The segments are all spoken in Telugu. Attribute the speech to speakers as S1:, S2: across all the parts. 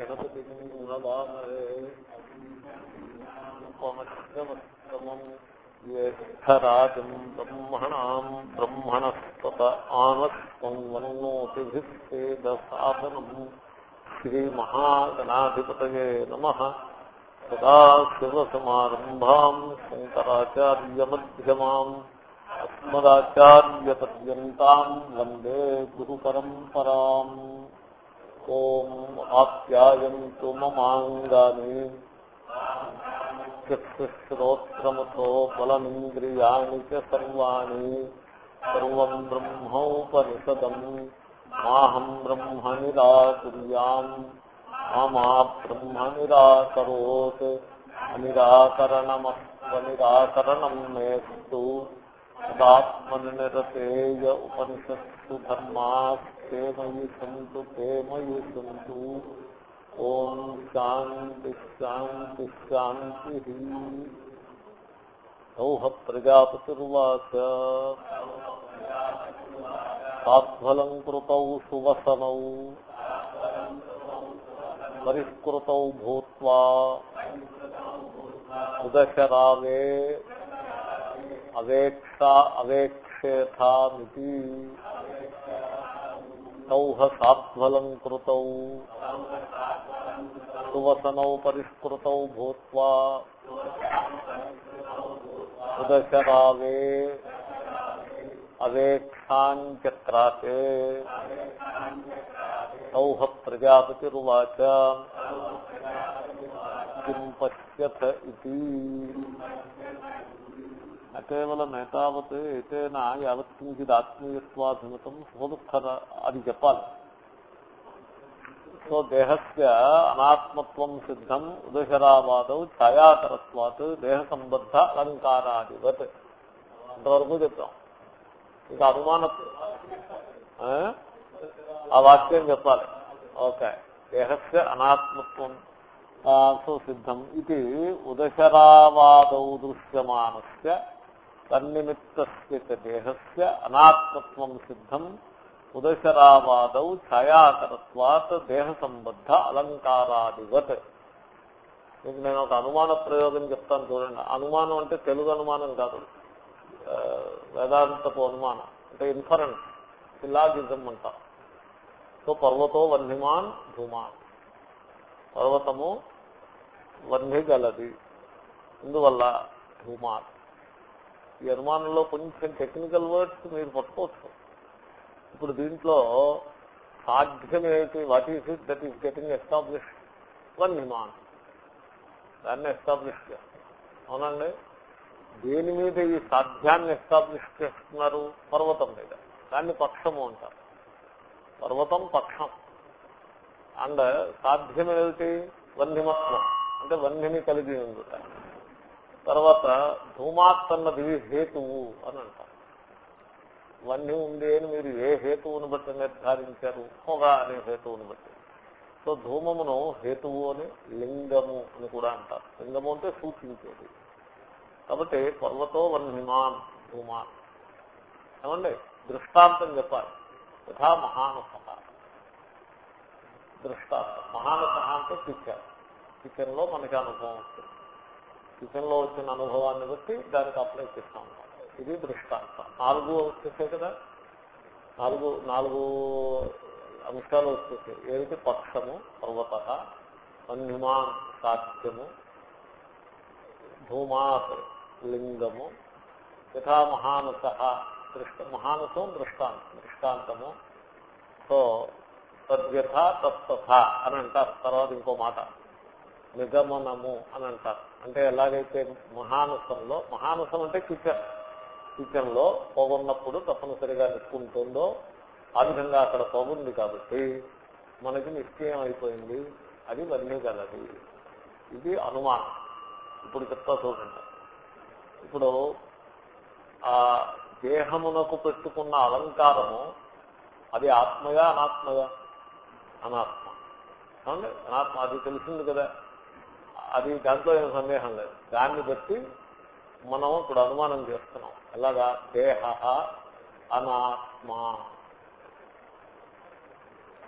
S1: గణపతివామరే ఉపమశ్రమస్తమం బ్రహ్మణాం బ్రహ్మణస్పత ఆనస్వం వన్నోతిభిస్సేదసాదనం శ్రీమహాగణాధిపతయే నమ సదాశివసమారంభాం శంకరాచార్యమ్యమాం అస్మదాచార్యపర్యంతం వందే గురు పరంపరాం ఓం ఆప్యాయంతు మమాంగాని. చక్షుశ్రోత్రముతో బలమింద్రియాణి సర్వాణి. సర్వం బ్రహ్మోపనిషదం. మాహం బ్రహ్మ నిరాకుర్యాం మా బ్రహ్మ నిరాకరోత్ అనిరాకరణమస్వనిరాకరణం మేస్తు. తదాత్మనిరతేయ ఉపనిషత్సు ధర్మాస్తే. మయి సంతు తే మయి ఓం శాంతి శాంతి శాంతి. సౌహ ప్రజాపతిర్వాచ సాధ్వలం కృతౌ సువసనౌ. పరిష్కృతౌ భూత్వా. ఉదశరావే అవేక్ష అవేక్షేథామితి. సౌహ సాధ్వలం కృతౌ. సువసనౌ పరిష్కృతౌ భూత్వా. ఉదశరావే అవేక్షాంచక్రాతే సౌహ ప్రజాపతిరువాచ కిం పశ్యత ఇది. కేవలమేతావత్ ఏతేన యావత్ కించిత్ ఆత్మీయత్వాభిమతం సుఖదుఃఖ అది చెప్పాలి సో దేహస్య అనాత్మత్వం సిద్ధం ఉదశరావాదౌ ఛాయాకరత్వాత్ దేహ సంబద్ధ అలంకారాధివత్ అంతవరకు చెప్తాం ఇక అనుమాన ఆ వాక్యం చెప్పాలి ఓకే దేహస్య అనాత్మత్వం సో సిద్ధం ఇది ఉదశరావాదౌ దృశ్యమానస్య తన్నిమిత్త దేహస్య అనాత్మత్వం సిద్ధం. ఉదశరావాదౌ ఛాయాకరత్వాత్ దేహ సంబద్ధ అలంకారాదివత్. మీకు నేను ఒక అనుమాన ప్రయోగం చెప్తాను చూడండి. అనుమానం అంటే తెలుగు అనుమానం కాదు. వేదాంతపు అనుమానం. అంటే ఇన్ఫరెన్స్. సిలాగిజం అంటాం. సో పర్వతో వన్హిమాన్ ధూమాన్ పర్వతము వన్హిగలది అందువల్ల ఇందువల్ల ధూమాన్ ఈ అనుమానంలో కొంచెం టెక్నికల్ వర్డ్స్ మీరు పట్టుకోవచ్చు. ఇప్పుడు దీంట్లో సాధ్యం ఏమిటి? What is it that is getting establish one human దాన్ని ఎస్టాబ్లిష్ అవునండి? దేని మీద ఈ సాధ్యాన్ని ఎస్టాబ్లిష్ చేస్తున్నారు? పర్వతం మీద. దాన్ని పక్షము అంటారు. పర్వతం పక్షం. అండ్ సాధ్యం ఏమిటి? వన్హిమత్వం అంటే వన్హిని కలిగి ఉంది తర్వాత ధూమాత్ అన్నది హేతువు అని అంటారు. ఇవన్నీ ఉంది అని మీరు ఏ హేతువును బట్టి నిర్ధారించారు? పొగ అనే హేతువును బట్టి. సో ధూమమును హేతువు అని లింగము అని కూడా అంటారు. లింగము అంటే సూచించేది. కాబట్టి పర్వతో వన్హిమాన్ ధూమాన్. ఏమండి? దృష్టాంతం చెప్పాలి. యథా మహానస దృష్టాంతం. మహానుసహ అంటే కిచెన్. కిచెన్లో మనకి అనుభవం వస్తుంది. కిచెన్లో వచ్చిన అనుభవాన్ని బట్టి దానికి అప్లై చేస్తాం ఇది దృష్టాంతం. నాలుగు వచ్చేసాయి కదా? నాలుగు నాలుగు అంశాలు వచ్చేసాయి ఏమిటి? పక్షము పర్వత వన్హిమాన్ సాధ్యము ధూమాత్ లింగము యథా మహానస దృష్ట మహానసం దృష్టాంతం దృష్టాంతము. సో తద్వ్యథ తత్తథ అని అంటారు. తర్వాత ఇంకో మాట. నిగమనము అని అంటారు. అంటే ఎలాగైతే మహానసంలో మహానసం అంటే కిచెన్. కిచెన్లో పొగున్నప్పుడు తప్పనిసరిగా నిప్పుకుంటుందో ఆ విధంగా అక్కడ పొగుంది కాబట్టి మనకి నిశ్చయం అయిపోయింది. అది వన్నీ గలది. ఇది అనుమానం. ఇప్పుడు చెప్తా చూడండి. ఇప్పుడు ఆ దేహమునకు పెట్టుకున్న అలంకారము అది ఆత్మగా అనాత్మగా అనాత్మ. అవునండి అనాత్మ అది తెలిసింది కదా. అది దాంట్లో ఏం సందేహం లేదు. దాన్ని బట్టి మనం ఇప్పుడు అనుమానం చేస్తున్నాం. ఎలాగా? దేహ అనాత్మ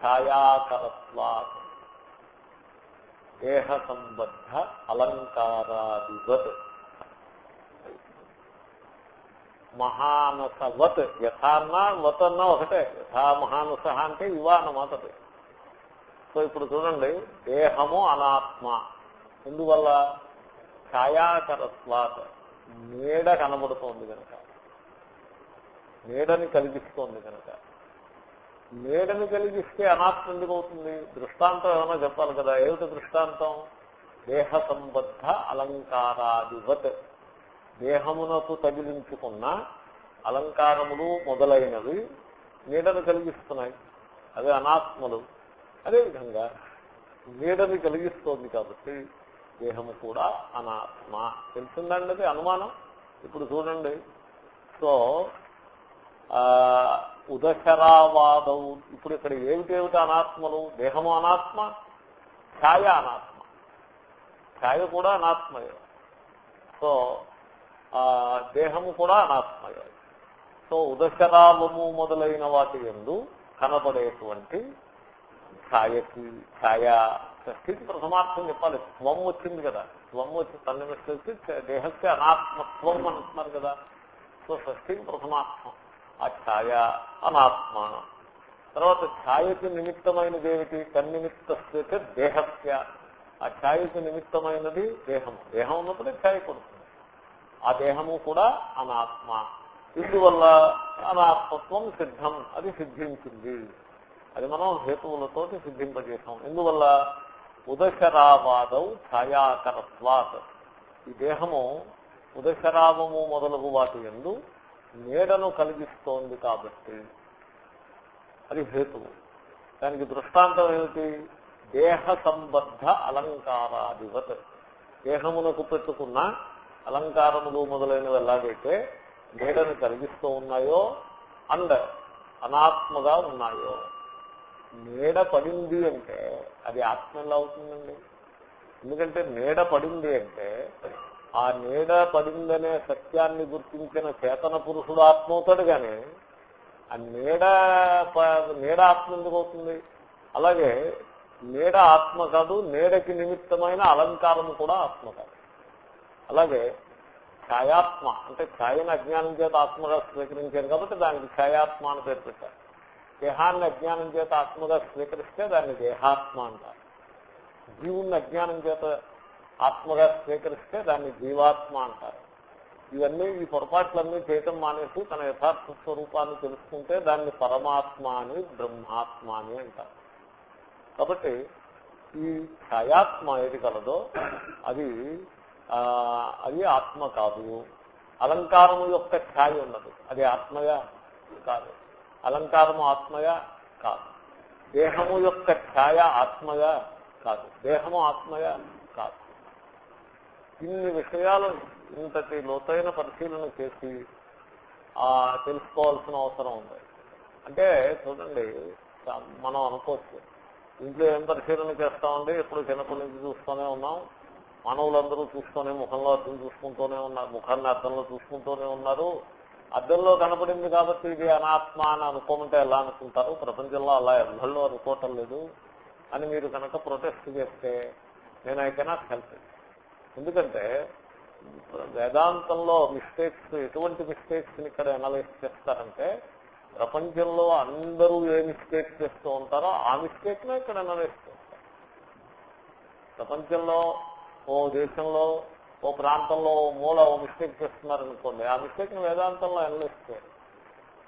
S1: ఛాయాకరత్వా దేహ సంబద్ధ అలంకారాదివత్ మహానసవత్. యథాన్న వత్ అన్న ఒకటే. యథా మహానస అంటే ఇవా అన్నమాట సో ఇప్పుడు చూడండి దేహము అనాత్మ. ఎందువల్ల ఛాయాకరత్వాత నీడ కనబడుతోంది కనుక. నీడని కలిగిస్తోంది కనుక. నీడని కలిగిస్తే అనాత్మ ఎందుకు అవుతుంది? దృష్టాంతం ఏమైనా చెప్పాలి కదా? ఏమిటి దృష్టాంతం? దేహ సంబద్ధ అలంకారాదివత్. దేహమునకు తగిలించుకున్న అలంకారములు మొదలైనవి నీడను కలిగిస్తున్నాయి. అవి అనాత్మలు. అదేవిధంగా నీడని కలిగిస్తోంది కాబట్టి దేహము కూడా అనాత్మ. తెలిసిందండి అది అనుమానం? ఇప్పుడు చూడండి. సో ఆ, ఉదశరావాదవు ఇప్పుడు ఇక్కడ ఏమిటేమిటి అనాత్మలు? దేహము అనాత్మ ఛాయ అనాత్మ. ఛాయ కూడా అనాత్మయే. సో ఆ దేహము కూడా అనాత్మయే. సో ఉదశరావము మొదలైన వాటి ఎందు కనబడేటువంటి ఛాయకి ఛాయ షష్ఠికి ప్రథమార్థం చెప్పాలి. త్వం వచ్చింది కదా. త్వం వచ్చి తన వచ్చి దేహస్య అనాత్మత్వం అంటున్నారు కదా. సో షష్ఠికి ప్రథమార్థం. ఆ ఛాయ అనాత్మ తర్వాత ఛాయకి నిమిత్తమైనది ఏమిటి? తన్నిమిత్త స్థితి దేహస్య. ఆ ఛాయకి నిమిత్తమైనది దేహం దేహం ఉన్నప్పుడే ఛాయ కొడుతుంది. ఆ దేహము కూడా అనాత్మ. ఇందువల్ల అనాత్మత్వం సిద్ధం. అది సిద్ధించింది. అది మనం హేతువులతో సిద్ధింపజేసాం ఎందువల్ల ఉదశరావాదం ఛాయాకరత్వాత్. ఈ దేహము ఉదశరావము మొదలగు వాటి ఎందు నీడను కలిగిస్తోంది కాబట్టి. అది హేతువు. దానికి దృష్టాంతం ఏమిటి? దేహ సంబద్ధ అలంకారాధివత్. దేహమునకు పెట్టుకున్న అలంకారములు మొదలైనవి ఎలాగైతే నీడను కలిగిస్తూ ఉన్నాయో అండ్ అనాత్మగా ఉన్నాయో. నీడ పడింది అంటే అది ఆత్మ ఎలా అవుతుందండి. ఎందుకంటే నీడ పడింది అంటే ఆ నీడ పడిందనే సత్యాన్ని గుర్తించిన చేతన పురుషుడు ఆత్మ అవుతాడు కానీ ఆ నీడ నీడ ఆత్మ ఎందుకు అవుతుంది? అలాగే నీడ ఆత్మ కాదు నీడకి నిమిత్తమైన అలంకారం కూడా ఆత్మ కాదు. అలాగే ఛాయాత్మ అంటే ఛాయను అజ్ఞానం చేత ఆత్మగా స్వీకరించారు కాబట్టి దానికి ఛాయాత్మ అని పేరు పెట్టారు. దేహాన్ని అజ్ఞానం చేత ఆత్మగా స్వీకరిస్తే దాన్ని దేహాత్మ అంటారు. జీవుణ్ణి అజ్ఞానం చేత ఆత్మగా స్వీకరిస్తే దాన్ని జీవాత్మ అంటారు. ఇవన్నీ ఈ పొరపాట్లన్నీ చేయటం మానేసి తన యథార్థ స్వరూపాన్ని తెలుసుకుంటే దాన్ని పరమాత్మ అని బ్రహ్మాత్మ అని అంటారు. కాబట్టి ఈ ఛాయాత్మ ఏది కలదో అది ఆ, అది ఆత్మ కాదు. అలంకారము యొక్క ఛాయ ఉన్నది. అది ఆత్మగా కాదు. అలంకారము ఆత్మగా కాదు. దేహము యొక్క ఛాయ ఆత్మగా కాదు. దేహము ఆత్మగా కాదు. ఇన్ని విషయాలు ఇంతటి లోతైన పరిశీలన చేసి ఆ తెలుసుకోవాల్సిన అవసరం ఉంది. అంటే చూడండి మనం అనుకోవచ్చు. ఇంట్లో ఏం పరిశీలన చేస్తామండి? ఎప్పుడు చిన్నప్పటి నుంచి చూస్తూనే ఉన్నాం. మానవులందరూ చూస్తూనే ముఖంలో అర్థం చూసుకుంటూనే ఉన్నారు ముఖాన్ని అర్థంలో చూసుకుంటూనే ఉన్నారు. అద్దంలో కనపడింది కాబట్టి ఇది అనాత్మ అని అనుకోమంటే ఎలా అనుకుంటారు? ప్రపంచంలో అలా ఎవరిలో అనుకోవటం లేదు. అని మీరు కనుక ప్రొటెస్ట్ చేస్తే నేను ఐ కెనాట్ హెల్ప్ ఎందుకంటే వేదాంతంలో మిస్టేక్స్ ఎటువంటి మిస్టేక్స్ ఇక్కడ అనలైజ్ చేస్తారంటే ప్రపంచంలో అందరూ ఏ మిస్టేక్ చేస్తూ ఉంటారో ఆ మిస్టేక్నే ఇక్కడ అనలైజ్ చేస్తారు. ప్రపంచంలో ఓ దేశంలో ఓ ప్రాంతంలో ఓ మూల ఓ మిస్టేక్ చేస్తున్నారు అనుకోండి ఆ మిస్టేక్ని వేదాంతంలో అనలైజ్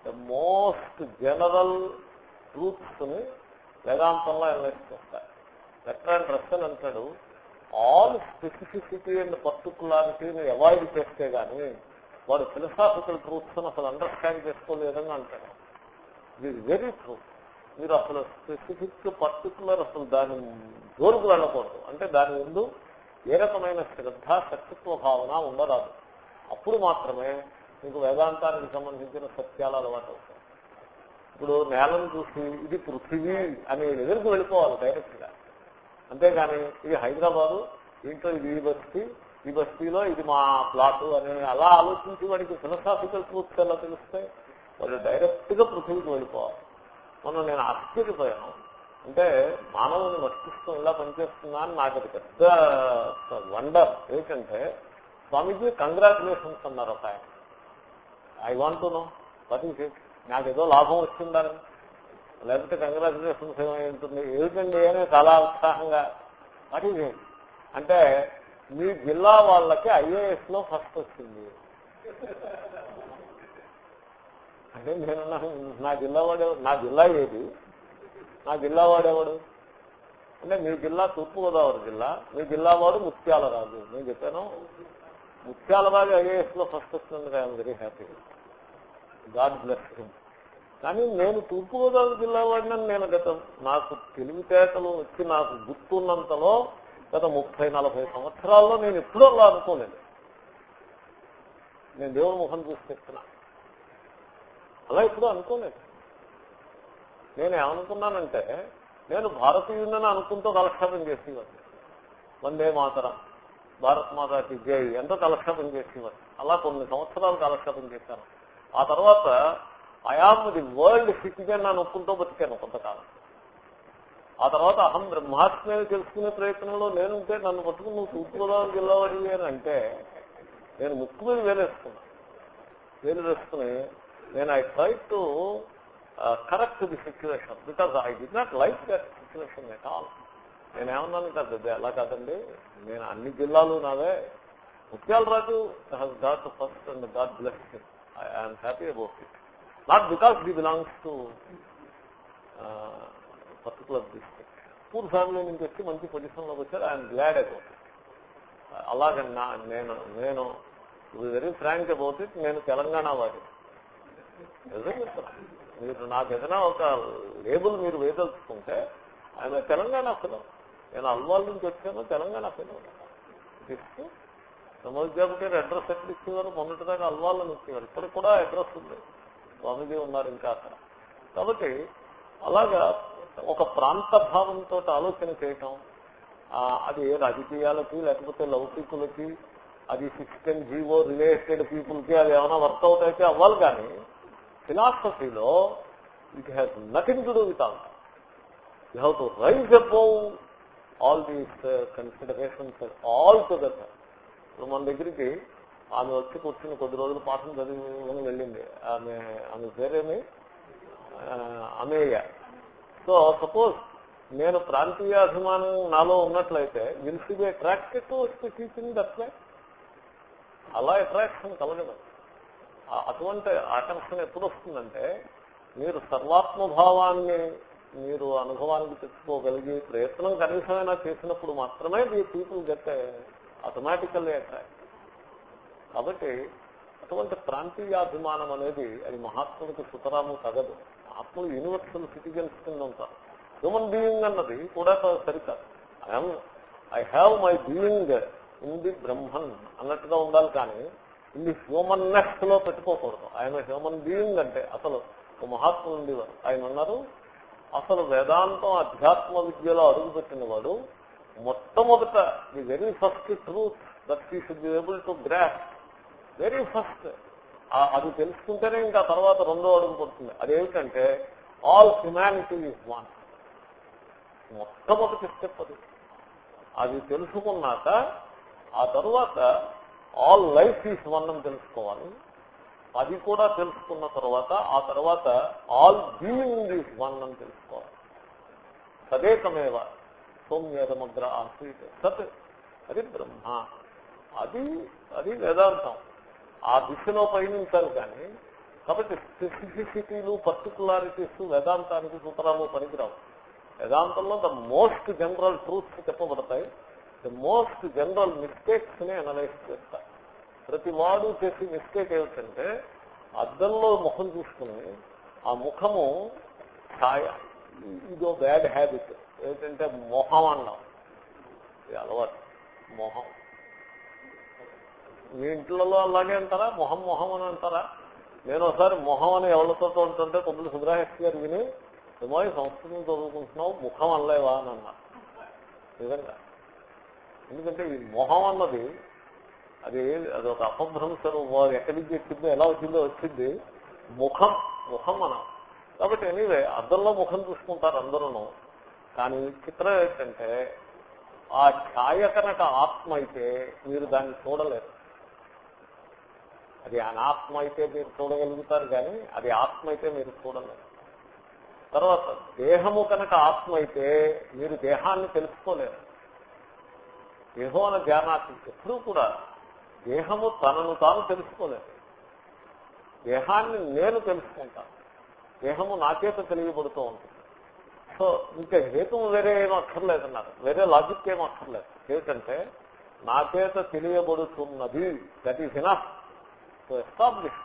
S1: ద మోస్ట్ జనరల్ ట్రూత్స్ని వేదాంతంలో అనలైజ్ చేస్తారు. లెఫ్ట్ రసల్ అంటాడు ఆల్ స్పెసిఫిసిటీ అండ్ పర్టికులారిటీని అవాయిడ్ చేస్తే కానీ వాడు ఫిలసాఫికల్ ట్రూత్స్ అసలు అండర్స్టాండ్ చేసుకోలేదని అంటాడు. ఇది వెరీ ట్రూ మీరు అసలు స్పెసిఫిక్ పర్టికులర్ అసలు దాని జోరుకు వెళ్ళకూడదు. అంటే దాని ముందు ఏ రకమైన శ్రద్ధ శక్తిత్వ భావన ఉండరాదు. అప్పుడు మాత్రమే మీకు వేదాంతానికి సంబంధించిన సత్యాలు అలవాటు అవుతాయి. ఇప్పుడు నేలను చూసి ఇది పృథివీ అనే ఎదురుకు వెళ్ళిపోవాలి డైరెక్ట్గా అంతేగాని ఇది హైదరాబాదు దీంట్లో ఇది ఈ బస్తీ ఈ బస్తీలో ఇది మా ప్లాట్ అని అలా ఆలోచించి వాడికి ఫిలసాఫికల్ ట్రూత్స్ ఎలా తెలుస్తాయి? వాళ్ళు డైరెక్ట్గా పృథివీకి వెళ్ళిపోవాలి. మనం నేను ఆశ్చర్యపోయాను. అంటే మానవుని మస్తిష్కం ఇలా పనిచేస్తుందా అని నాకు అది పెద్ద వండర్. ఏంటంటే స్వామీజీ కంగ్రాచులేషన్స్ అన్నారు ఒక ఆయన. I want to know what is it? నాకు ఏదో లాభం వచ్చిందని. లేకపోతే కంగ్రాచులేషన్స్ ఏమైంటుంది ఏమిటండి? అని చాలా ఉత్సాహంగా వాట్ ఈస్ ఇట్? అంటే మీ జిల్లా వాళ్ళకి ఐఏఎస్లో ఫస్ట్ వచ్చింది. అంటే నేను నా జిల్లా వాడు నా జిల్లా ఏది? నా జిల్లా వాడేవాడు అంటే మీ జిల్లా తూర్పుగోదావరి జిల్లా మీ జిల్లా వాడు ముత్యాల రాజు. నేను చెప్పాను ముత్యాల రాజు ఐఏఎస్లో ఫస్ట్ వస్తుంది I'm very happy God bless him కానీ నేను తూర్పుగోదావరి జిల్లా వాడినని నేను గత నాకు తెలివితేటలు వచ్చి నాకు గుర్తున్నంతలో గత ముప్పై నలభై సంవత్సరాల్లో నేను ఎప్పుడూ అలా అనుకోలేదు. నేను దేవుని ముఖం చూసి చెప్తున్నా అలా ఎప్పుడూ అనుకోలేదు. నేను ఏమనుకున్నానంటే నేను భారతీయులని అనుకుంటూ కలక్షేపం చేసేవాడిని వందే మాతరం భారత్ మాతాకి జై ఎంతో కలక్షేపం చేసేవారు అలా కొన్ని సంవత్సరాలు కాలక్షేపం చేశాను. ఆ తర్వాత ఐఆమ్ ది వరల్డ్ సిటిజన్ అని ఒప్పుకుంటూ బతికాను కొంతకాలం. ఆ తర్వాత అహం బ్రహ్మాస్మి తెలుసుకునే ప్రయత్నంలో నేనుంటే నన్ను పట్టుకుని నువ్వు తూర్పుగోదావరి జిల్లా వాడివి అని అంటే నేను ముక్కు మీద వేలేసుకున్నాను వేలు వేసుకుని నేను I try to correct the situation because I did not like that situation at all నేను ఏమన్నాను? కాదు అలా కాదండి. నేను అన్ని జిల్లాలు నావే. Mutyala Raju has got first and God bless I'm happy about it not because the belongs to particular district poor family నుంచి వచ్చి మంచి పొజిషన్లోకి వచ్చారు. ఐఎమ్ గ్లాడ్ అబౌట్ ఇట్ అలాగే నేను నేను వెరీ ఫ్రాంక్ అబౌట్ ఇట్ నేను తెలంగాణ వాడి మీరు నాకు ఏదైనా ఒక లేబుల్ మీరు వేయదలుచుకుంటే ఆయన తెలంగాణ ఫిలం నేను అల్వాల్ నుంచి వచ్చాను తెలంగాణ ఫిలం ఇస్తూ సమాజానికి అడ్రస్ ఎక్కడ ఇచ్చేవారు? మొన్నటిదాకా అల్వాళ్ళని ఇచ్చేవారు. ఇప్పటికి కూడా అడ్రస్ ఉంది. స్వామిజీ ఉన్నారు ఇంకా అక్కడ. కాబట్టి అలాగా ఒక ప్రాంత భావంతో ఆలోచన చేయటం అది రాజకీయాలకి లేకపోతే లౌకికులకి అది సిక్స్టెన్ జీవో రిలేటెడ్ పీపుల్కి అది ఏమైనా వర్కౌట్ అయితే అవ్వాలి కానీ ఫిలాసఫీలో it has nothing to do with all. You have to rise above all these considerations all together ఇప్పుడు మన దగ్గరికి ఆమె వచ్చి కూర్చుని కొద్ది రోజులు పాఠం చదివి వెళ్ళింది. ఆమె ఆమె పేరేమి? Uh, అమేయ. సో సపోజ్ నేను ప్రాంతీయ అభిమానం నాలో ఉన్నట్లయితే will she be attracted to teaching దట్లే అలా అట్రాక్షన్ కలగడం అటువంటి ఆకర్షణ ఎప్పుడు వస్తుందంటే మీరు సర్వాత్మభావాన్ని మీరు అనుభవానికి తెచ్చుకోగలిగే ప్రయత్నం కనీసమైనా చేసినప్పుడు మాత్రమే మీ పీపుల్ గెట్ ఆటోమేటికల్లీ అట్రాక్ట్ కాబట్టి అటువంటి ప్రాంతీయాభిమానం అనేది అది మహాత్ముడికి సుతరాము తగదు. మహాత్ములు యూనివర్సల్ సిటిజన్స్ కింద ఉంటారు. హ్యూమన్ బీయింగ్ అన్నది కూడా సరికాదు. I'm I have my being in the Brahman అన్నట్టుగా ఉండాలి కానీ ఇన్ని హ్యూమన్నెస్లో పెట్టుకోకూడదు. ఆయన హ్యూమన్ బీయింగ్ అంటే అసలు ఒక మహాత్ములు ఉండేవారు ఆయన ఉన్నారు అసలు వేదాంతం అధ్యాత్మ విద్యలో అడుగుపెట్టిన వాడు మొట్టమొదట the very first truth that he should be able to grasp very first అది తెలుసుకుంటేనే ఇంకా తర్వాత రెండో అడుగు పడుతుంది. అదేమిటంటే ఆల్ హ్యుమానిటీ ఈజ్ వన్ మొట్టమొదటి స్టెప్ అది. అది తెలుసుకున్నాక ఆ తర్వాత ఆల్ లైఫ్ ఈజ్ వన్ అని తెలుసుకోవాలి. అది కూడా తెలుసుకున్న తర్వాత ఆ తర్వాత ఆల్ బీయింగ్ ఈజ్ వన్ అని తెలుసుకోవాలి. తదేకమేవ సౌమ్యదమగ్ర ఆసీత్ సత్ అది బ్రహ్మ. అది అది వేదాంతం. ఆ దిశలో పయనించాలి కానీ కాబట్టి స్పెసిఫిసిటీలు పర్టికులారిటీస్ వేదాంతానికి సూత్రాలు పనికిరావు. వేదాంతంలో ద మోస్ట్ జనరల్ ట్రూత్స్ చెప్పబడతాయి. ద మోస్ట్ జనరల్ మిస్టేక్స్ని అనలైజ్ చేస్తారు ప్రతి వాడు చేసే మిస్టేక్ ఏమిటంటే అద్దంలో ముఖం చూసుకుని ఆ ముఖము ఛాయ ఇదో బ్యాడ్ హ్యాబిట్ ఏంటంటే మొహం అన్నాం. ఇది అలవాటు. మొహం. మీ ఇంట్లో అలాగే అంటారా? మొహం మొహం అని అంటారా? నేను ఒకసారి మొహం అని ఎవరితో ఉంటుంటే కొద్దిగా సుబ్రహ్మణ్య గారు విని ఏమో సంస్కృతం చదువుకుంటున్నావు ముఖం అనలేవా? అని అన్నారు. నిజంగా. ఎందుకంటే ఈ మొహం అన్నది అది అది ఒక అపభ్రంశం ఎక్కడి నుంచి వచ్చిందో ఎలా వచ్చిందో వచ్చింది. ముఖం ముఖం మనం కాబట్టి ఎనీవే అద్దంలో ముఖం చూసుకుంటారు అందరూ కానీ చిత్రం ఏంటంటే ఆ ఛాయ కనుక ఆత్మ అయితే మీరు దాన్ని చూడలేరు. అది అనాత్మ అయితే మీరు చూడగలుగుతారు కానీ అది ఆత్మ అయితే మీరు చూడలేరు. తర్వాత దేహము కనుక ఆత్మ అయితే మీరు దేహాన్ని తెలుసుకోలేరు. దేహోన ధ్యానాత్మ ఎప్పుడూ కూడా దేహము తనను తాను తెలుసుకోలేదు. దేహాన్ని నేను తెలుసుకుంటాను. దేహము నా చేత తెలియబడుతూ ఉంటుంది. సో ఇంకా హేతు వేరే ఏమో అక్కర్లేదన్నారు. వేరే లాజిక్ ఏమో అక్కర్లేదు. ఏంటంటే నా చేత తెలియబడుతున్నది that is enough so establish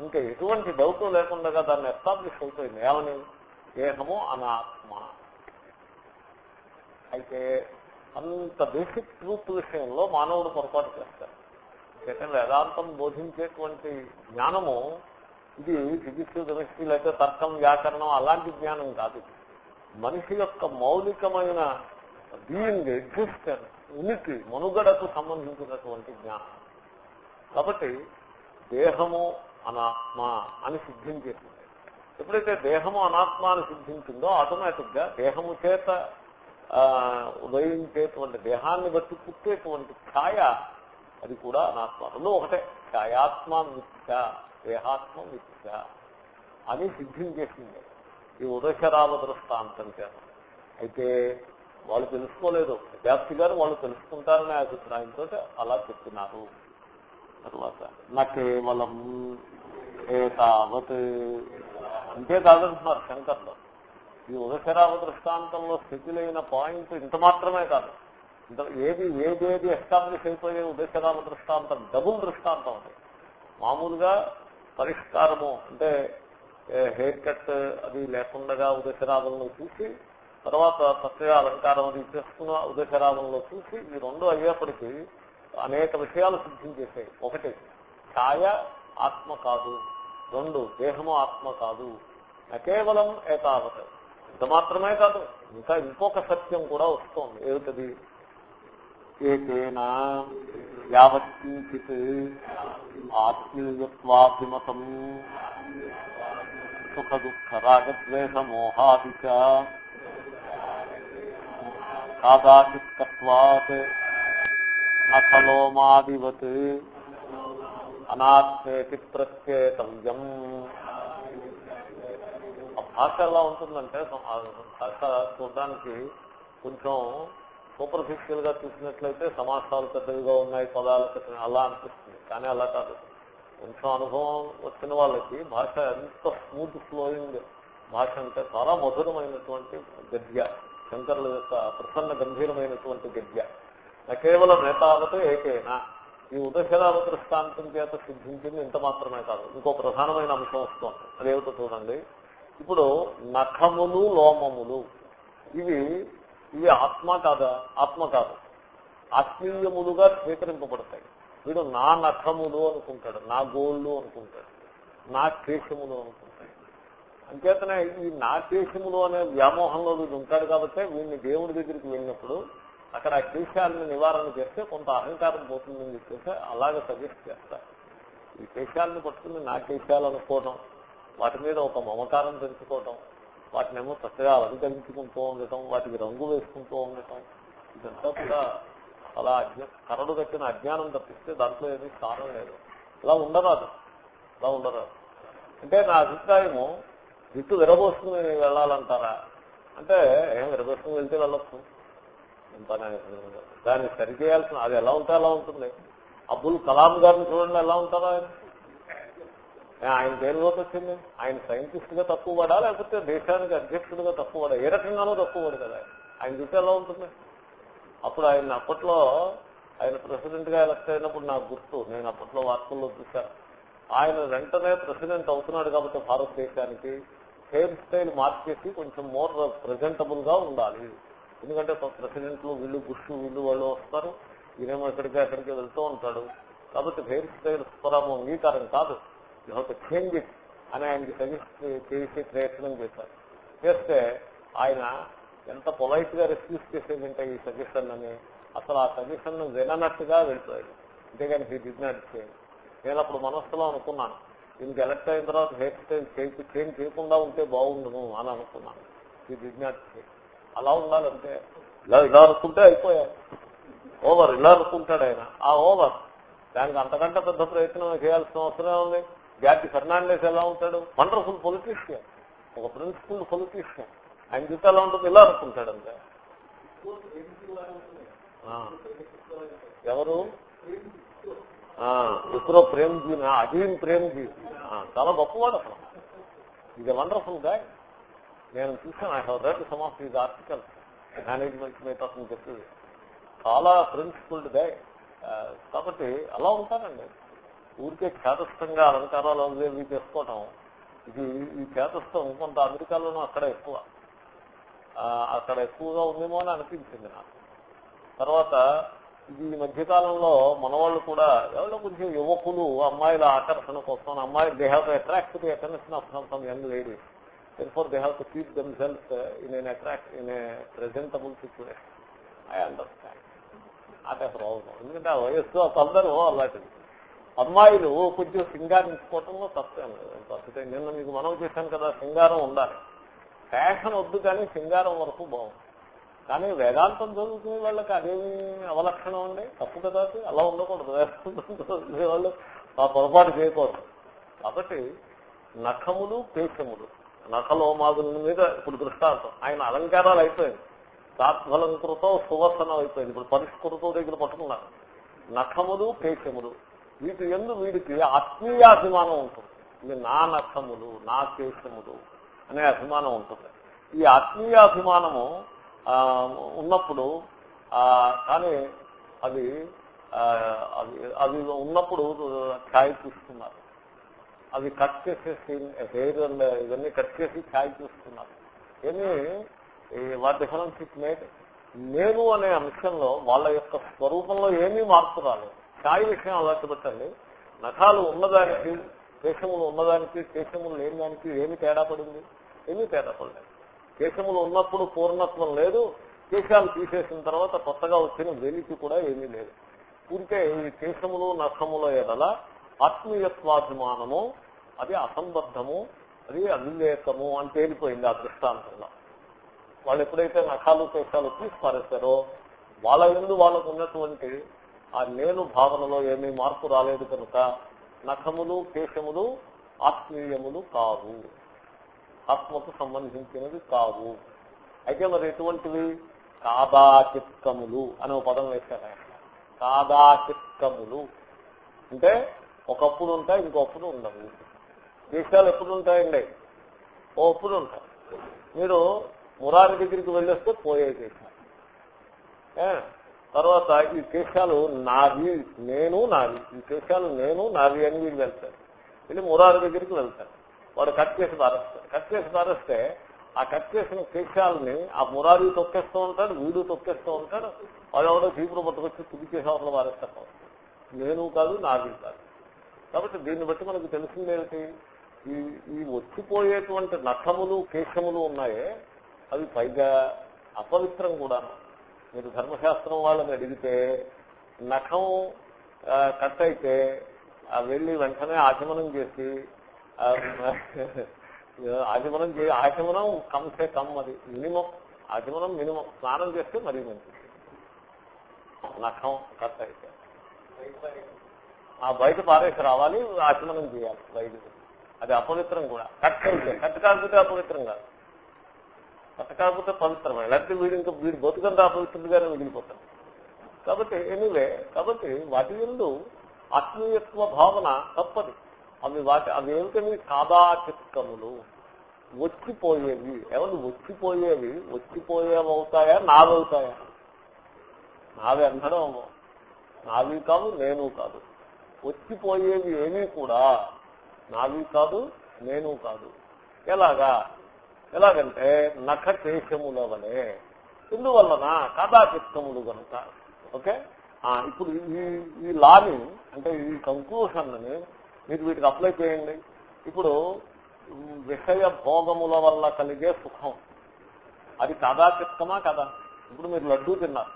S1: ఇంకా ఎటువంటి డౌట్ లేకుండా దాన్ని ఎస్టాబ్లిష్ అవుతుంది ఏమని దేహము అనాత్మ. అయితే అంత బేసిక్ ట్రూత్ విషయంలో మానవుడు పొరపాటు చేస్తారు ఎందుకంటే వేదాంతం బోధించేటువంటి జ్ఞానము ఇది ఫిజిక్స్ కెమిస్ట్రీ లేకపోతే తర్కం వ్యాకరణం అలాంటి జ్ఞానం కాదు మనిషి యొక్క మౌలికమైన బీయింగ్ ఎగ్జిస్టెన్స్ ఉనికి మనుగడకు సంబంధించినటువంటి జ్ఞానం. కాబట్టి దేహము అనాత్మ అని సిద్ధించేసింది. ఎప్పుడైతే దేహము అనాత్మ అని సిద్ధించిందో ఆటోమేటిక్గా దేహము చేత ఉదయించేటువంటి దేహాన్ని బట్టి పుట్టేటువంటి ఛాయ అది కూడా అనాత్మ. రెండు ఒకటే. ఛాయాత్మ మిథ్య దేహాత్మ మిథ్య అని సిద్ధించేసింది. ఈ ఉదశరావ దృష్టాంతం చేత. అయితే వాళ్ళు తెలుసుకోలేదు. విద్యార్థి గారు వాళ్ళు తెలుసుకుంటారనే అభిప్రాయంతో అలా చెప్తున్నారు తర్వాత నా కేవలం ఏతావత్ అంతే కాదంటున్నారు శంకర్లో. ఈ ఉదశరావ దృష్టాంతంలో స్థితిలైన పాయింట్ ఇంత మాత్రమే కాదు. ఇంత ఏది ఏదేది ఎస్టాబ్లిష్ అయిపోయే ఉదశరామ దృష్టాంతం? డబుల్ దృష్టాంతం అది. మామూలుగా పరిష్కారము అంటే హెయిర్ కట్ అది లేకుండా ఉదశరామంలో చూసి తర్వాత ప్రత్యేక అలంకారం అది చేసుకున్న ఉదశరామంలో చూసి ఈ రెండు అయ్యేప్పటికీ అనేక విషయాలు సిద్ధం చేశాయి ఒకటి ఛాయ ఆత్మ కాదు. రెండు దేహము ఆత్మ కాదు. కేవలం ఏతావత ఇంత మాత్రమే కాదు ఇంకా ఇంకొక సత్యం కూడా వస్తోంది. ఏమిటది? ఏకేనా యావత్కించిత్ ఆత్మీయత్వాభిమతం సుఖ దుఃఖ రాగద్వేష మోహాది కాదాచిత్వాత్ నఖలోమాదివత్ అనాథేతి ప్రత్యేతవ్యం భాష ఎలా ఉంటుందంటే భాష చూడడానికి కొంచెం సూపర్ఫిషియల్గా చూసినట్లయితే సమాసాలు పెద్దవిగా ఉన్నాయి పదాలు పెద్దవి అలా అనిపిస్తుంది. కానీ అలా కాదు. కొంచెం అనుభవం వచ్చిన వాళ్ళకి భాష ఎంత స్మూత్ ఫ్లోయింగ్ భాష అంటే చాలా మధురమైనటువంటి గద్య. శంకరుల యొక్క ప్రసన్న గంభీరమైనటువంటి గద్య. నా కేవలం నేతావత ఏకైనా. ఈ ఉదశరామ దృష్టాంతం చేత సిద్ధించింది ఇంత మాత్రమే కాదు. ఇంకో ప్రధానమైన అంశం వస్తుంది. అదేమిటో చూడండి. ఇప్పుడు నఖములు లోమములు ఇవి ఇవి ఆత్మ కాదా? ఆత్మ కాదు. ఆత్మీయములుగా స్వీకరింపబడతాయి. వీడు నా నఖములు అనుకుంటాడు నా గోళ్ళు అనుకుంటాడు నా కేశములు అనుకుంటాడు. అంచేతనే ఈ నా కేశములు అనే వ్యామోహంలో వీడు ఉంటాడు కాబట్టి వీడిని దేవుడి దగ్గరికి వెళ్ళినప్పుడు అక్కడ ఆ కేశాలను నివారణ చేస్తే కొంత అహంకారం పోతుందని చెప్పేసి అలాగే సజెస్ట్ చేస్తారు. ఈ కేశాలను పట్టుకుని నా కేశాలు అనుకోవడం వాటి మీద ఒక మమకారం పెంచుకోవటం వాటినేమో చక్కగా అలంకరించుకుంటూ ఉండటం వాటికి రంగు వేసుకుంటూ ఉండటం ఇదంతా కూడా అలా కరడు కట్టిన అజ్ఞానం తప్పిస్తే దాంట్లో ఏమీ స్థానం లేదు. ఇలా ఉండరాదు. ఇలా ఉండరాదు. అంటే నా అభిప్రాయము జుట్టు విరబోసుకుని వెళ్ళాలంటారా? అంటే ఏం విరబోసుకుని వెళ్తే వెళ్ళొచ్చు. దాన్ని సరిచేయాల్సిన అది ఎలా ఉంటే అలా ఉంటుంది. అబ్దుల్ కలాం గారిని చూడండి ఎలా ఉంటారా ఆయన? ఆయన దేనిలో వచ్చింది ఆయన సైంటిస్ట్గా తక్కువ పడా లేకపోతే దేశానికి అధ్యక్షుడిగా తక్కువ పడా ఏ రకంగానూ తక్కువ పడు కదా ఆయన. చూస్తే ఎలా ఉంటుంది? అప్పుడు ఆయన అప్పట్లో ఆయన ప్రెసిడెంట్గా ఎలక్ట్ అయినప్పుడు నాకు గుర్తు. నేను అప్పట్లో వార్తల్లో చూశాను ఆయన వెంటనే ప్రెసిడెంట్ అవుతున్నాడు కాబట్టి భారతదేశానికి హెయిర్ స్టైల్ మార్చేసి కొంచెం మోర్ ప్రెజెంటబుల్గా ఉండాలి. ఎందుకంటే ప్రెసిడెంట్లు వీళ్ళు బుష్ వీళ్ళు వాళ్ళు వస్తారు. ఈయనేమో ఎక్కడికి అక్కడికి వెళ్తూ ఉంటాడు. కాబట్టి హెయిర్ స్టైల్ స్వరము అంగీకారం కాదు. You have to change it అని ఆయనకి సజెస్ట్ చేసే ప్రయత్నం చేశారు. చేస్తే ఆయన ఎంత పొలైట్గా రిఫ్యూజ్ చేసేదంటే ఈ సజెషన్ అని అసలు ఆ సజెషన్ విననట్టుగా వెళ్ళిపోయాడు. అంతేగాని హీ డి నాట్ చేంజ్ నేను అప్పుడు మనస్సులో అనుకున్నాను దీనికి ఎలక్ట్ అయిన తర్వాత హెయిర్ స్టైల్ చేంజ్ చేంజ్ చేయకుండా ఉంటే బాగుండును అని అనుకున్నాను. హీ డి నాట్ చేంజ్ అలా ఉండాలంటే ఇలా ఇలా అనుకుంటే అయిపోయాయి. ఓవర్ ఇలా అనుకుంటాడు ఆయన. ఆ ఓవర్ దానికి అంతకంటే పెద్ద ప్రయత్నం చేయాల్సిన అవసరం ఉంది జాతి ఫెర్నాండెస్ ఎలా ఉంటాడు? Wonderful politician. ఒక ప్రిన్సిపల్ పొలిటీషియన్. ఆయన చూస్తే ఎలా ఉంటుంది ఇలా అనుకుంటాడు అంతే. ఆ. ఎవరు? ఇస్రో ప్రేమ్జీ అజీం ప్రేమ్జీ ఆ, చాలా గొప్పవాడు అసలు ఇది వండర్ఫుల్ గాయ్ నేను చూసాను I have read some of these article management మీద అసలు చెప్పింది చాలా ప్రిన్సిపల్డ్ గాయ్ కాబట్టి అలా ఉంటానండి ఊరికే ఖ్యాతస్థంగా అలంకారాలు అవి చేసుకోవటం. ఇది ఈ ఖ్యాతస్థం కొంత అమెరికాలోనూ అక్కడ ఎక్కువ. అక్కడ ఎక్కువగా ఉందేమో అని అనిపించింది నాకు. తర్వాత ఇది ఈ మధ్యకాలంలో మనవాళ్ళు కూడా ఎవరో కొంచెం యువకులు అమ్మాయిల ఆకర్షణ కోసం అమ్మాయి they attract the attention of some young ladies for they keep them selves in an attract in a presentable situation I understand అదే ప్రాబ్లం ఎందుకంటే ఆ వయస్సు అందరూ అలాంటిది. అమ్మాయిలు కొంచెం సింగారించుకోవటంలో తప్పేం లేదు. తప్పితే నిన్న మీకు మనం చేశాను కదా సింగారం ఉండాలి. ఫ్యాషన్ వద్దు కానీ సింగారం వరకు బాగుంది. కానీ వేదాంతం చదువుకునే వాళ్ళకి అదేమి అవలక్షణం అండి? తప్పు కదా అలా ఉండకూడదు. వేదాంతం చదువుకునే వాళ్ళు ఆ పొరపాటు చేయకూడదు. కాబట్టి నఖములు పేచములు నఖలోమాదుల మీద ఇప్పుడు దృష్టాంతం. ఆయన అలంకారాలు అయిపోయింది. తాత్ఫలంకృతో సువర్సనం అయిపోయింది. ఇప్పుడు పరిష్కృతం దగ్గర పట్టుకున్నారు. నఖములు కేశములు వీటి ఎందు వీడికి ఆత్మీయాభిమానం ఉంటుంది. ఇది నా నఖములు నా కేశములు అనే అభిమానం ఉంటుంది. ఈ ఆత్మీయాభిమానము ఉన్నప్పుడు కానీ అది అది అది ఉన్నప్పుడు ఛాయ్ చూస్తున్నారు. అవి కట్ చేసేసి హెయిర్ అండ్ ఇవన్నీ కట్ చేసి ఛాయ్ చూస్తున్నారు. కానీ వాట్ డిఫరెన్స్ ఇట్ మేడ్? నేను అనే అంశంలో వాళ్ళ యొక్క స్వరూపంలో ఏమీ మార్పు రాలేదు. ఛాయ్ విషయం అలాంటి పెట్టండి నఖాలు ఉన్నదానికి కేశములు ఉన్నదానికి కేశములు లేని దానికి ఏమి తేడా పడింది? ఏమీ తేడా పడలేదు. కేశములు ఉన్నప్పుడు పూర్ణత్వం లేదు. కేశాలు తీసేసిన తర్వాత కొత్తగా వచ్చిన వెలికి కూడా ఏమీ లేదు. ఉంటే ఈ కేశములు నఖముల ఎడల ఆత్మీయత్వాభిమానము అది అసంబద్ధము అది అవివేకము అని తేలిపోయింది ఆ దృష్టాంతంలో. వాళ్ళు ఎప్పుడైతే నఖాలు కేశాలు తీసి పారేస్తారో వాళ్ళ ముందు వాళ్ళకు ఉన్నటువంటి ఆ నేను భావనలో ఏమీ మార్పు రాలేదు కనుక నఖములు కేశములు ఆత్మీయములు కావు. ఆత్మకు సంబంధించినవి కావు. అయితే మరి ఎటువంటివి? కాదాచిత్కములు అనే ఒక పదం వేశారు ఆయన. కాదాచిత్కములు. అంటే ఒకప్పుడు ఉంటాయి ఇంకొప్పుడు ఉండవు. దేశాలు ఎప్పుడు ఉంటాయండి? ఒకప్పుడు ఉంటాయి. మీరు మురారి దగ్గరికి వెళ్ళొస్తే పోయే చేశారు తర్వాత ఈ కేశాలు నావి నేను నావి ఈ కేశాలు నేను నావి అని వీళ్ళు వెళ్తారు. వెళ్ళి మురారి దగ్గరికి వెళ్తారు. వాడు కట్ చేసి పారేస్తాడు కట్ చేసి పారేస్తే ఆ కట్ చేసిన కేశాలని ఆ మురారి తొక్కేస్తూ ఉంటాడు వీడు తొక్కేస్తూ ఉంటాడు. వాడు ఎవడో చీపురు పట్టుకొచ్చి తుది చేసే పారేస్తారు. నేను కాదు నాది కాదు. కాబట్టి దీన్ని బట్టి మనకు తెలిసిందేమిటి ఈ ఈ వచ్చిపోయేటువంటి నఖములు కేశములు ఉన్నాయే. అవి పైగా అపవిత్రం కూడా మీరు ధర్మశాస్త్రం వాళ్ళని అడిగితే నఖం కట్ అయితే వెళ్ళి వెంటనే ఆచమనం చేసి ఆచమనం చే ఆచమనం కమ్సే కమ్ అది మినిమం. ఆచమనం మినిమం. స్నానం చేస్తే మరీ మంచిది. నఖం కట్ అయితే ఆ బయట పారేసి రావాలి ఆచమనం చేయాలి బయట అది అపవిత్రం కూడా. కట్ అయితే కట్ కాకపోతే అపవిత్రం కాదు. కట్ కాకపోతే పవిత్రమే? లేకపోతే వీడు ఇంకా వీడు బతుకంతా అపవిత్రుడిగానే మిగిలిపోతాడు. కాబట్టి ఎనీవే కాబట్టి వాటి ఎందు ఆత్మీయత్వ భావన తప్పది. అవి వాటి అవి ఏమిటని కాదాచిత్కములు వచ్చిపోయేవి. ఎవరు వచ్చిపోయేవి? వచ్చిపోయేవి అవుతాయా నావవుతాయా? నావి అందడం నావి కాదు నేను కాదు. వచ్చిపోయేవి ఏమీ కూడా నావి కాదు నేను కాదు. ఎలాగా? ఎలాగంటే నఖ కేశముల వలె ఎందువలన కథాచిత్తములు కనుక ఓకే? ఇప్పుడు ఈ ఈ లాని అంటే ఈ కంక్లూషన్ని మీరు వీటికి అప్లై చేయండి. ఇప్పుడు విషయ భోగముల వల్ల కలిగే సుఖం. అది కథాచిత్తమా కదా? ఇప్పుడు మీరు లడ్డూ తిన్నారు.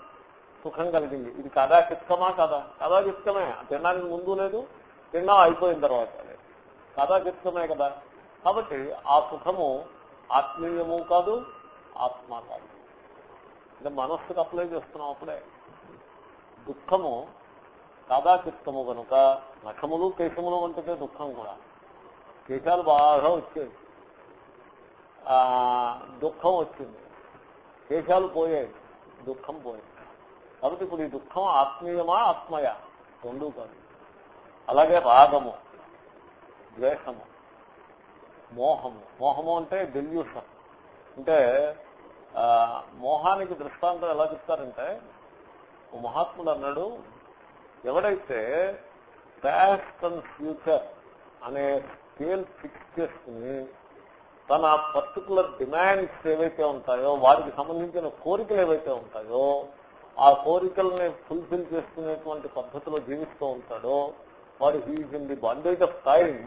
S1: సుఖం కలిగింది. ఇది కథాచిత్తమా కదా? కథాచిత్తమే. తినడానికి ముందు లేదు తిన్నా అయిపోయిన తర్వాత లేదు. కథాచిత్తమే కదా? కాబట్టి ఆ సుఖము ఆత్మీయము కాదు ఆత్మ కాదు. అంటే మనస్సుకు అప్లై చేస్తున్నాం అప్పుడే. దుఃఖము కాదాచిత్తము కనుక నఖములు కేశములు వంటిదే దుఃఖం కూడా. కేశాలు బాగా వచ్చాయి ఆ, దుఃఖం వచ్చింది. కేశాలు పోయాయి. దుఃఖం పోయింది కాబట్టి ఇప్పుడు ఈ దుఃఖం ఆత్మీయమా ఆత్మయ? రెండూ కాదు. అలాగే రాగము ద్వేషము. మోహము. మోహము అంటే డెల్యూషన్ అంటే మోహానికి దృష్టాంతం ఎలా చెప్తారంటే ఓ మహాత్ముడు అన్నాడు ఎవడైతే పాస్ట్ అండ్ ఫ్యూచర్ అనే స్కేల్ ఫిక్స్ చేసుకుని తన పర్టికులర్ డిమాండ్స్ ఏవైతే ఉంటాయో వారికి సంబంధించిన కోరికలు ఏవైతే ఉంటాయో ఆ కోరికల్ని ఫుల్ఫిల్ చేసుకునేటువంటి పద్ధతిలో జీవిస్తూ ఉంటాడో వాడు he's in the bondage of time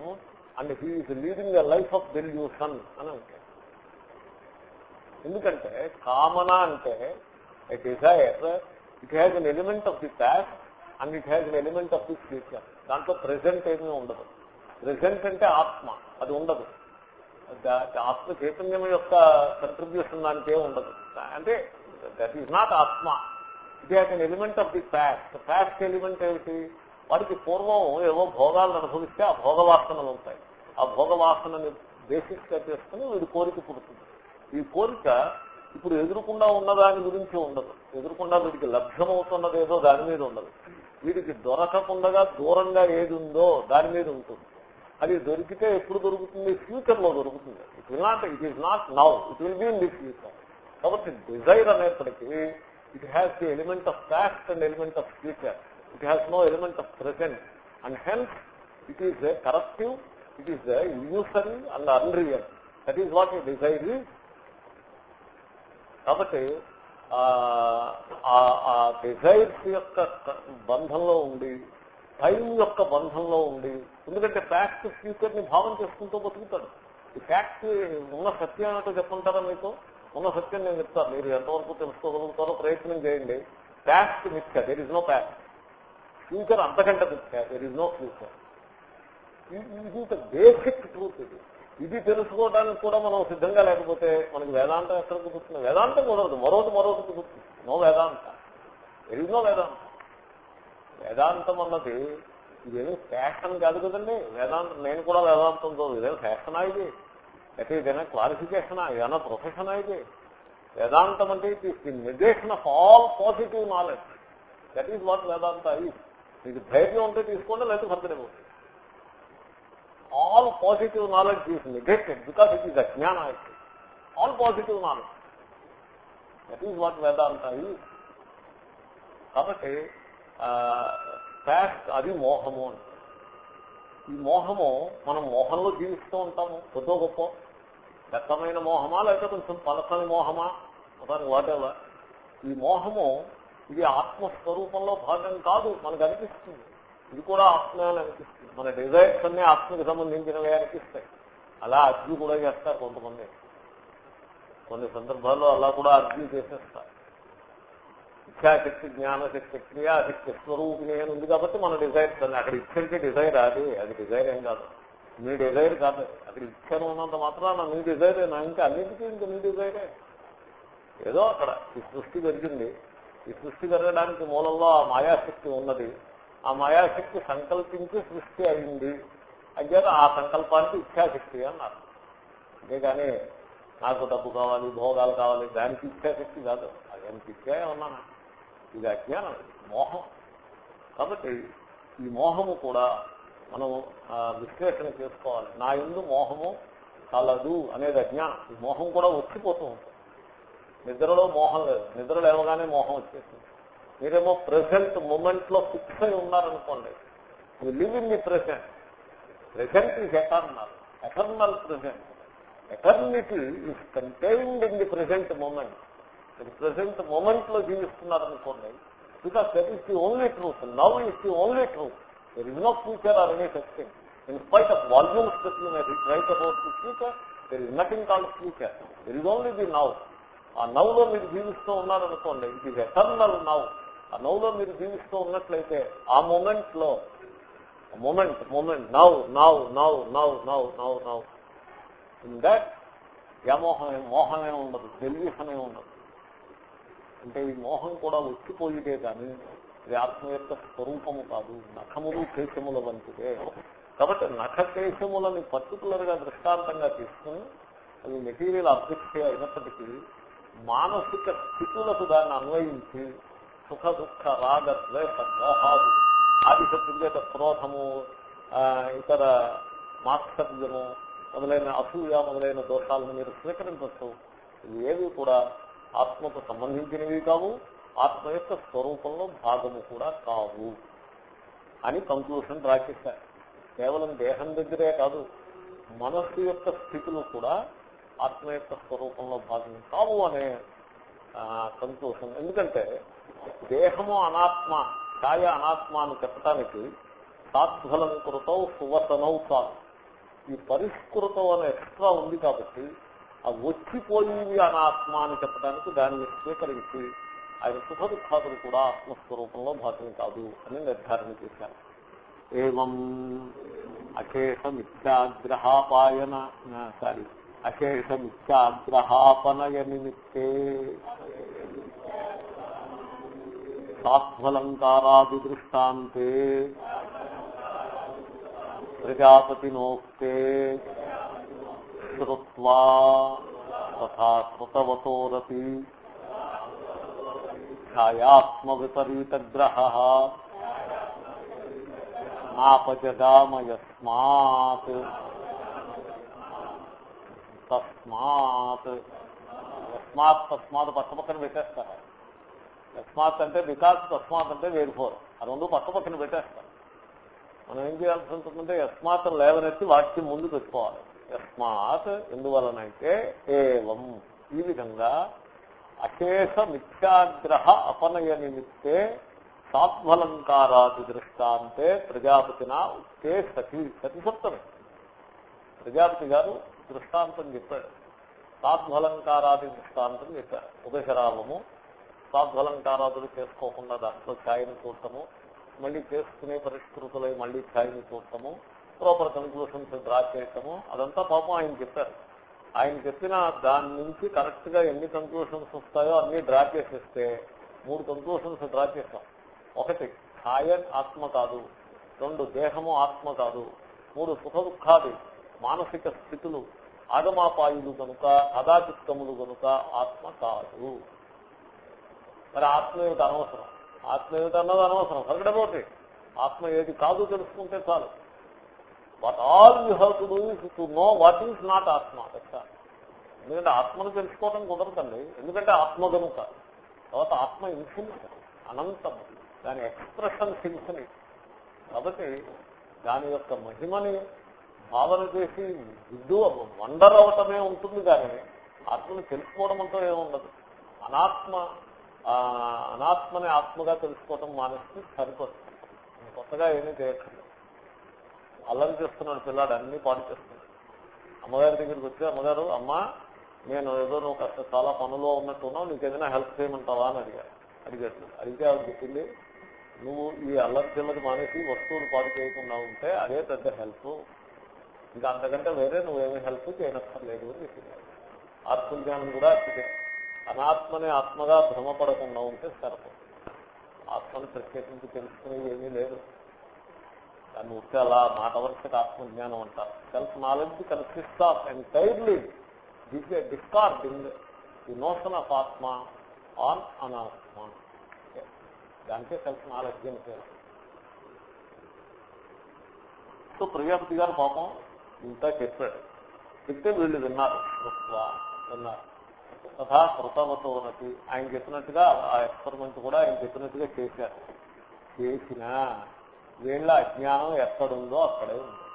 S1: and he is leading the life of delusion అని అంటారు ఎందుకంటే కామన అంటే it desire it has an element of the past and it has an element of the future దాంట్లో ప్రెసెంట్ ఏమీ ఉండదు. ప్రెసెంట్ అంటే ఆత్మ. అది ఉండదు. ఆత్మ చైతన్యం యొక్క కంట్రిబ్యూషన్ దానికి ఏమి ఉండదు. అంటే దట్ ఈస్ నాట్ ఆత్మ. It has an element of the past past element ఏమిటి? వాడికి పూర్వం ఏవో భోగాలను అనుభవిస్తే ఆ భోగవాసనలు ఉంటాయి. ఆ భోగవాసనని బేసిస్గా చేసుకుని వీడి కోరిక పుడుతుంది. ఈ కోరిక ఇప్పుడు ఎదురుకుండా ఉన్న దాని గురించి ఉండదు. ఎదురుకుండా వీడికి లభ్యమవుతున్నది ఏదో దాని మీద ఉండదు. వీడికి దొరకకుండా దూరంగా ఏది ఉందో దాని మీద ఉంటుంది. అది దొరికితే ఎప్పుడు దొరుకుతుంది? ఫ్యూచర్లో దొరుకుతుంది. It will not it is not now it will be in the future కాబట్టి డిజైర్ అనేప్పటికీ it has the element of past and element of future it has no element of present and hence it is corruptive it is illusory and unreal that is what desire is కాబట్టి ఆ డిజైర్స్ యొక్క బంధంలో ఉండి టైం యొక్క బంధంలో ఉండి ఎందుకంటే ఫ్యాక్ట్ ఫ్యూచర్ని భావం చేసుకుంటూ బతుకుతాడు. ఈ ఫ్యాక్ట్ ఉన్న సత్యం ఏమిటో చెప్పుంటారా మీకు? ఉన్న సత్యం నేను చెప్తాను మీరు ఎంతవరకు తెలుసుకోగలుగుతారో ప్రయత్నం చేయండి. ఫ్యాక్ట్ మిథ్య. There is no fact future అంతకంటే మిథ్య. దెర్ ఇస్ నో ఫ్యూచర్ ఇది బేసిక్ ట్రూత్ ఇది ఇది తెలుసుకోవడానికి కూడా మనం సిద్ధంగా లేకపోతే మనకి వేదాంతం ఎక్కడ కుదురుతుంది వేదాంతం కుదరదు మరొకటి మరొకటి కుదురుతుంది నో వేదాంత దెర్ వేదాంతం నో వేదాంతం అన్నది ఇదేమి ఫ్యాషన్ కాదు కదండి వేదాంతం నేను కూడా వేదాంతం చదువు ఇదేం ఫ్యాషనా ఇది అయితే ఇదైనా క్వాలిఫికేషనా ఏదైనా ప్రొఫెషనా ఇది వేదాంతం అంటే it is the of all positive knowledge that is what Vedanta ఇది మీకు ధైర్యం ఉంటే తీసుకోండి లేకపోతే భద్రం all positive knowledge is negated because it is జ్ఞాన all positive knowledge that is what Vedanta ఈ కాబట్టి ఫ్యాక్ట్ అది మోహము అని. ఈ మోహము మనం మోహంలో జీవిస్తూ ఉంటాము. కొద్దో గొప్ప. దత్తమైన మోహమా లేకపోతే కొంచెం పలసని మోహమా? దానికి వాటెవర్. ఈ మోహము ఇది ఆత్మస్వరూపంలో భాగం కాదు మనకు అనిపిస్తుంది. ఇది కూడా ఆత్మ అని అనిపిస్తుంది. మన డిజైర్స్ అన్ని ఆత్మకి సంబంధించినవే అనిపిస్తాయి. అలా అర్జీ కూడా చేస్తారు కొంతమంది. కొన్ని సందర్భాల్లో అలా కూడా అర్జీ చేసేస్తారు. ఇచ్చాశక్తి జ్ఞానశక్తి క్రియాశక్తి స్వరూపిణి అని ఉంది కాబట్టి మన డిజైర్స్ అన్ని. అక్కడ ఇచ్చే డిజైర్ అది. అది డిజైర్ ఏం కాదు. మీ డిజైర్ కాదు. అక్కడ ఇచ్చాను ఉన్నంత మాత్రాన మీ డిజైర్ నా ఇంకా అన్నింటికీ ఇంకా మీ డిజైరే ఏదో అక్కడ ఈ సృష్టి జరిగింది. ఈ సృష్టి జరగడానికి మూలంలో ఆ మాయాశక్తి ఉన్నది. ఆ మాయాశక్తి సంకల్పించి సృష్టి అయింది. అంచేత ఆ సంకల్పానికి ఇచ్ఛాశక్తి అన్నారు. అంతేగాని నాకు డబ్బు కావాలి భోగాలు కావాలి దానికి ఇచ్ఛాశక్తి కాదు. అదేంటి ఇచ్చే ఉన్నాను ఇది అజ్ఞానం మోహం. కాబట్టి ఈ మోహము కూడా మనం విశ్లేషణ చేసుకోవాలి. నా ఎందు మోహము కలదు అనేది అజ్ఞానం. ఈ మోహం కూడా వచ్చిపోతూ ఉంటుంది. నిద్రలో మోహం లేదు. నిద్ర లేవగానే మోహం వచ్చేస్తుంది. మీరేమో ప్రజెంట్ మూమెంట్లో ఫిక్స్ అయి ఉన్నారనుకోండి. You live in the present present is eternal eternal present eternity is contained in the present moment మీరు ప్రజెంట్ మూమెంట్లో జీవిస్తున్నారనుకోండి because that is the only truth now is the only truth there is no future or any such thing in spite of volumes that you may write about the future there is nothing called future there is only the now ఆ నవ్వులో మీరు జీవిస్తూ ఉన్నారనుకోండి ఇట్ ఈస్ ఎటర్నల్ నవ్ ఆ నవ్వులో మీరు జీవిస్తూ ఉన్నట్లయితే ఆ మూమెంట్లో moment moment now now now now now now now in that వ్యామోహమే మోహమే ఉండదు డెల్యూషనే ఉండదు. అంటే ఈ మోహం కూడా వచ్చిపోయితే కానీ ఇది ఆత్మ యొక్క స్వరూపము కాదు నఖములు కేశముల వంటిదే కాబట్టి నఖ కేశములని పర్టికులర్గా దృష్టాంతంగా తీసుకుని అవి మెటీరియల్ అబ్జెక్ట్ అయినప్పటికీ మానసిక స్థితులకు దాన్ని అన్వయించి సుఖ దుఃఖ రాగ ద్వేష మోహాలు ఆదిశత్రుగత క్రోధము ఆ, ఇతర మాత్సర్యము మొదలైన అసూయ మొదలైన దోషాలను మీరు స్వీకరించవచ్చు. ఇవి ఏవి కూడా ఆత్మకు సంబంధించినవి కావు ఆత్మ యొక్క స్వరూపంలో భాగము కూడా కావు అని కంక్లూషన్ డ్రా కేవలం దేహం దగ్గరే కాదు మనస్సు యొక్క స్థితులు కూడా ఆత్మ యొక్క స్వరూపంలో భాగం కావు అనే కంక్లూషన్ ఎందుకంటే దేహము అనాత్మ కాయ అనాత్మ అని చెప్పటానికి తాత్ఫలం కృతం సువసనౌ ఈ పరిష్కృతం అనే ఎక్స్ట్రా ఉంది కాబట్టి ఆ వచ్చిపోయి అనాత్మ అని చెప్పడానికి దానిని స్వీకరించి ఆయన సుఖ దుఃఖాదులు కూడా ఆత్మస్వరూపంలో భాగం కాదు అని నిర్ధారణ చేశారు. ఏం అశేషమిత్యాగ్రహాపాయన సారీ అశేషమిత్యాగ్రహాపనయ నిమిత్తే సాత్వలంకారాది దృష్టాంతే ప్రజాపతినోక్తే శ్రుత్వా తథా కృతవతోరపి ఛాయాత్మ విపరీతగ్రహ నాపజగామయస్మాత్ తస్మాత్ తస్మాత్ తస్మాత్ పక్క పక్కన పెట్టేస్తారు? తస్మాత్ అంటే బికాస్ తస్మాత్ అంటే వేరుపోరు ఆ రెండు పక్క పక్కన పెట్టేస్తారు. మనం ఏం చేయాల్సి ఉంటుందంటే యస్మాత్ లేవనెత్తి వాక్యం ముందు పెట్టుకోవాలి యస్మాత్ ఎందువలనైతే ఏవం ఈ విధంగా అశేష మిథ్యాగ్రహ అపనయ నిమిత్తే సాత్వలంకారాది దృష్టాంతే ప్రజాపతిన ఉత్తే సతి సతి ప్రజాపతి గారు దృష్టాంతం చెప్పాడు సాత్వలంకారాది దృష్టాంతం చెప్పారు. ఉపశరామము సాధ్వలంకారాదులు చేసుకోకుండా దాంట్లో ఛాయని చూడటము మళ్ళీ చేసుకునే పరిష్కృతులై మళ్ళీ ఛాయని చూడటము ప్రాపర్ కన్క్లూషన్స్ డ్రా చేయటము అదంతా పాపం ఆయన చెప్పారు. ఆయన చెప్పిన దాని నుంచి కరెక్ట్గా ఎన్ని కన్క్లూషన్స్ వస్తాయో అన్ని డ్రా చేసేస్తే మూడు కన్క్లూషన్స్ డ్రా చేస్తాం. ఒకటి ఛాయ ఆత్మ కాదు. రెండు దేహము ఆత్మ కాదు. మూడు సుఖ దుఃఖాది మానసిక స్థితులు ఆగమాపాయులు కనుక కథాచిత్తములు కనుక ఆత్మ కాదు. మరి ఆత్మ ఏమిటి అనవసరం? ఆత్మ ఏమిటి అన్నది అనవసరం. ఫర్గడబోటి ఆత్మ ఏది కాదు తెలుసుకుంటే చాలు. What all you have to do is to know what is not ఆత్మ. దట్స్ ఎందుకంటే ఆత్మను తెలుసుకోవడం కుదరదండి. ఎందుకంటే ఆత్మ కనుక తర్వాత ఆత్మ ఇన్ఫినిట్ అనంతం దాని ఎక్స్ప్రెషన్ ఇన్ఫినిట్ కాబట్టి దాని యొక్క మహిమని భావన చేసి విద్దు వండర్ అవటమే ఉంటుంది కానీ ఆత్మను తెలుసుకోవడం అంటూ ఏముండదు. అనాత్మ అనాత్మని ఆత్మగా తెలుసుకోవటం మానేసి సరిపోతుంది. కొత్తగా ఏమీ చేయట్లేదు అల్లరి చేస్తున్నాడు పిల్లాడు అన్ని పాడు చేస్తున్నాడు. అమ్మగారి దగ్గరికి వచ్చి అమ్మగారు అమ్మ నేను ఏదో నువ్వు కాస్త చాలా పనులో ఉన్నట్టున్నావు నీకు ఏదైనా హెల్ప్ చేయమంటావా? అని అడిగాడు అడిగాడు. అడిగితే ఆవిడ చెప్పింది నువ్వు ఈ అల్లరి పిల్లకి మానేసి వస్తువులు పాడు చేయకుండా ఉంటే అదే పెద్ద హెల్ప్. ఇంకా అంతకంటే వేరే నువ్వేమీ హెల్ప్ చేయనక్కర్లేదు అని చెప్పింది. ఆత్మజ్ఞానం కూడా అతికే అనాత్మని ఆత్మగా భ్రమపడకుండా ఉంటే సరిపోతుంది ఆత్మను ప్రత్యేకించి తెలుసుకునేది ఏమీ లేదు. దాన్ని ఉంటే అలా మాట వరుసకు ఆత్మజ్ఞానం అంటారు. Self knowledge consist of entirely this a discarding the notion of ఆత్మ ఆన్ అనాత్మ. దానికే సెల్ఫ్ నాలెడ్జ్ అని పేరు. సో ప్రజాపతి గారు పాపం ఇంత చెప్పాడు. చెప్తే వీళ్ళు విన్నారు. విన్నారు. తథా కృతవతోనటి ఆయన చెప్పినట్టుగా ఆ ఎక్స్పెరిమెంట్ కూడా ఆయన చెప్పినట్టుగా చేశారు. చేసిన వీళ్ళ అజ్ఞానం ఎక్కడుందో అక్కడే ఉంది.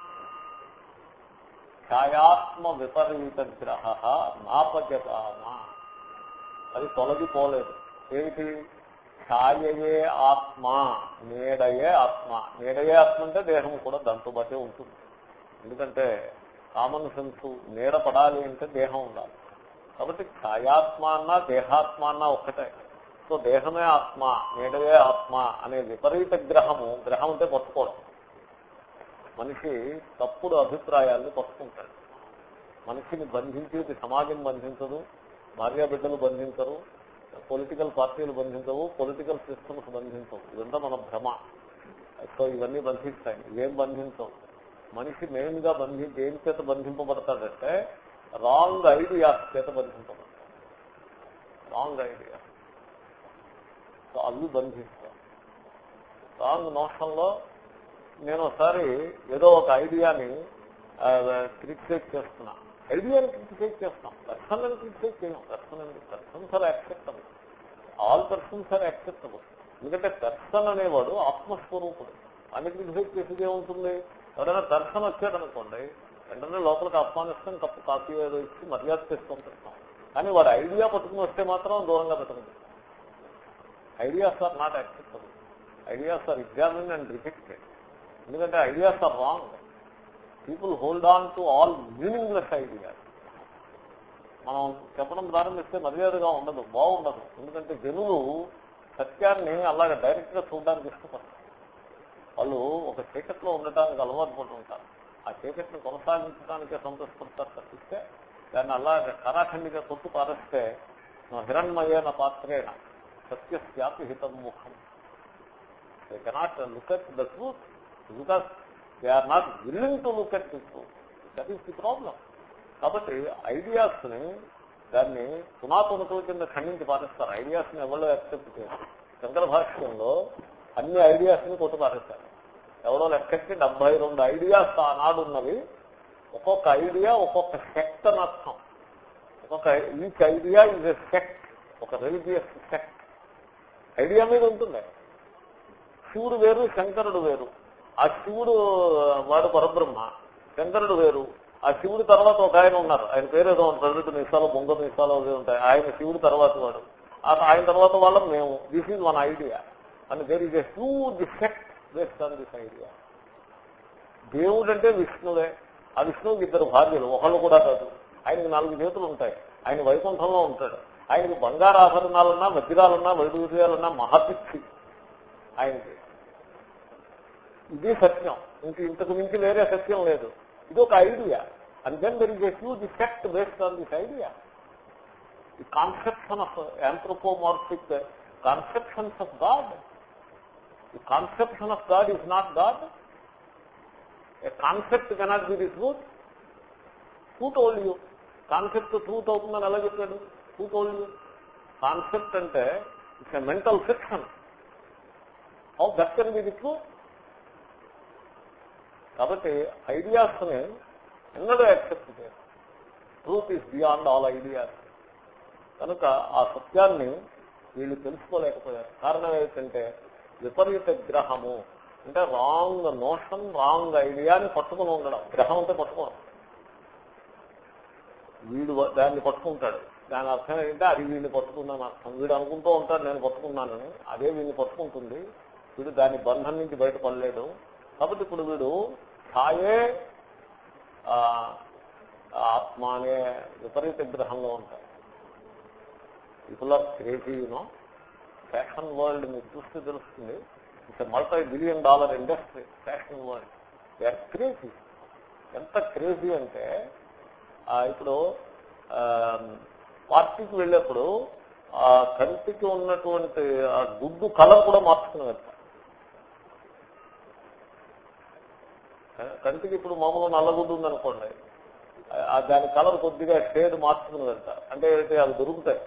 S1: ఛాయాత్మ విపరీత గ్రహ నాపజగామ అది తొలగిపోలేదు. ఏమిటి? ఛాయయే ఆత్మ నీడయే ఆత్మ. నీడయే ఆత్మ అంటే దేహం కూడా దాంతో బట్టే ఉంటుంది. ఎందుకంటే కామన్ సెన్స్ నీడ పడాలి అంటే దేహం ఉండాలి. కాబట్టి కాయాత్మ అన్నా దేహాత్మ అన్నా ఒక్కటే. సో దేహమే ఆత్మ నేడవే ఆత్మ అనే విపరీత గ్రహము గ్రహం అంటే పట్టుకోవడం. మనిషి తప్పుడు అభిప్రాయాల్ని పట్టుకుంటాడు. మనిషిని బంధించేది సమాజం బంధించదు భార్య బిడ్డలు బంధించరు పొలిటికల్ పార్టీలు బంధించవు పొలిటికల్ సిస్టమ్స్ బంధించవు. ఇదంతా మన భ్రమ. సో ఇవన్నీ బంధిస్తాయి. ఇవేం బంధించవు? మనిషి మెయిన్గా బంధి దేని చేత బంధింపబడతాడంటే రాంగ్ ఐడియాస్ చేత బంధింపబడతాడు రాంగ్ ఐడియా. సో అల్లు బంధిస్తాం. రాంగ్ నోషంలో నేను ఒకసారి ఏదో ఒక ఐడియాని క్రిటిసైజ్ చేస్తున్నా. ఐడియాని క్రిటిసైజ్ చేస్తాం. పర్సన్ క్రిటిసైజ్ చేయం. పర్సన్ దర్శనం persons are acceptable. All persons are acceptable. ఎందుకంటే పర్సన్ అనేవాడు ఆత్మస్వరూపుడు. అని క్రిటిసైజ్ చేసేది ఏముంటుంది? ఎవరైనా దర్శనం వచ్చాడనుకోండి వెంటనే లోపలికి ఆహ్వానిస్తాం కప్పు కాఫీ ఏదో ఇచ్చి మర్యాద చేసుకొని పెడతాం కానీ వాడు ఐడియా పట్టుకుని వస్తే మాత్రం దూరంగా పెట్టండి ideas are not acceptable. Ideas are examine and rejected ఎందుకంటే ideas are wrong. People hold on to all meaningless ideas మనం చెప్పడం ప్రారంభిస్తే మర్యాదగా ఉండదు బాగుండదు. ఎందుకంటే జనులు సత్యాన్ని అలాగే డైరెక్ట్గా చూడడానికి ఇష్టపడతారు. వాళ్ళు ఒక చీకట్లో ఉండటానికి అలవాటు పడుతుంటారు. ఆ చీకటిని కొనసాగించడానికే సంతోషపడతారు తప్పిస్తే దాన్ని అలాగే కరాఖండిగా కొట్టు పారేస్తే హిరణ్మయన పాత్రేణ సత్యస్యాపి హితం ముఖం. They cannot look at the truth because they are not willing to look at the truth that is the problem కాబట్టి ఐడియాస్ని దాన్ని పునాతునకుల కింద ఖండించి పాటిస్తారు ఐడియాస్ని ఎవరో యాక్సెప్ట్ చేయరు? శంకర భాష్యంలో అన్ని ఐడియాస్ని కొట్టు పారేస్తారు. ఎవరో లెక్కకి డెబ్బై రెండు ఐడియాస్ ఆనాడు ఉన్నవి ఒక్కొక్క ఐడియా ఒక్కొక్క సెక్ట్ అని అర్థం ఒక్కొక్క each idea is a sect. ఒక రిలీజియస్ సెక్ట్. ఐడియా మీద ఉంటుంది. శివుడు వేరు శంకరుడు వేరు. ఆ శివుడు వాడు పరబ్రహ్మ. శంకరుడు వేరు. ఆ శివుడి తర్వాత ఒక ఆయన ఉన్నారు. ఆయన పేరు ఏదో ప్రజలకు నిసాలో బొంగ నిసాలో అవి ఉంటాయి. ఆయన శివుడి తర్వాత వాడు. ఆయన తర్వాత వాళ్ళం మేము. This is one idea and there is a huge sect based on this idea దేవుడు అంటే విష్ణువే. ఆ విష్ణువుకి ఇద్దరు భార్యలు. ఒకళ్ళు కూడా కాదు. ఆయనకి నాలుగు చేతులు ఉంటాయి. ఆయన వైకుంఠంలో ఉంటాడు. ఆయనకి బంగారు ఆభరణాలన్నా వజ్రాలన్నా వైడూర్యాలన్నా మహాపిచ్చి ఆయనకి. ఇది సత్యం. ఇంక ఇంతకు మించి వేరే సత్యం లేదు. ఇది ఒక idea. And then there is a huge effect based on this idea the conception of anthropomorphic conceptions of God the conception of God is not God a concept cannot be the truth who told you concept truth అవుతుందని ఎలా చెప్పాడు? హూ టోల్డ్ యూ కాన్సెప్ట్ అంటే it's a mental fiction how that can be the truth కాబట్టి ఐడియాస్ని ఎన్నడూ యాక్సెప్ట్ చేయాలి. Truth is beyond all ideas కనుక ఆ సత్యాన్ని వీళ్ళు తెలుసుకోలేకపోయారు. కారణం ఏంటంటే విపరీత గ్రహము. అంటే రాంగ్ నోషన్ రాంగ్ ఐడియాని పట్టుకుని ఉండడం. గ్రహం అంటే పట్టుకోవడం. వీడు దాన్ని పట్టుకుంటాడు. దాని అర్థం ఏంటంటే అది వీడిని పట్టుకుందని అర్థం. వీడు అనుకుంటూ ఉంటాడు నేను పట్టుకున్నానని అదే వీడిని పట్టుకుంటుంది. వీడు దాని బంధం నుంచి బయటపడలేడు. కాబట్టి ఇప్పుడు వీడు ఛాయే ఆత్మ అనే విపరీత గ్రహంలో ఉంటాయి ఇప్పుడు క్రేజీ యూనో ఫ్యాషన్ వరల్డ్ మీరు చూస్తే తెలుస్తుంది. It's multi billion dollar industry fashion world. They crazy ఎంత క్రేజీ అంటే ఇప్పుడు పార్టీకి వెళ్ళేప్పుడు ఆ కంటికి ఉన్నటువంటి ఆ గుడ్డు కలర్ కూడా మార్చుకుని వెళ్తారు కంటికి ఇప్పుడు మామూలు నల్లగుడ్డు ఉందనుకోండి దాని కలర్ కొద్దిగా షేడ్ మార్చుకుని వెళ్తారు అంటే అవి దొరుకుతాయి.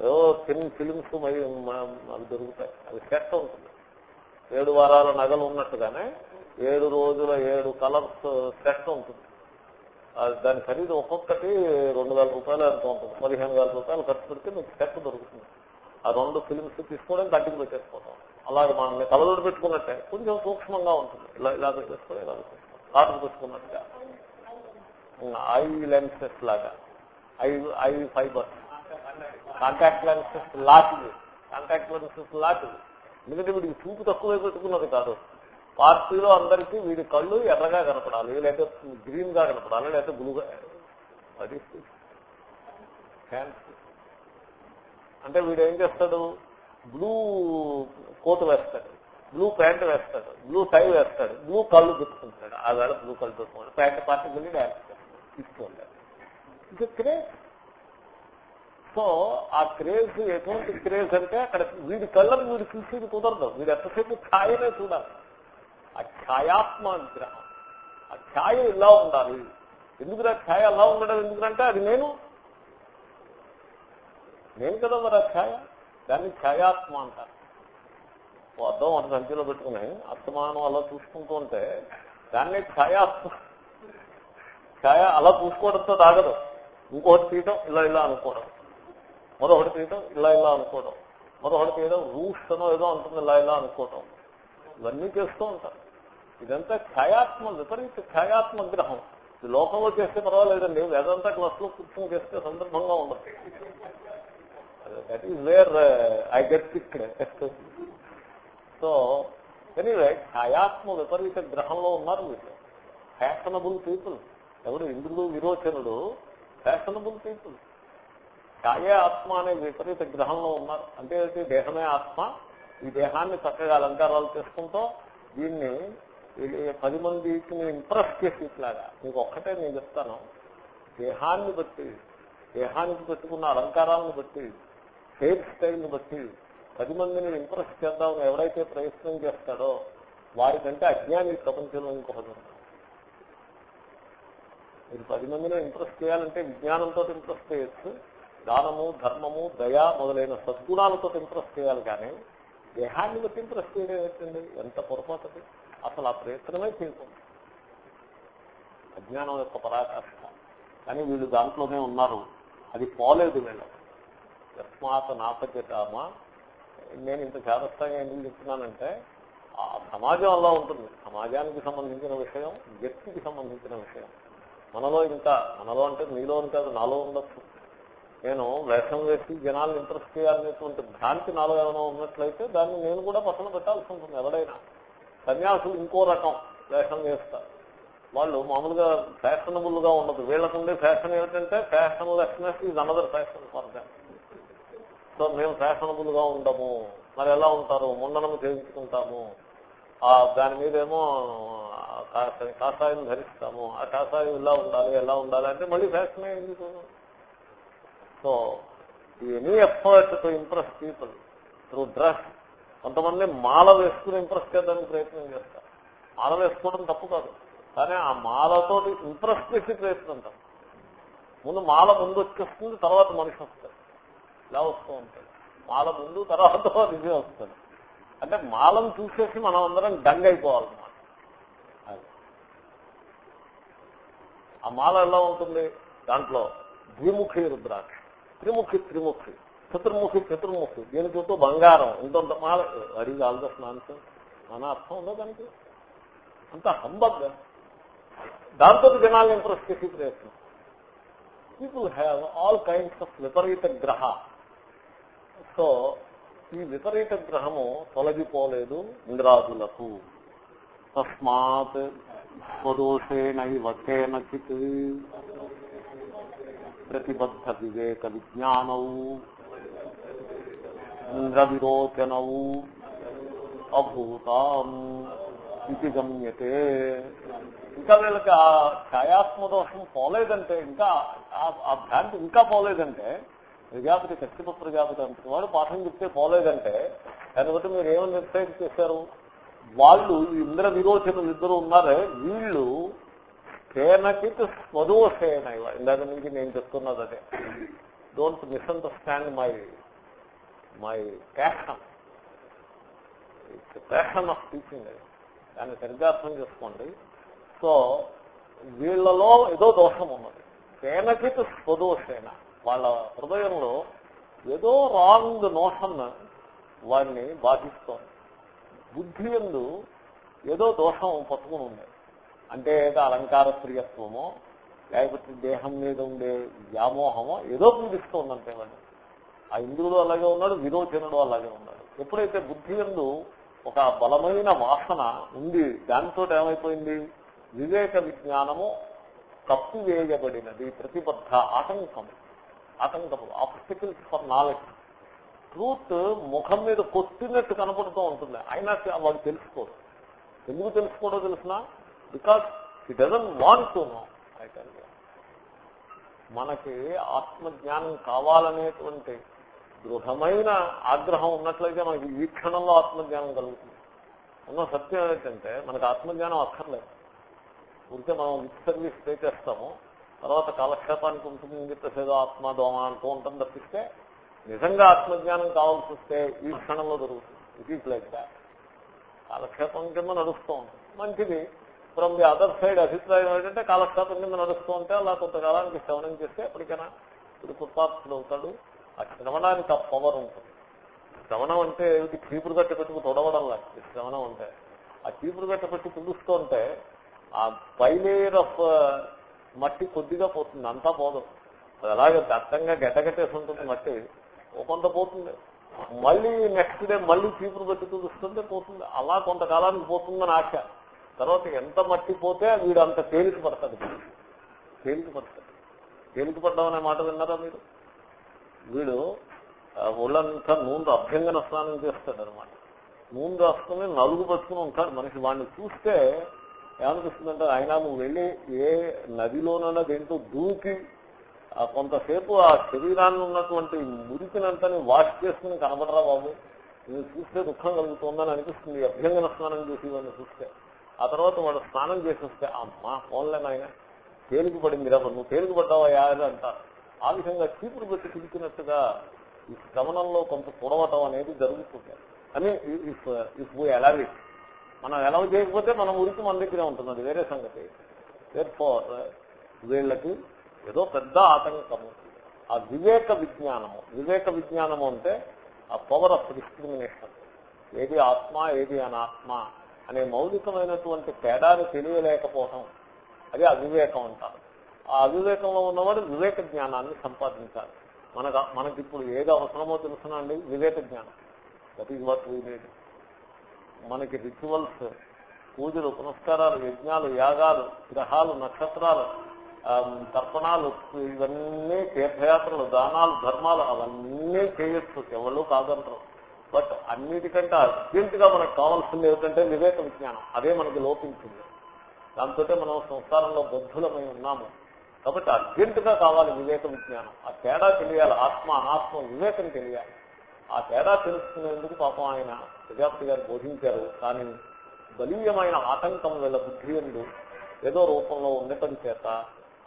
S1: ఏదో ఫిల్మ్ ఫిలిమ్స్ అవి దొరుకుతాయి. అవి సెట్ ఉంటుంది. ఏడు వారాల నగలు ఉన్నట్టుగానే ఏడు రోజుల ఏడు కలర్స్ సెట్ ఉంటుంది. దాని ఖరీదు ఒక్కొక్కటి రెండు వేల రూపాయలు ఎంత ఉంటుంది. పదిహేను వేల రూపాయలు ఖర్చు పెడితే మీకు సెట్ దొరుకుతుంది. ఆ రెండు ఫిలిమ్స్ తీసుకోవడం గడ్డికి పెట్టేసుకోవడం. అలాగే మనల్ని కలలోడు పెట్టుకున్నట్టే. కొంచెం సూక్ష్మంగా ఉంటుంది. ఇలా ఇలా పెట్టేసుకొని ఇలా పెట్టేసుకోవాలి కాటు పెట్టుకున్నట్టుగా. ఐ లెన్సెస్ లాగా. Eye eye fibres. Contact lenses లాంటివి కాంటాక్ట్ లెన్సెస్ లాంటివి ఎందుకంటే వీడికి చూపు తక్కువ పెట్టుకున్నది కాదు. పార్టీలో అందరికీ వీడి కళ్ళు ఎర్రగా కనపడాలి లేకపోతే గ్రీన్గా కనపడాలి లేకపోతే బ్లూగా. అది అంటే వీడు ఏం చేస్తాడు? బ్లూ కోట్ వేస్తాడు. బ్లూ ప్యాంట్ వేస్తాడు. బ్లూ టై వేస్తాడు. బ్లూ కళ్ళు పెట్టుకుంటాడు. ఆ వేళ బ్లూ కళ్ళు పెట్టుకుంటాడు. ప్యాంట్ పార్టీకి వెళ్ళి డ్యాన్స్ తీసుకోండి ఇది క్రేజ్. సో ఆ క్రేజ్ ఎటువంటి క్రేజ్ అంటే అక్కడ వీడి కళ్ళని వీడు చూసేది కుదరదు. వీడు ఎంతసేపు ఛాయనే చూడాలి. ఆ ఛాయాత్మ విగ్రహం ఆ ఛాయ ఇలా ఉండాలి. ఎందుకురా ఛాయ అలా ఉండడం ఎందుకంటే అది నేను? నేను కదా మరి ఆ ఛాయ? దాన్ని ఛాయాత్మ అంటారు. అర్థం ఒక సంచిలో పెట్టుకుని అస్తమానం అలా చూసుకుంటూ ఉంటే దాన్ని ఛాయాత్మ. ఛాయ అలా చూసుకోవడంతో తాగదు ఇంకోటి తీయటం ఇలా ఇలా అనుకోవడం. మరొకటి తీయటం ఇలా ఇలా అనుకోవడం మరొకటి తీయడం రూఫ్స్ అనో ఏదో ఉంటుంది ఇలా ఇలా అనుకోవటం. ఇవన్నీ చేస్తూ ఉంటారు. ఇదంతా ఛాయాత్మ విపరీత ఛాయాత్మ గ్రహం. ఇది లోకంలో చేస్తే పర్వాలేదండి వేదాంత క్లాస్లో కూర్చొని చేస్తే సందర్భంగా ఉండదు. That is where I get ఇక్కడ సో ఎనీవే ఛాయాత్మ విపరీత గ్రహంలో ఉన్నారు వీళ్ళు. ఫ్యాషనబుల్ పీపుల్ ఎవరు ఇంద్రుడు విరోచనుడు? ఫ్యాషనబుల్ పీపుల్ కాయే ఆత్మ అనే విపరీత గ్రహంలో ఉన్నారు అంటే దేహమే ఆత్మ. ఈ దేహాన్ని చక్కగా అలంకారాలు చేసుకుంటూ దీన్ని ఇది పది మందికి నేను ఇంప్రెస్ చేసేట్లాగా మీకు ఒక్కటే నేను చెప్తాను. దేహాన్ని బట్టి దేహానికి పెట్టుకున్న అలంకారాలను బట్టి హెయిర్ స్టైల్ని బట్టి పది మందిని ఇంప్రెస్ చేద్దామని ఎవరైతే ప్రయత్నం చేస్తాడో వారికంటే అజ్ఞాని ప్రపంచంలో ఇంకొకటి మీరు పది మందిని ఇంప్రెస్ చేయాలంటే విజ్ఞానంతో ఇంప్రెస్ చేయొచ్చు. దానము ధర్మము దయ మొదలైన సద్గుణాలతో ఇంప్రెస్ చేయాలి కానీ దేహాన్ని బట్టి ఇంప్రెస్ చేయడం ఏంటండి? ఎంత పొరపాటు అసలు ఆ ప్రయత్నమే చేయకూడదు. అజ్ఞానం యొక్క పరాకాష్ట. కానీ వీళ్ళు దాంట్లోనే ఉన్నారు. అది పోలేదు వీళ్ళు. యస్మాత్ నాపచేతామ నేను ఇంత జాగ్రత్తగా ఎందుకు చెప్తున్నానంటే ఆ సమాజం అలా ఉంటుంది. సమాజానికి సంబంధించిన విషయం వ్యక్తికి సంబంధించిన విషయం. మనలో ఇంకా మనలో అంటే నీలో అని కాదు నాలో ఉండొచ్చు. నేను వేషం వేసి జనాలను ఇంట్రెస్ట్ చేయాలనేటువంటి భ్రాంతి నాలో ఏమైనా ఉన్నట్లయితే దాన్ని నేను కూడా పక్కన పెట్టాల్సి ఉంటుంది ఎవరైనా. సన్యాసులు ఇంకో రకం వేషం వేస్తారు వాళ్ళు మామూలుగా ఫ్యాషనబుల్గా ఉండదు వీళ్ళకుండే ఫ్యాషన్ ఏమిటంటే fashionlessness is another fashion for them so మేము ఫ్యాషనబుల్గా ఉండము. మరి ఎలా ఉంటారు? ముండనము చేయించుకుంటాము. ఆ దాని మీదేమో కా- కాషాయం ధరిస్తాము. ఆ కాషాయం ఇలా ఉండాలి ఎలా ఉండాలి అంటే మళ్ళీ ఫ్యాషన్ ఎందుకు? So any effort to impress people. Through dress కొంతమంది మాల వేసుకుని ఇంప్రెస్ చేయడానికి ప్రయత్నం చేస్తారు. మాల వేసుకోవడం తప్పు కాదు. కానీ ఆ మాలతో ఇంప్రెస్ చేసి ప్రయత్నం తప్పు. ముందు మాల ముందు వచ్చేస్తుంది తర్వాత మనిషి వస్తాడు. ఇలా వస్తూ ఉంటాడు. మాల ముందు తర్వాత నిజం వస్తుంది అంటే మాలను చూసేసి మనం అందరం డంగ్ అయిపోవాలన్నమాట అది. ఆ మాల ఎలా ఉంటుంది? దాంట్లో ద్విముఖి రుద్రాక్ష. త్రిముఖి త్రిముఖి. చతుర్ముఖి చతుర్ముఖి. దీని చుట్టూ బంగారం. ఇంతంత మాల అడిగి ఆల్దస్ నాన్సెన్ మన అర్థం ఉందో దానికి? అంత హంబగ్ దాంతో జనాలను ఇంప్రెస్ చేసి ప్రయత్నం. People have all kinds of విపరీత గ్రహ. సో ఈ విపరీత గ్రహము తొలగిపోలేదు ఇంద్రాదులకు. తస్మాత్ స్వదోషేణైవ కేనచిత్. ప్రతిబద్ధ వివేక విజ్ఞానౌ ఇంద్రవిరోచనౌ అభూతాం ఇది గమ్యతే ఇంకా వీళ్ళకి ఆ ఛాయాత్మ దోషం పోలేదంటే ఇంకా ఆ- భ్రాంతి ఇంకా పోలేదంటే ప్రజాపతి కశ్యప ప్రజాపతి అంటే వాడు పాఠం చెప్తే పోలేదంటే దాన్ని బట్టి మీరు ఏమని నిర్ణయం చేశారు వాళ్ళు ఇంద్ర విరోచనులు ఇద్దరు ఉన్నారే వీళ్ళు కేనకిత్ స్వదోషేణ ఇవ. ఇందాక నుంచి నేను చెప్తున్నది అదే. Don't misunderstand my my passion passion of teaching అది దాన్ని సరిగ్గా అర్థం చేసుకోండి. సో వీళ్ళలో ఏదో దోషం ఉన్నది. కేనకిత్ స్వదోషేణ. వాళ్ళ హృదయంలో ఏదో రాంగ్ నోషన్ వారిని బాధిస్తోంది. బుద్ధి ఎందు ఏదో దోషం పట్టుకుని ఉంది. అంటే ఏదో అలంకార ప్రియత్వమో లేకపోతే దేహం మీద ఉండే వ్యామోహమో ఏదో పూజిస్తూ ఉందంటే వాడు ఆ ఇంద్రుడు అలాగే ఉన్నాడు విరోచనుడు అలాగే ఉన్నాడు. ఎప్పుడైతే బుద్ధి ఎందు ఒక బలమైన వాసన ఉంది దాంతో ఏమైపోయింది? వివేక విజ్ఞానము కప్పివేయబడినది ప్రతిబద్ధ ఆటంకం. ఆటంకము ఆబ్స్టికల్స్ ఫర్ నాలెడ్జ్ ట్రూత్ ముఖం మీద కొట్టినట్టు కనపడుతూ ఉంటుంది. అయినా వాడు తెలుసుకోడు. ఎందుకు తెలుసుకోడో తెలిసినా because he doesn't want to know I మనకి ఆత్మజ్ఞానం కావాలనేటువంటి దృఢమైన ఆగ్రహం ఉన్నట్లయితే మనకి ఈ క్షణంలో ఆత్మజ్ఞానం కలుగుతుంది. ఉన్న సత్యం ఏంటంటే మనకు ఆత్మజ్ఞానం అక్కర్లేదు. ఉంటే మనం విత్ సర్వీస్ పే చేస్తాము. తర్వాత కాలక్షేపానికి ఉంటుంది చెప్పేసేదో ఆత్మ దోమ అంటూ ఉంటాం తప్పిస్తే నిజంగా ఆత్మజ్ఞానం కావాల్సి వస్తే ఈ క్షణంలో దొరుకుతుంది. ఇట్ ఈస్ లైక్ దాట్ కాలక్షేపం కింద నడుస్తూ ఉంటుంది. మంచిది. ఫ్రమ్ ది అదర్ సైడ్ అభిప్రాయం ఏంటంటే కాలక్షేపం కింద నడుస్తూ ఉంటే అలా కొంతకాలానికి శ్రవణం చేస్తే ఎప్పటికైనా ఇప్పుడు కృతార్థుడు అవుతాడు. ఆ శ్రవణానికి ఆ పవర్ ఉంటుంది. శ్రవణం అంటే ఏమిటి? చీపురు గట్ట పెట్టుకు తొడవడం లాంటి శ్రవణం అంటే ఆ చీపురు గట్ట పెట్టి పిలుస్తూ ఉంటే ఆ పై ఆఫ్ మట్టి కొద్దిగా పోతుంది. అంతా పోదు. అది అలాగే దత్తంగా గడ్డగట్టేసి ఉంటుంది మట్టి. ఓ కొంత పోతుంది. మళ్ళీ నెక్స్ట్ డే మళ్ళీ చీపురు పెట్టి పిలుస్తుంటే పోతుంది. అలా కొంతకాలానికి పోతుందని ఆశ. తర్వాత ఎంత మట్టిపోతే వీడు అంత తేలిక పడతాడు. తేలిక పడతాడు. తేలిక పడ్డం అనే మాట విన్నారా మీరు? వీడు ఒళ్ళంతా నూనె అభ్యంగన స్నానం చేస్తాడు అనమాట నూనె రాసుకుని నలుగు పట్టుకుని ఉంటాడు. మనిషి వాడిని చూస్తే ఏమనిపిస్తుందంటే ఆయన నువ్వు వెళ్ళి ఏ నదిలోనైనా దేంట్లో దూకి ఆ కొంతసేపు ఆ శరీరాన్ని ఉన్నటువంటి మురికినంతని వాష్ చేసుకుని కనబడరా బాబు? నేను చూస్తే దుఃఖం కలుగుతుందని అనిపిస్తుంది. అభ్యంగన స్నానం చేసి వాడిని చూస్తే. ఆ తర్వాత వాడు స్నానం చేసి వస్తే అమ్మా ఫోన్లే నాయన. తేలిక పడింది రా నువ్వు తేలిక పడ్డావా యారు అంటారు. ఆ విధంగా చీపురు పెట్టి పిలిచినట్టుగా ఈ శ్రవణంలో కొంత చూడవటం అనేది జరుగుతుంది. అని ఇఫ్ ఎలా మనం ఎలా చేయకపోతే మనం ఉరికి మన దగ్గరే ఉంటుంది వేరే సంగతి. వీళ్ళకి ఏదో పెద్ద ఆటంకము. ఆ వివేక విజ్ఞానము. వివేక విజ్ఞానము అంటే ఆ పవర్ ఆఫ్ డిస్క్రిమినేషన్. ఏది ఆత్మ ఏది అనాత్మ అనే మౌలికమైనటువంటి తేడాను తెలియలేకపోవటం. అది అవివేకం అంటారు. ఆ అవివేకంలో ఉన్నవాడు వివేక జ్ఞానాన్ని సంపాదించాలి. మనకు మనకి ఇప్పుడు ఏది అవసరమో తెలుసునండి వివేక జ్ఞానం. That is what we need మనకి రిచువల్స్ పూజలు పునస్కారాలు యజ్ఞాలు యాగాలు గ్రహాలు నక్షత్రాలు తర్పణాలు ఇవన్నీ తీర్థయాత్రలు దానాలు ధర్మాలు అవన్నీ చేయొచ్చు. ఎవరు కాదంటారు. బట్ అన్నిటికంటే అర్జెంట్గా మనకు కావాల్సింది ఏమిటంటే వివేక విజ్ఞానం అదే మనకి లోపించింది. దాంతో మనం సంసారంలో బుద్ధులమై ఉన్నాము. కాబట్టి అర్జెంట్గా కావాలి వివేక విజ్ఞానం ఆ తేడా తెలియాలి. ఆత్మ అనాత్మ వివేకం తెలియాలి. ఆ తేడా తెలుసుకునేందుకు పాపం ఆయన ప్రజాపతి గారు బోధించారు. కానీ బలీయమైన ఆటంకం వీళ్ళ బుద్ధి ఎందు ఏదో రూపంలో ఉండటం చేత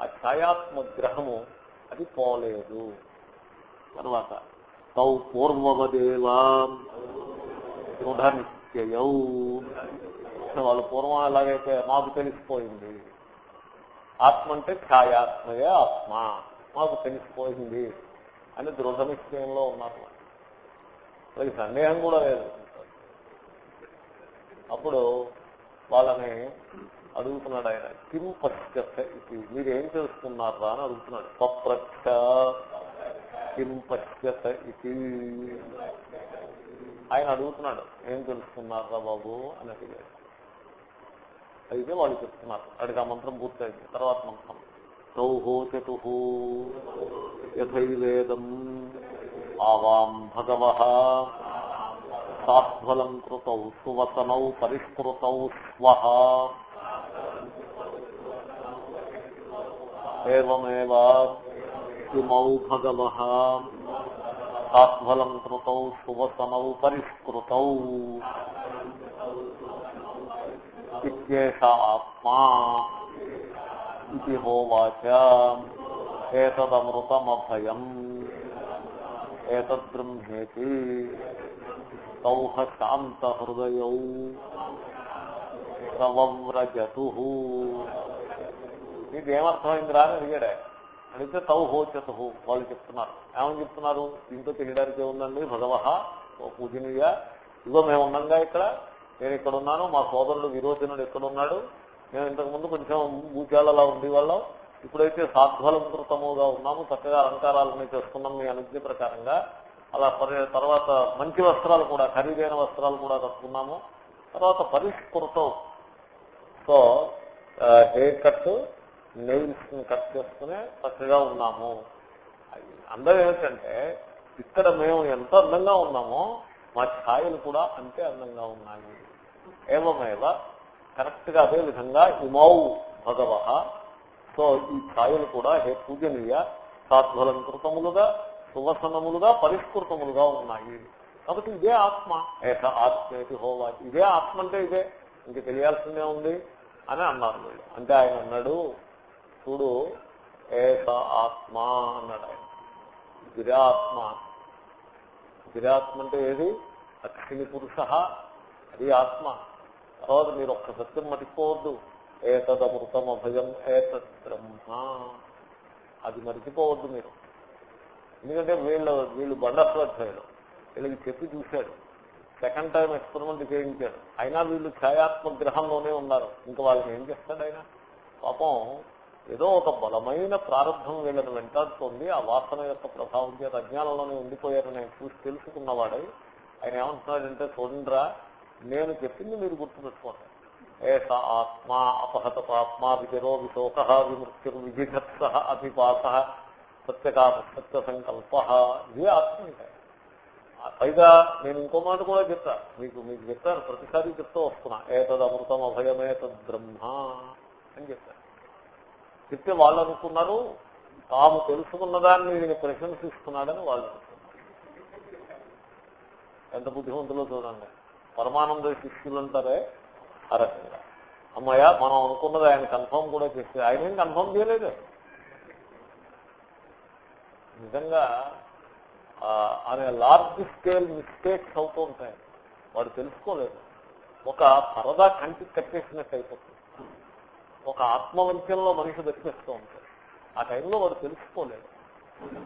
S1: ఆ ఛాయాత్మ గ్రహము అది పోలేదు. తర్వాత తౌ పూర్వవదేవా దృఢ వాళ్ళు పూర్వం ఎలాగైతే మాకు తెలిసిపోయింది ఆత్మ అంటే ఛాయాత్మయే ఆత్మ మాకు తెలిసిపోయింది అని దృఢ నిశ్చయంలో ఉన్నారు. వాళ్ళకి సందేహం కూడా లేదు. అప్పుడు వాళ్ళని అడుగుతున్నాడు ఆయన కిం పశ్చత ఇది మీరు ఏం తెలుసుకున్నారా అని అడుగుతున్నాడు. పప్రక్ష కిం పశ్యత ఇది. ఆయన అడుగుతున్నాడు ఏం తెలుసుకున్నారా బాబు? అని అడిగాడు. అయితే వాళ్ళు చెప్తున్నారు అడిగి ఆ మంత్రం పూర్తయింది తర్వాత మంత్రం. సౌహో చతు యథైవేదం ఆవాం భగవ సాధ్వలం కృతౌ సువతనౌ పరిష్కృతౌ స్వః. ఏమేవా ఇమౌ భగవ సాధ్వలం కృతౌ సువతనౌ పరిష్కృతౌ. ఇత్యేష ఆత్మా ఇది హోవాచ. ఏతదమృతమభయం. ఏతద్బ్రహ్మేతి సౌహ శాంత హృదయౌ నీకేమర్థమైంది రాని అడిగాడే. అడిగితే తౌ హోచతు వాళ్ళు చెప్తున్నారు. ఏమని చెప్తున్నారు? దీంతో తెలియడానికి ఉందండి భగవహ ఓ పూజనీయ ఇగో మేము ఉన్నాగా ఇక్కడ నేను ఇక్కడ ఉన్నాను మా సోదరుడు విరోచనుడు ఎక్కడ ఉన్నాడు? మేము ఇంతకుముందు కొంచెం భూచాలలా ఉండేవాళ్ళం. ఇప్పుడైతే సాధ్వలంకృతముగా ఉన్నాము చక్కగా అలంకారాలని చేసుకున్నాం మీ అనుజ్ఞ ప్రకారంగా. అలా పరి- తర్వాత మంచి వస్త్రాలు కూడా ఖరీదైన వస్త్రాలు కూడా కట్టుకున్నాము. తర్వాత పరిష్కృతం. So hair cut nails cut చేసుకుని చక్కగా ఉన్నాము. అందం ఏమిటంటే ఇక్కడ మేము ఎంత అందంగా ఉన్నామో మా ఛాయలు కూడా అంతే అందంగా ఉన్నాయి. ఏమేవ కరెక్ట్గా అదే విధంగా ఇమౌ భగవ సో ఈ ఛాయలు కూడా హే పూజనీయ సాధ్వలంకృతములుగా సువసనములుగా పరిష్కృతములుగా ఉన్నాయి. కాబట్టి ఇదే ఆత్మ. ఏక ఆత్మేతి హోవా. ఇదే ఆత్మ అంటే ఇదే. ఇంక తెలియాల్సిందే ఉంది అని అన్నారు వీళ్ళు. అంటే ఆయన అన్నాడు చూడు ఏక ఆత్మ అన్నాడు ఆయన. గిరాత్మ గిరాత్మ అంటే ఏది? అక్షిణి పురుష అది ఆత్మ. తర్వాత మీరు ఒక్క సత్యం మర్చిపోవద్దు. ఏతదమృతం అభయం ఏతద్ బ్రహ్మ. అది మర్చిపోవద్దు మీరు. ఎందుకంటే వీళ్ళు వీళ్ళు బండశ్రద్ధలు వీళ్ళకి చెప్పి చూశాడు. సెకండ్ టైం ఎక్స్పెరిమెంట్ చేయించాడు. అయినా వీళ్ళు ఛాయాత్మక గ్రహంలోనే ఉన్నారు. ఇంకా వాళ్ళని ఏం చేస్తాడు ఆయన? పాపం ఏదో ఒక బలమైన ప్రారంభం వీళ్ళని వెంటాడుతోంది. ఆ వాసన యొక్క ప్రభావం చేత అజ్ఞానంలోనే ఉండిపోయారని చూసి తెలుసుకున్నవాడై ఆయన ఏమంటున్నాడంటే చూడండిరా నేను చెప్పింది మీరు గుర్తుపెట్టుకోండి. ఏస ఆత్మ అపహత ఆత్మ విజరో విశోక విమృత్యుర్ విజిఘత్స అభిపాస సత్యకామ సత్య సంకల్ప. ఇవే ఆత్మ అంటే. పైగా నేను ఇంకో మాట కూడా చెప్తా మీకు మీకు చెప్తాను ప్రతిసారి చెప్తూ వస్తున్నా. ఏతద్ అమృతం అభయమేతద్ బ్రహ్మ అని చెప్తాను చెప్తే వాళ్ళు అనుకున్నారు. తాము తెలుసుకున్నదాన్ని నేను ప్రశంసిస్తున్నాడని వాళ్ళు అనుకున్నారు. ఎంత బుద్ధిమంతులో చూడండి. పరమానంద శిష్యులు అంటారే ఆ రకంగా అమ్మయ్య మనం అనుకున్నది ఆయన కన్ఫర్మ్ కూడా చేస్తే ఆయన ఏం కన్ఫర్మ్ చేయలేదు. నిజంగా అనే లార్జ్ స్కేల్ మిస్టేక్స్ అవుతూ ఉంటాయి. వాడు తెలుసుకోలేదు. ఒక పరదా కంటికి కట్టేసినట్టు అయిపోతుంది. ఒక ఆత్మవంత్యంలో మనిషి దర్శిస్తూ ఉంటాడు ఆ టైంలో వాడు తెలుసుకోలేదు.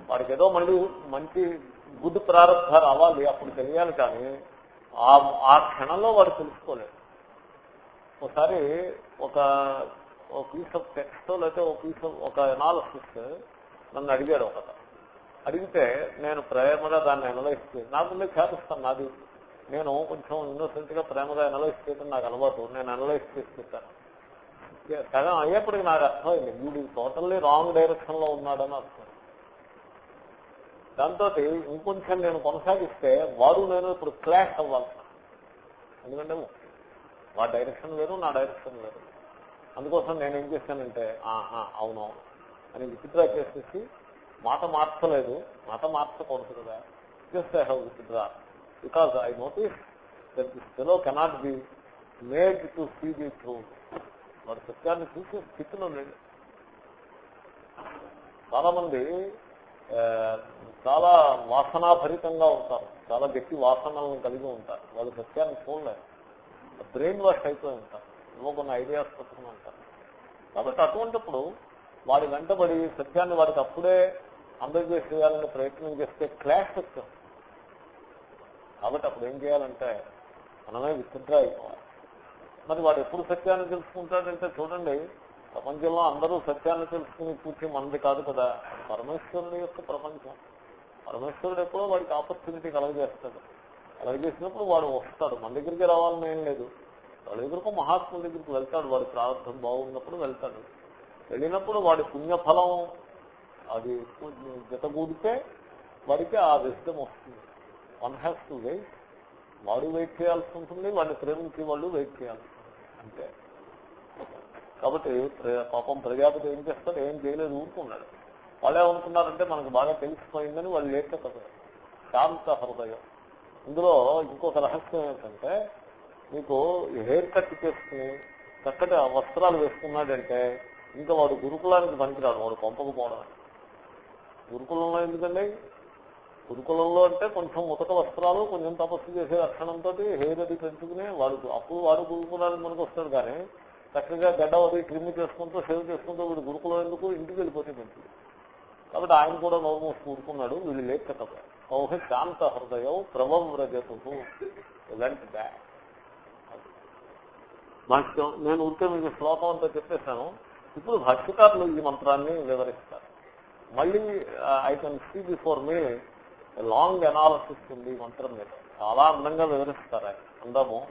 S1: వాడికి ఏదో మళ్ళీ మంచి గుడ్ ప్రారంభ రావాలి అప్పుడు తెలియాలి కానీ ఆ ఆ క్షణంలో వాడు తెలుసుకోలేదు. ఒకసారి ఒక పీస్ ఆఫ్ టెక్స్ట్ లేకపోతే ఒక పీస్ ఆఫ్ ఒక ఎనాలసిస్ నన్ను అడిగాడు ఒక అడిగితే నేను ప్రేమగా దాన్ని అనలైజ్ చేసి నాకుండే చేపిస్తాను నాది. నేను కొంచెం ఇన్నోసెంట్గా ప్రేమగా అనలైజ్ చేయడం నాకు అలవాటు. నేను అనలైజ్ చేసి చెప్పాను సగం అయ్యేప్పటికి నాకు అర్థమైంది వీడు టోటల్లీ రాంగ్ డైరెక్షన్లో ఉన్నాడని అర్థం. దాంతో ఇంకొంచెం నేను కొనసాగిస్తే వారు నేను ఇప్పుడు క్లాష్ అవ్వాలి. ఎందుకంటే వా డైరెక్షన్ వేరు నా డైరెక్షన్ వేరు. అందుకోసం నేను ఏం చేశానంటే ఆహా అవును. అని విచిత్ర చేసేసి మాట మార్చలేదు. మాట మార్చకూడదు కదా. Just I have withdraw because I notice that this fellow cannot be made to see the truth వాడు సత్యాన్ని చూసే స్థితిలో లేదు చాలా మంది చాలా వాసనాభరితంగా ఉంటారు. చాలా గట్టి వాసనలను కలిగి ఉంటారు. వాళ్ళు సత్యాన్ని చూడలేరు. బ్రెయిన్ వాష్ అయిపోయి ఉంటారు. ఏవో కొన్ని ఐడియాస్ పట్టుకుని ఉంటారు. కాబట్టి అటువంటిప్పుడు వాడి వెంటబడి సత్యాన్ని వాడికి అప్పుడే అందజేసేయాలని ప్రయత్నం చేస్తే క్లాష్ వచ్చాం కాబట్టి అప్పుడు ఏం చేయాలంటే మనమే విత్డ్రా అయిపోవాలి. మరి వాడు ఎప్పుడు సత్యాన్ని తెలుసుకుంటాడంటే చూడండి. ప్రపంచంలో అందరూ సత్యాన్ని తెలుసుకుని పూర్తి మనది కాదు కదా. పరమేశ్వరుని యొక్క ప్రపంచం. పరమేశ్వరుడు ఎప్పుడో వాడికి ఆపర్చునిటీ కలగజేస్తాడు. కలగజేసినప్పుడు వాడు వస్తాడు. మన దగ్గరికి రావాలని ఏం లేదు. వాళ్ళ దగ్గరకు మహాత్ముల దగ్గరికి వెళ్తాడు. వాడి ప్రార్థన బాగున్నప్పుడు వెళ్తాడు. వెళ్ళినప్పుడు వాడి పుణ్యఫలం అది జతగూడితే వాడికి ఆ విషయం వస్తుంది. వన్ హ్యాస్ టు వెయిట్ వాడు వెయిట్ చేయాల్సి ఉంటుంది. వాడిని ప్రేమించి వాళ్ళు వెయిట్ చేయాల్సి అంతే. కాబట్టి పాపం ప్రజాపతి ఏం చేస్తాడు? ఏం చేయలేదు ఊరుకున్నాడు. వాళ్ళు ఏమనుకున్నారంటే మనకు బాగా తెలిసిపోయిందని వాళ్ళు లేక శాంత హృదయం. ఇందులో ఇంకొక రహస్యం ఏంటంటే మీకు హెయిర్ కట్ చేసుకుని చక్కటి వస్త్రాలు వేసుకున్నాడంటే ఇంకా వాడు గురుకులానికి పనికిరాడు. వాడు పంపకపోవడం గురుకులంలో ఎందుకండి? గురుకులంలో అంటే కొంచెం ఉతక వస్త్రాలు కొంచెం తపస్సు చేసే లక్షణంతో హెయిర్ అది పెంచుకుని వాడు. అప్పుడు వాడు గురుకులానికి మనకు వస్తాడు కానీ చక్కగా గడ్డ అది క్రిమి చేసుకుంటూ సేవ్ చేసుకుంటూ వీడు గురుకులం ఎందుకు? ఇంటికి వెళ్ళిపోతే మంచిది. కాబట్టి ఆయన కూడా నోరు మూసి కూడుకున్నాడు వీళ్ళు లేక తప్ప. శాంత హృదయం ప్రవవ్రజతు. వెంట బ్యాక్ భాష్యం నేను ఉంటే మీకు శ్లోకం అంతా చెప్పేశాను. ఇప్పుడు భాష్యకారులు ఈ మంత్రాన్ని వివరిస్తారు. మళ్ళీ I can see before me long analysis ఉంది మంత్రం మీద. చాలా అందంగా వివరిస్తారు ఆయన. అందము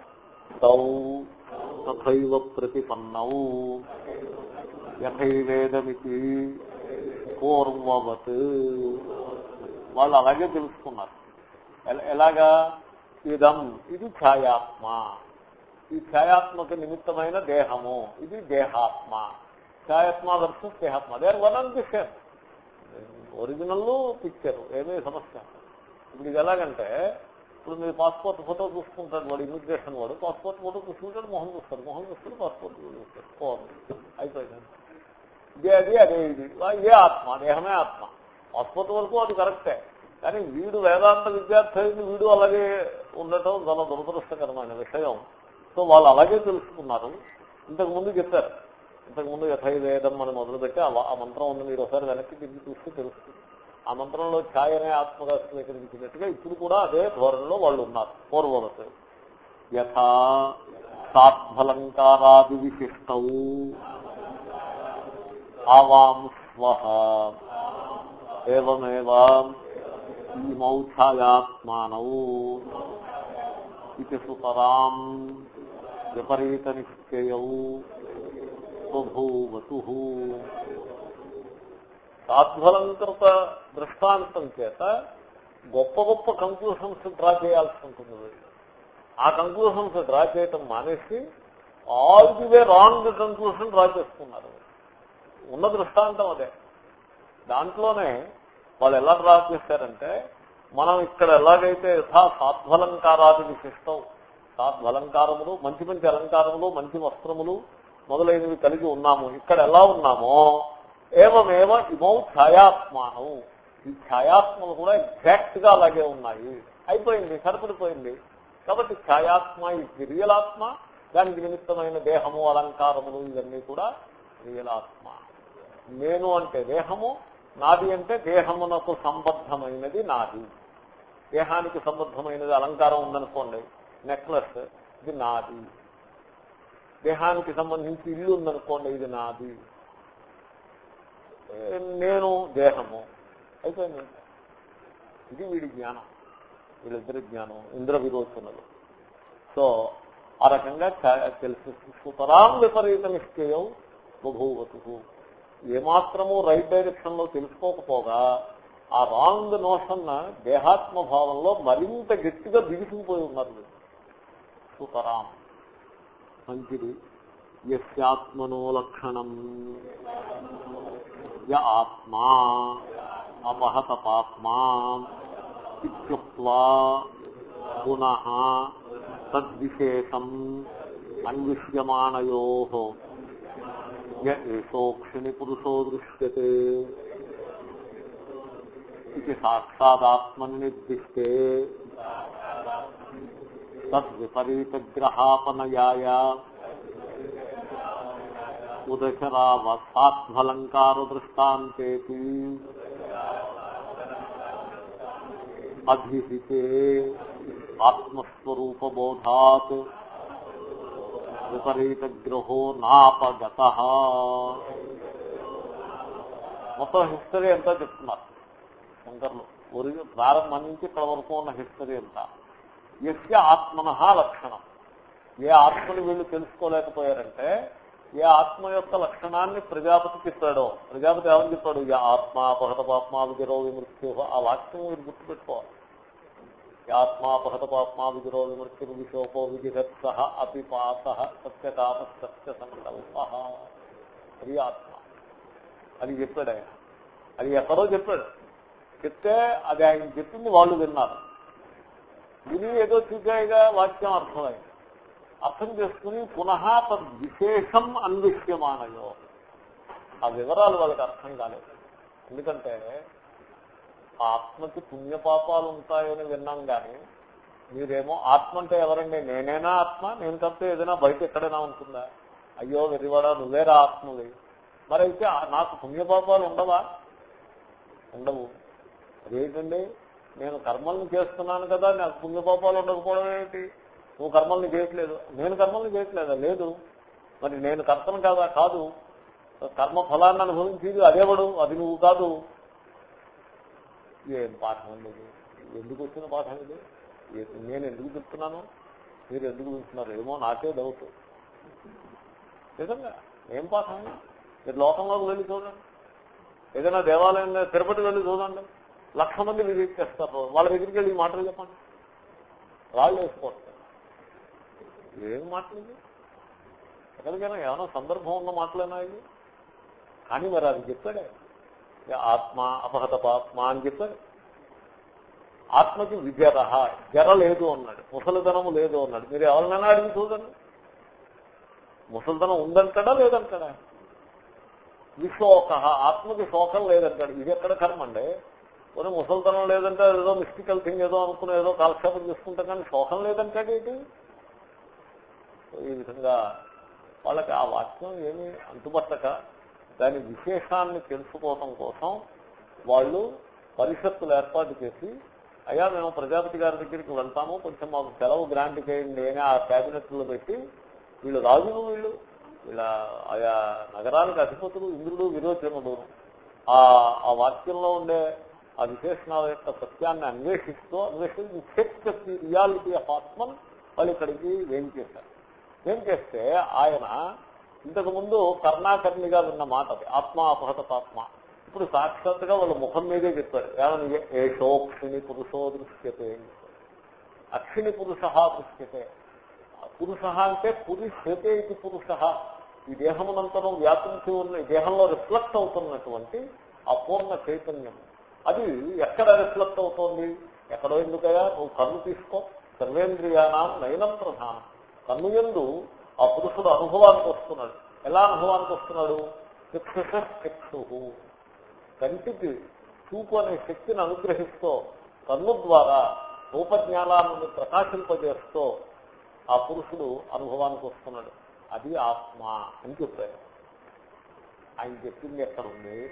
S1: తౌ తథైవ ప్రతిపన్నౌ యథైవేదమితి పూర్వవత్. వాళ్ళు అలాగే తెలుసుకున్నారు. ఎలాగా? ఇదం ఇది ఛాయాత్మ. ఈ ఛాయాత్మక నిమిత్తమైన దేహము. ఇది దేహాత్మ. ఛాయాత్మ వర్సెస్ దేహాత్మ. There one and the same original picture ఏమీ సమస్య. ఇప్పుడు ఇది ఎలాగంటే ఇప్పుడు మీరు పాస్పోర్ట్ ఫోటో చూసుకుంటాడు వాడు ఇమిగ్రేషన్ వాడు. పాస్పోర్ట్ ఫోటో చూసుకుంటాడు మొహం చూస్తాడు. మొహం చూస్తాడు పాస్పోర్ట్ చూస్తాడు. అయిపోయింది. ఇదే అది అదే ఇది. ఇదే ఆత్మ. దేహమే ఆత్మ. పాస్పోర్ట్ వరకు అది కరెక్టే కానీ వీడు వేదాంత విద్యార్థి వీడు అలాగే ఉండటం చాలా దురదృష్టకరమైన విషయం. సో వాళ్ళు అలాగే తెలుసుకున్నారు. ఇంతకు ముందు చెప్పారు. ఇంతకు ముందు యథైవేదం అని మొదలుపెట్టి ఆ మంత్రం ఉంది మీరు ఒకసారి వెనక్కి తిరిగి చూస్తే తెలుస్తుంది. ఆ మంత్రంలో ఛాయ్ అనే ఆత్మగా స్వీకరించినట్టుగా ఇప్పుడు కూడా అదే ధోరణిలో వాళ్ళు ఉన్నారు పూర్వవత్. యథా సాత్ఫలంకారాది విశిష్ట. ఆవాం స్వహ ఏమేవ ఈమౌ ఛాయాత్మానౌ ఇది సుతరాం విపరీత నిశ్చయ స్వభూవతు. సాధ్వలంకృత దృష్టాంతం చేత గొప్ప గొప్ప కంక్లూషన్స్ డ్రా చేయాల్సి ఉంటుంది. ఆ కంక్లూషన్స్ డ్రా చేయటం మానేసి all the way wrong conclusion draw చేసుకున్నారు ఉన్న దృష్టాంతం అదే. దాంట్లోనే వాళ్ళు ఎలా డ్రా చేశారంటే మనం ఇక్కడ ఎలాగైతే యథా సాధ్వలంకారాది విశిష్టం సాధ్వలంకారములు మంచి మంచి అలంకారములు మంచి వస్త్రములు మొదలైనవి కలిగి ఉన్నాము ఇక్కడ ఎలా ఉన్నామో ఏమేవ ఇమౌ ఛాయాత్మానం ఈ ఛాయాత్మలు కూడా ఎగ్జాక్ట్గా అలాగే ఉన్నాయి. అయిపోయింది సరిపడిపోయింది. కాబట్టి ఛాయాత్మ ఇది రియల్ ఆత్మ దానికి నిమిత్తమైన దేహము అలంకారములు ఇవన్నీ కూడా రియల్ ఆత్మ నేను అంటే దేహము నాది అంటే దేహమునకు సంబద్ధమైనది నాది. దేహానికి సంబద్ధమైనది అలంకారం ఉందనుకోండి నెక్లెస్ ఇది నాది. దేహానికి సంబంధించి ఇల్లు ఉందనుకోండి ఇది నాది. నేను దేహము. అయిపోయింది ఇది వీడి జ్ఞానం. వీళ్ళిద్దరి జ్ఞానం. ఇంద్ర విరోచనలు సో ఆ రకంగా ఛాయ- సుతరాం విపరీత నిశ్చయం బభూవతు ఏమాత్రము రైట్ డైరెక్షన్లో తెలుసుకోకపోగా ఆ రాంగ్ నోషన్ దేహాత్మ భావంలో మరింత గట్టిగా బిగుసుకుపోయి ఉన్నారు సుతరాం. మంచిది. యస్యాత్మనో లక్షణం. య ఆత్మా అపహత పాత్మా ఇత్యుక్త్వా పునః తద్విశేషం అన్విష్యమాణయో య ఏషోక్షిణి పురుషో దృశ్యతే ఇది సాక్షాదాత్మని నిర్దిష్టే దృష్టాంతే అభిహితే ఆత్మస్వరూపబోధాత్. విపరీతగ్రహో నాపగత. మొత్తం హిస్టరీ అంతా చెప్తున్నారు. శంకర్లు. ఒరిగి ప్రారంభం నుంచి ఇక్కడ వరకు ఉన్న హిస్టరీ అంతా. ఎస్య ఆత్మన లక్షణం. ఏ ఆత్మని వీళ్ళు తెలుసుకోలేకపోయారంటే ఏ ఆత్మ యొక్క లక్షణాన్ని ప్రజాపతి చెప్పాడో? ప్రజాపతి ఏమని చెప్పాడు? ఏ ఆత్మ పహత పాత్మా విజరో విమృత్యు ఆ వాక్యం మీరు గుర్తుపెట్టుకోవాలి. ఏ ఆత్మ పహత పాత్మా విజరో విమృత్యు విశోపో విజిగత్స అపిపాస సత్యకామ సత్య సంకల్ప అది ఆత్మ. అది చెప్పాడు ఆయన. అది ఎక్కడో చెప్పాడు. చెప్తే అది ఆయన చెప్పింది వాళ్ళు విన్నారు. విని ఏదో చూసాయిగా వాక్యం అర్థమైంది. అర్థం చేసుకుని పునః తద్విశేషం అన్విష్యమానయో. ఆ వివరాలు వాళ్ళకి అర్థం కాలేదు. ఎందుకంటే ఆ ఆత్మకి పుణ్యపాపాలు ఉంటాయని విన్నాం కానీ మీరేమో ఆత్మ అంటే ఎవరండి? నేనేనా ఆత్మ? నేను తప్ప ఏదైనా బయట ఎక్కడైనా ఉంటుందా? అయ్యో వెరివాడా నువ్వేరా ఆత్మవి? మరైతే అయితే నాకు పుణ్యపాపాలు ఉండవా? ఉండవు. అదేంటండి? నేను కర్మలను చేస్తున్నాను కదా నాకు పుణ్యపాపాలు ఉండకపోవడం ఏంటి? నువ్వు కర్మల్ని చేయట్లేదు. నేను కర్మల్ని చేయట్లేదా? లేదు. మరి నేను కర్తను కాదా? కాదు. కర్మ ఫలాన్ని అనుభవించేది అదేవడు. అది నువ్వు కాదు. ఏం పాఠం అండి ఎందుకు వచ్చిన పాఠం ఇది? నేను ఎందుకు చెప్తున్నాను? మీరు ఎందుకు చెప్తున్నారు? ఏమో నాకే డౌట్ నిజంగా ఏం పాఠం మీరు లోకంలోకి వెళ్ళి చూడండి. ఏదైనా దేవాలయంలో తిరుపతి వెళ్ళి చూడండి. లక్ష మంది విజిట్ చేస్తారు. వాళ్ళ దగ్గరికి వెళ్ళి మాటలు చెప్పండి. రాళ్ళు వేసుకోండి. ఏం మాటలు ఎక్కడికైనా ఏమైనా సందర్భం ఉన్న మాటలేనా ఇది? కానీ మరి అది చెప్పాడే. ఆత్మ అపహత పాత్మ అని చెప్పాడు. ఆత్మకి విజర జర లేదు అన్నాడు. ముసలితనము లేదు అన్నాడు. మీరు ఎవరినైనా అడిగి చూడండి. ముసలితనం ఉందంటాడా లేదంటాడా? విశోక ఆత్మకి శోకం లేదంటాడు. ఇది ఎక్కడ కర్మ అండి? కొన్ని ముసలితనం లేదంటే ఏదో మిస్టికల్ థింగ్ ఏదో అనుకుని ఏదో కాలక్షేపం చేసుకుంటాం కానీ శోకం లేదంటాడు ఏంటి? ఈ విధంగా వాళ్ళకి ఆ వాక్యం ఏమి అంతుపట్టక దాని విశేషాన్ని తెలుసుకోవటం కోసం వాళ్ళు పరిషత్తులు ఏర్పాటు చేసి అయ్యా మేము ప్రజాపతి గారి దగ్గరికి వెళ్తాము కొంచెం మాకు సెలవు గ్రాంట్ చేయండి అని ఆ క్యాబినెట్లో పెట్టి వీళ్ళు రాజులు వీళ్ళు వీళ్ళ ఆయా నగరాలకు అధిపతులు ఇంద్రుడు విరోచనుడు ఆ ఆ వాక్యంలో ఉండే ఆ విశేషణాల యొక్క సత్యాన్ని అన్వేషిస్తూ అన్వేషించి రియాలిటీ ఆఫ్ ఆత్మన్ వాళ్ళు ఇక్కడికి ఏం చేశారు ఏం చేస్తే ఆయన ఇంతకు ముందు కర్ణాకర్ణిగా విన్న మాట అది ఆత్మ అపహత ఆత్మ. ఇప్పుడు సాక్షాత్తుగా వాళ్ళ ముఖం మీదే చెప్పారు. ఏమని ఏషోక్షిణి పురుషో దృశ్యతే అక్షిణి పురుష దృశ్యతే. పురుష అంటే పురుషతే ఇది పురుష. ఈ దేహమునంతరం వ్యాపించి ఉన్న ఈ దేహంలో రిఫ్లెక్ట్ అవుతున్నటువంటి ఆ పూర్ణ చైతన్యం. అది ఎక్కడ రిఫ్లెక్ట్ అవుతోంది? ఎక్కడో ఎందుకయా నువ్వు కన్ను తీసుకో. సర్వేంద్రియానం నయనం ప్రధానం. కన్ను ఎందు ఆ పురుషుడు అనుభవానికి వస్తున్నాడు. ఎలా అనుభవానికి వస్తున్నాడు? చక్షు కంటికి చూపు అనే శక్తిని అనుగ్రహిస్తూ కన్ను ద్వారా రూపజ్ఞానాన్ని ప్రకాశింపజేస్తూ ఆ పురుషుడు అనుభవానికి వస్తున్నాడు. అది ఆత్మ అని చెప్పారు ఆయన చెప్పింది ఎక్కడుంది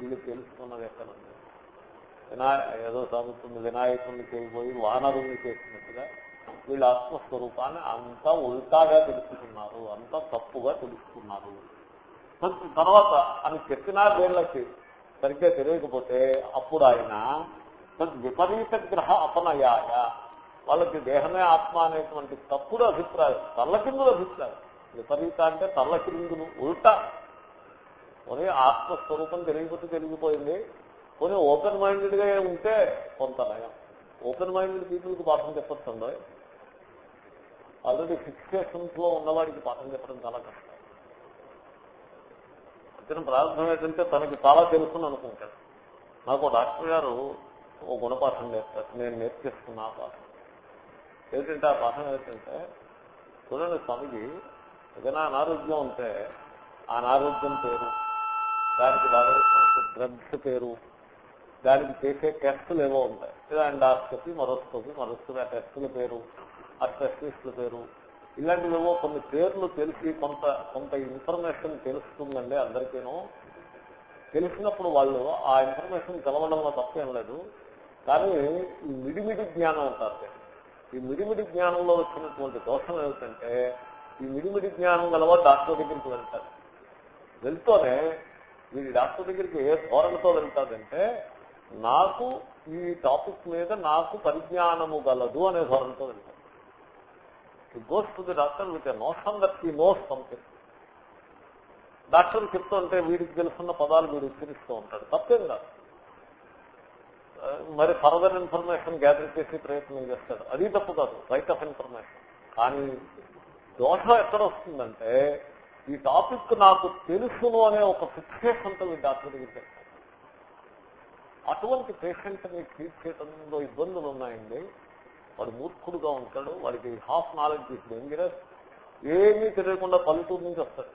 S1: వీళ్ళు తెలుసుకున్నది ఎక్కడుంది వినాయ ఏదో సాగుతుంది వినాయకుడిని చేయిపోయి వానరుణ్ణి చేసినట్టుగా వీళ్ళ ఆత్మస్వరూపాన్ని అంతా ఉల్టాగా తెలుసుకున్నారు అంతా తప్పుగా తెలుసుకున్నారు. తర్వాత అని చెప్పినా వీళ్ళకి సరిగ్గా తెలియకపోతే అప్పుడు ఆయన విపరీత గ్రహ అపనయాయ. వాళ్ళకి దేహమే ఆత్మ అనేటువంటి తప్పుడు అభిప్రాయం తల్లకిందుల అభిప్రాయం. విపరీత అంటే తల్లకిందులు ఉల్టా. పోనీ ఆత్మస్వరూపం తెలియకపోతే తెలిగిపోయింది పోనీ ఓపెన్ మైండెడ్గా ఉంటే కొంత నయం. ఓపెన్ మైండెడ్ పీపుల్కి పాఠం చెప్పొచ్చండి. ఆల్రెడీ ఫిక్సేషన్స్లో ఉన్నవాడికి పాఠం చెప్పడం చాలా కష్టం. వచ్చిన ప్రార్థన ఏంటంటే తనకి చాలా తెలుసుని అనుకుంటాడు. నాకు డాక్టర్ గారు ఓ గుణపాఠం నేర్పారు. నేను నేర్పిస్తున్నా ఆ పాఠం. ఏంటంటే ఆ పాఠం ఏంటంటే చూడండి స్వామికి ఏదైనా అనారోగ్యం ఉంటే ఆ అనారోగ్యం పేరు దానికి బాగా డ్రగ్స్ పేరు దానికి చేసే టెస్టులు ఏవో ఉంటాయి. లేదా ఎండాస్కోపీ మరోస్కోపీ మరోస్కోపీ ఆ టెస్టుల పేరు ఆ పేరు. ఇలాంటివేవో కొన్ని పేర్లు తెలిసి కొంత కొంత ఇన్ఫర్మేషన్ తెలుస్తుందండి అందరికీనో. తెలిసినప్పుడు వాళ్ళు ఆ ఇన్ఫర్మేషన్ తెలవడంలో తప్పేం లేదు. కానీ ఈ మిడిమిడి జ్ఞానం అంటారు ఈ మిడిమిడి జ్ఞానంలో వచ్చినటువంటి దోషం ఏమిటంటే ఈ మిడిమిడి జ్ఞానం గలవా డాక్టర్ దగ్గరికి వెళ్తారు. వెళ్తూనే వీడి డాక్టర్ దగ్గరికి ఏ ధోరణితో వెళ్తాదంటే నాకు ఈ టాపిక్ మీద నాకు పరిజ్ఞానము గలదు అనే ధోరణితో వెళ్తాడు goes to the doctor with notion that he knows something doctor చెప్తుంటే వీడికి తెలుసున్న పదాలు వీడు ఉచ్చరిస్తూ ఉంటాడు. తప్పేం కాదు. మరి ఫర్దర్ ఇన్ఫర్మేషన్ గ్యాదర్ చేసే ప్రయత్నం చేస్తాడు. అది తప్పు కాదు. Right of information. కానీ దోషం ఎక్కడ వస్తుందంటే ఈ టాపిక్ నాకు తెలుసును అనే ఒక ఫిక్సేషన్తో మీ డాక్టర్ దగ్గర చెప్తాడు అటువంటి పేషెంట్ని ట్రీట్ చేయడంలో ఇబ్బందులు ఉన్నాయండి. వాడు మూర్ఖుడుగా ఉంటాడు వాడికి హాఫ్ నాలెడ్జ్ ఇస్ డేంజరస్ ఏమీ తెలియకుండా పల్లెటూరు నుంచి వస్తాడు.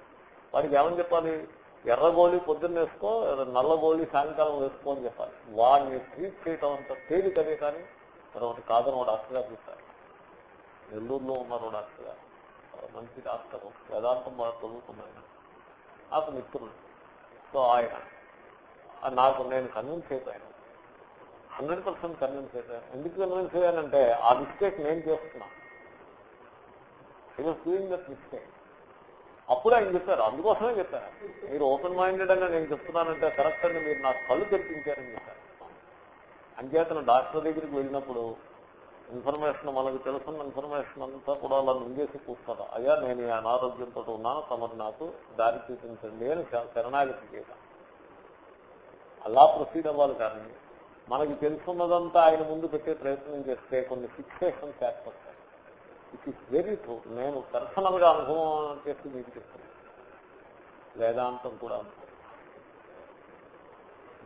S1: వాడికి ఏమని చెప్పాలి? ఎర్రగోళి పొద్దున్న వేసుకో నల్లగోళి సాయంకాలం వేసుకో అని చెప్పాలి. వాడిని ట్రీట్ చేయటం అంత తేలికదే కానీ మరొకటి కాదని వాడు డాక్టర్ గారు చూస్తారు నెల్లూరులో ఉన్నారు డాక్టర్ గారు. మంచి డాక్టర్. వేదాంతం బాగా చదువుతున్నాను నాకు మిత్రుడు. సో ఆయన. నాకు నేను కన్విన్స్ అయిపోయాను హండ్రెడ్ పర్సెంట్ కన్విన్స్ అయ్యాను ఎందుకు కన్విన్స్ అయ్యానంటే ఆ మిస్టేక్ నేను చేస్తున్నా. వాజ్ డూయింగ్ దట్ మిస్టేక్ అప్పుడు ఆయన చెప్పారు అందుకోసమే చెప్పారు. మీరు ఓపెన్ మైండెడ్ అని నేను చెప్తున్నానంటే కరెక్ట్ అని మీరు నాకు కళ్ళు తెప్పించారని చెప్పారు. అంచేతను డాక్టర్ దగ్గరికి వెళ్ళినప్పుడు ఇన్ఫర్మేషన్ మనకు తెలుసున్న ఇన్ఫర్మేషన్ అంతా కూడా అలా నుంచేసి కూర్చారు అయ్యా నేను ఈ అనారోగ్యంతో ఉన్నాను తమరు నాకు దారి చూపించండి అని శరణాగతి చేశాను అలా ప్రొసీడ్ అవ్వాలి కానీ మనకి తెలుసున్నదంతా ఆయన ముందు పెట్టే ప్రయత్నం చేస్తే కొన్ని ఫిక్సేషన్స్ ఏర్పడతాయి ఇట్ ఈస్ వెరీ ట్రూ నేను పర్సనల్గా అనుభవం చేసి మీకు చెప్తున్నాను. వేదాంతం కూడా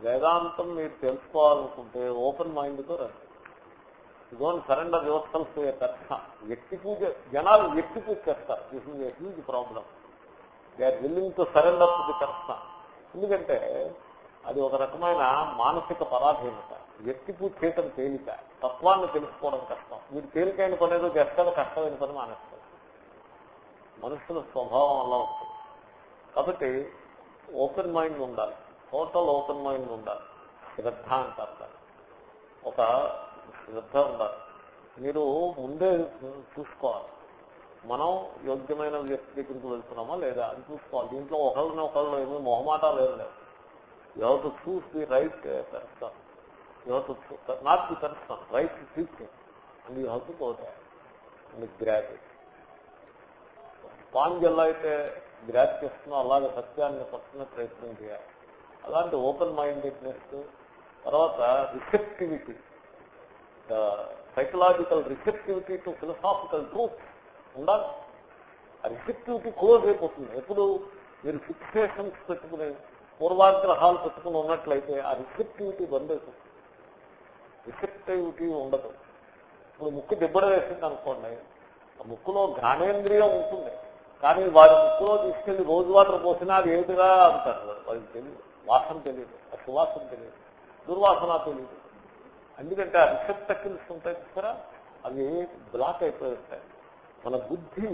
S1: వేదాంతం మీరు తెలుసుకోవాలనుకుంటే ఓపెన్ మైండ్తో రండి. డోంట్ సరెండర్ యువర్ సెల్ఫ్ కర్త వ్యక్తి పూజ జనాలు వ్యక్తి పూజ చేస్తారు. This is a huge problem they are willing to surrender to the కర్త ఎందుకంటే అది ఒక రకమైన మానసిక పరాధీనత. వ్యక్తి పూజ చేయటం తేలిక. తత్వాన్ని తెలుసుకోవడం కష్టం. మీరు తేలికైన పని ఏదో చేస్తారు కష్టమైన పని మానేస్తారు మనుషుల స్వభావం అలా ఉంటుంది. కాబట్టి ఓపెన్ మైండ్ ఉండాలి. టోటల్ ఓపెన్ మైండ్ ఉండాలి. శ్రద్ధ అంటారు ఒక శ్రద్ధ ఉండాలి. మీరు ముందే చూసుకోవాలి. మనం యోగ్యమైన వ్యక్తి దగ్గరికి వెళ్తున్నామా లేదా అని చూసుకోవాలి. దీంట్లో ఒకళ్ళని ఒకళ్ళు ఏమీ మొహమాటాలు ఏం లేవు. You to choose the right person you to not the person right teaching and you have to go they and grab it sponge ఎలా అయితే గ్రాప్ చేస్తున్నా అలాగే సత్యాన్ని పట్టుకునే ప్రయత్నం చేయాలి అలాంటి ఓపెన్ మైండెడ్నెస్ తర్వాత receptivity psychological receptivity to philosophical truth ఉండాలి ఆ రిసెప్టివిటీ క్లోజ్ అయిపోతుంది. ఎప్పుడు మీరు ఫిక్సేషన్స్ పెట్టుకునే పూర్వాగ్రహాలు పెట్టుకుని ఉన్నట్లయితే ఆ రిసెప్టివిటీ బంద్ అయిపోతుంది రిసెప్టివిటీ ఉండదు. ఇప్పుడు ముక్కు దిబ్బడ వేసింది అనుకోండి ఆ ముక్కులో ఘానేంద్రియం ఉంటుంది. కానీ వారి ముక్కులో తీసుకెళ్ళి రోజు వాటర్ పోసినా అది ఏదిగా అంటారు. వాళ్ళకి తెలియదు వాసన తెలియదు ఆ సువాసన తెలియదు దుర్వాసన తెలియదు ఎందుకంటే ఆ రిసెప్టకిల్స్ ఉంటాయి చూసారా? అవి బ్లాక్ అయిపోతాయి మన బుద్ధి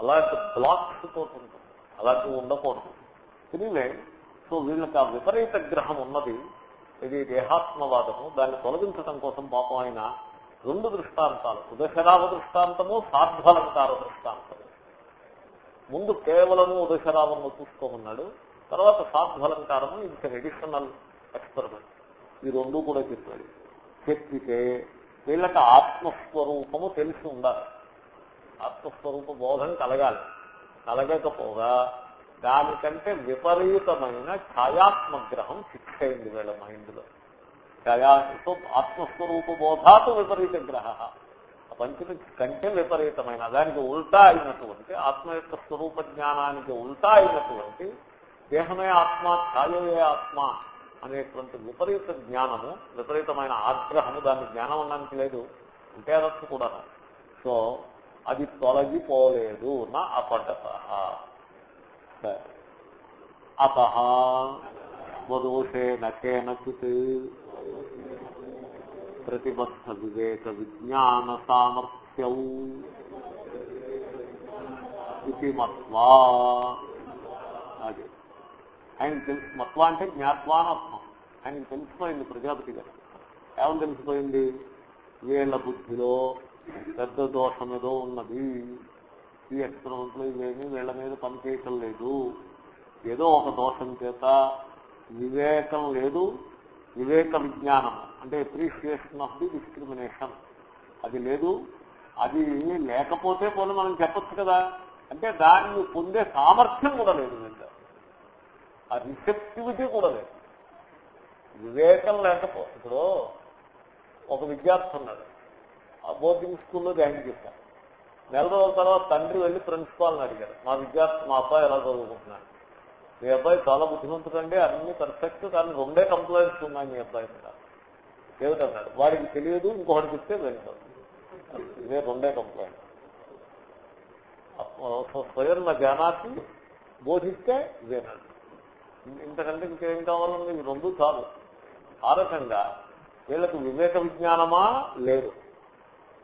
S1: అలాంటి బ్లాక్స్ తోటి ఉంటుంది. అలాంటివి ఉండకూడదు. ఎనివే సో వీళ్ళకి ఆ విపరీత గ్రహం ఉన్నది. ఇది దేహాత్మవాదము. దాన్ని తొలగించడం కోసం పాపం ఆయన రెండు దృష్టాంతాలు. ఉదశరావ దృష్టాంతము సాధ్వలంకార దృష్టాంతము. ముందు కేవలము ఉదశరావము చూసుకోమన్నాడు. తర్వాత సాధ్వలంకారము ఇది ఎడిషనల్ ఎక్స్పెరిమెంట్ ఈ రెండు కూడా చెప్పాడు. చెప్పితే వీళ్ళకి ఆత్మస్వరూపము తెలిసి ఉండాలి. ఆత్మస్వరూప బోధం కలగాలి. కలగకపోగా దానికంటే విపరీతమైన ఛాయాత్మగ్రహం ఫిక్స్ అయింది వీళ్ళ మైండ్లో. ఛాయా సో ఆత్మస్వరూప బోధాతు విపరీత గ్రహ. పంచమి కంటే విపరీతమైన దానికి ఉల్టా అయినటువంటి ఆత్మ యొక్క స్వరూప జ్ఞానానికి ఉల్టా అయినటువంటి దేహమే ఆత్మ ఛాయయే ఆత్మ అనేటువంటి విపరీత జ్ఞానము విపరీతమైన ఆగ్రహము దాని జ్ఞానం అనడానికి లేదు. ఉంటే అదొచ్చు కూడా సో అది తొలగిపోలేదు నా అపడత అత స్వదోషే నకేనచిత్ ప్రతిబద్ధ వివేక విజ్ఞాన సామర్థ్యం. ఇది మత్వా. అది. ఆయన తెలుసు మత్వా అంటే జ్ఞాత్వానత్వం ఆయన తెలిసిపోయింది ప్రజాపతి గారు ఏమని తెలిసిపోయింది వీళ్ళ బుద్ధిలో పెద్ద దోషం ఏదో ఉన్నది. ఈ ఎక్స్పెరిమెంట్లు ఇవేమీ వీళ్ళ మీద పనిచేయటం లేదు. ఏదో ఒక దోషం చేత వివేకం లేదు వివేక విజ్ఞానం అంటే అప్రిషియేషన్ ఆఫ్ ది డిస్క్రిమినేషన్ అది లేదు అది లేకపోతే పోనీ మనం చెప్పొచ్చు కదా. అంటే దాన్ని పొందే సామర్థ్యం కూడా లేదు వీళ్ళ ఆ రిసెప్టివిటీ కూడా లేదు. వివేకం లేకపో ఇప్పుడు ఒక విద్యార్థి ఉన్నాడు. ఆ బోర్డింగ్ స్కూల్లో జాయిన్ చేశారు. నెల రోజుల తర్వాత తండ్రి వెళ్ళి ప్రిన్సిపాల్ని అడిగారు. మా విద్యార్థి మా అబ్బాయి ఎలా చదువుకుంటున్నాడు? మీ అబ్బాయి చాలా బుద్ధిమంతుడండి అన్ని పర్ఫెక్ట్ కానీ రెండే కంప్లైంట్స్ ఉన్నాయి మీ అబ్బాయి మీద. ఏమిటన్నాడు? వాడికి తెలియదు ఇంకొకటి చెప్తే వెళ్తాడు ఇదే రెండే కంప్లైంట్ స్వయం జ్ఞానాన్ని బోధిస్తే ఇదేనండి ఇంతకంటే ఇంకేం కావాలండి? రెండు చాలు. ఆ రకంగా వీళ్ళకి వివేక విజ్ఞానమా? లేదు.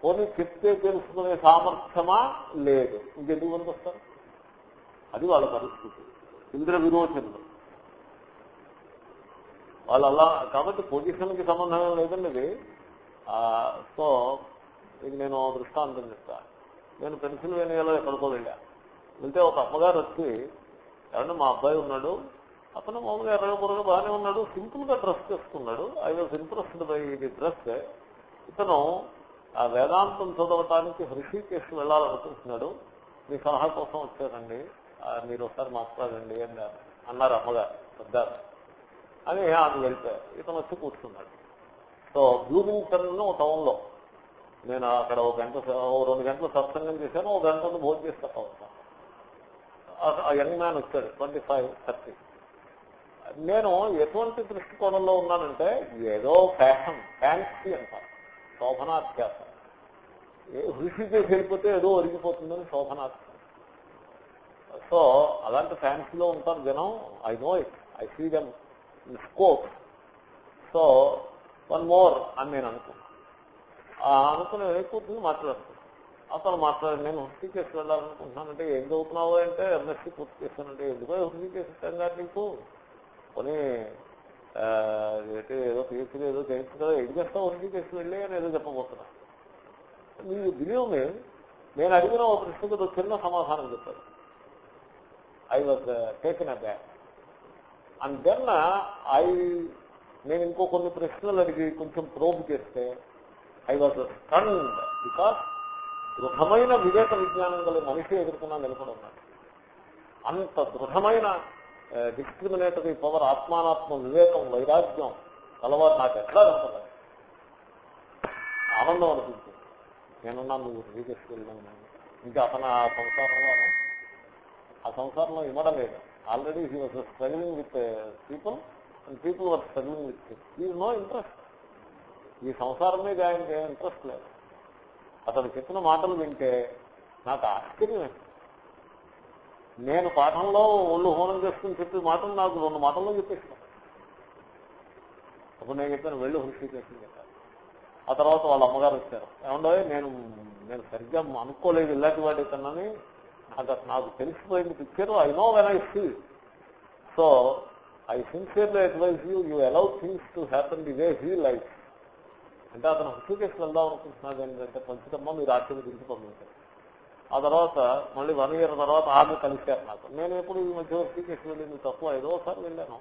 S1: పోనీ చెప్తే తెలుసుకునే సామర్థ్యమా లేదు. ఇంకెందుకు పనికొస్తారు? అది వాళ్ళ పరిస్థితి. ఇంద్ర విరోచనలు. వాళ్ళు అలా కాబట్టి పొజిషన్కి సంబంధం లేదండి సో ఇది నేను దృష్టాంతం చెప్తా. నేను పెన్సిల్వేనియాలో ఎక్కడికో వెళ్ళా. వెళ్తే ఒక అమ్మగారు వచ్చి ఎవరన్నా మా అబ్బాయి ఉన్నాడు? అతను మామూలుగా ఎర్రగా బాగానే ఉన్నాడు. సింపుల్గా డ్రెస్ చేసుకున్నాడు ఐ వాజ్ ఇంట్రెస్టెడ్ బై ఇది డ్రెస్. ఇతను ఆ వేదాంతం చదవటానికి హృషికేశ్ వెళ్ళాలనుకుంటున్నాడు. మీ సలహా కోసం వచ్చారండి. మీరు ఒకసారి మాట్లాడండి అన్నారు అన్నారు అమ్మగారు పెద్దారు అని ఆమె వెళ్తారు ఇతను వచ్చి కూర్చున్నాడు. సో బ్లూమింగ్టన్ ఒక టౌన్లో నేను అక్కడ ఒక గంట రెండు గంటలు సత్సంగం చేశాను ఒక గంట భోజనం చేసి ఆ యంగ్ మ్యాన్ వచ్చాడు ట్వంటీ ఫైవ్ థర్టీ. నేను ఎటువంటి దృష్టికోణంలో ఉన్నానంటే ఏదో ఫ్యాషన్ ఫ్యాన్సీ అంటారు. శోభనాధ్యాసం ఏ వెళ్ళిపోతే ఏదో ఒరిగిపోతుందని శోభనాధ్యాసం సో అలాంటి ఫ్యాన్సీలో ఉంటారు జనం. I know it I see them scope so one more అని నేను అనుకున్నాను అనుకుని కూర్చుని మాట్లాడుతున్నాను అతను మాట్లాడి నేను హృషికేసి వెళ్ళాలనుకుంటున్నానంటే ఏం చదువుతున్నావు అంటే ఎంఎస్సీ పూర్తి చేస్తానంటే ఎందుకో హృషికేసి ఇస్తాం నీకు? కొని ఏదో తీర్చి ఏదో చేయొచ్చు కదా ఏం చేస్తావు హృషికేసి వెళ్ళి అని ఏదో చెప్పబోతున్నా. మీరు బిలీవ్ మీ నేను అడిగిన ఒక ప్రశ్నకు చిన్న సమాధానం చెప్పారు I was taken aback and then I నేను ఇంకో కొన్ని ప్రశ్నలు అడిగి కొంచెం ప్రోబ్ చేస్తే ఐ వాజ్ స్టన్ బికాస్ దృఢమైన వివేక విజ్ఞానం గల మనిషి ఎదుర్కొన్నా నిలబడి ఉన్నాడు అంత దృఢమైన డిస్క్రిమినేటరీ పవర్ ఆత్మానాత్మ వివేకం వైరాగ్యం కలవారు నాకు ఎట్లా కనపడదు ఆనందం అనిపించింది. నేనున్నా నువ్వు రీచేసుకెళ్ళాను ఇంకా అతను ఆ సంసారంలో ఆ సంసారంలో ఇవ్వడం లేదు already he was struggling with people and people were struggling with ఈ నో ఇంట్రెస్ట్ ఈ సంసారం మీద ఆయనకి ఇంట్రెస్ట్ లేదు. అతను చెప్పిన మాటలు వింటే నాకు ఆశ్చర్యం నేను పాఠంలో ఒళ్ళు హోనం చేసుకుని చెప్పి మాటలు నాకు రెండు మాటల్లో చెప్పేసిన అప్పుడు నేను చెప్పాను వెళ్ళి హృషి చెప్పాను ఆ తర్వాత వాళ్ళ అమ్మగారు వచ్చారు. ఏమండో నేను నేను సరిగ్గా అనుకోలేదు ఇలాంటి వాడి కన్నాని. నాకు నాకు తెలిసిపోయింది picture I know when I see so I sincerely advise you you allow things to happen the way he life అంటే అతను హృషికేసి వెళ్దాం అనుకుంటున్నాడు. ఏంటంటే పంచుతమ్మ మీరు ఆశీర్వదించి పంపించారు ఆ తర్వాత మళ్ళీ వన్ ఇయర్ తర్వాత ఆమె కలిశారు నాకు. నేను ఎప్పుడు ఈ మధ్య శ్రీకృష్ణ వెళ్ళింది తక్కువ ఐదో వెళ్ళాను.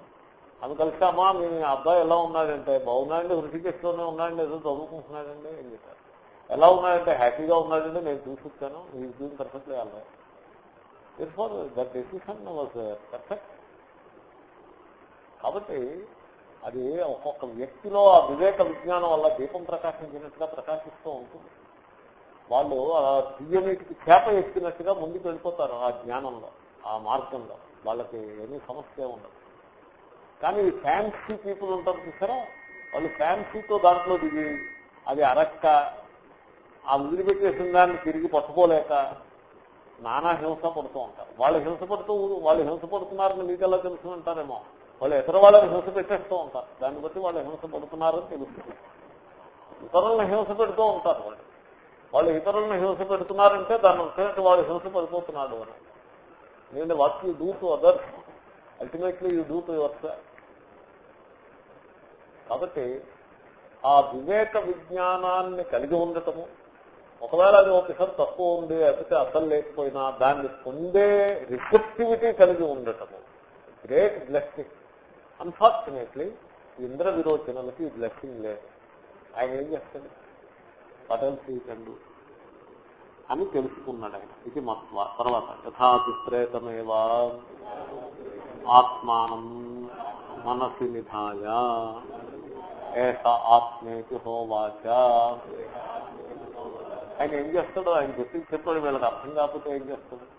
S1: ఆమె కలిసామా మీ అబ్బాయి ఎలా ఉన్నాడంటే బాగున్నాయండి హృషికేశ్లోనే ఉన్నాయండి ఏదో చదువుకుంటున్నాడండి ఏం చెప్పారు ఎలా ఉన్నాడంటే హ్యాపీగా ఉన్నాడండి నేను చూసుకొచ్చాను ఈ డూయింగ్ పర్ఫెక్ట్లీ అలా for that decision was perfect కాబట్టి అది ఒక్కొక్క వ్యక్తిలో ఆ వివేక విజ్ఞానం వల్ల దీపం ప్రకాశించినట్టుగా ప్రకాశిస్తూ ఉంటుంది. వాళ్ళు అలా తీయనీటికి చేప ఎక్కినట్టుగా ముందుకు వెళ్ళిపోతారు ఆ జ్ఞానంలో ఆ మార్గంలో. వాళ్ళకి ఏమీ సమస్య ఉండదు. కానీ ఫ్యాన్సీ పీపుల్ ఉంటారు చూసారా? వాళ్ళు ఫ్యాన్సీతో దాంట్లో దిగి అది అరక్క ఆ వదిలిపెట్టేసిన దాన్ని తిరిగి పట్టుకోలేక నానా హింస పడుతూ ఉంటారు. వాళ్ళు హింస పడుతూ వాళ్ళు హింస పడుతున్నారని ఎలా తెలుసు అంటారేమో? వాళ్ళు ఇతర వాళ్ళని హింస పెట్టేస్తూ ఉంటారు. దాన్ని బట్టి వాళ్ళు హింస పడుతున్నారని తెలుస్తుంది. ఇతరులను హింస పెడుతూ ఉంటారు వాళ్ళు. వాళ్ళు ఇతరులను హింస పెడుతున్నారంటే దాన్ని వచ్చినట్టు వాళ్ళు హింస పడిపోతున్నాడు అని. నేను what you do to others ultimately you do to yours కాబట్టి ఆ వివేక విజ్ఞానాన్ని కలిగి ఉండటము ఒకవేళ అది ఒకసారి తక్కువ ఉంది లేకపోతే అసలు లేకపోయినా దాన్ని పొందే రిసెప్టివిటీ కలిగి ఉండటము. గ్రేట్ బ్లెస్సింగ్ అన్ఫార్చునేట్లీ ఇంద్ర విరోచనలకి ఈ బ్లెస్సింగ్ లేదు. ఆయన ఏం చేస్తాడు? పటల్ సీకండు అని తెలుసుకున్నాడు ఆయన ఇది మత్వ. తర్వాత యథాభిప్రేతమేవా ఆత్మానం మనసి నిధాయ. ఏష ఆత్మేతి హోవాచ. ఆయన ఏం చేస్తాడు ఆయన చెప్పి చెప్పాడు వీళ్ళకి అర్థం కాకపోతే ఏం చేస్తాడు?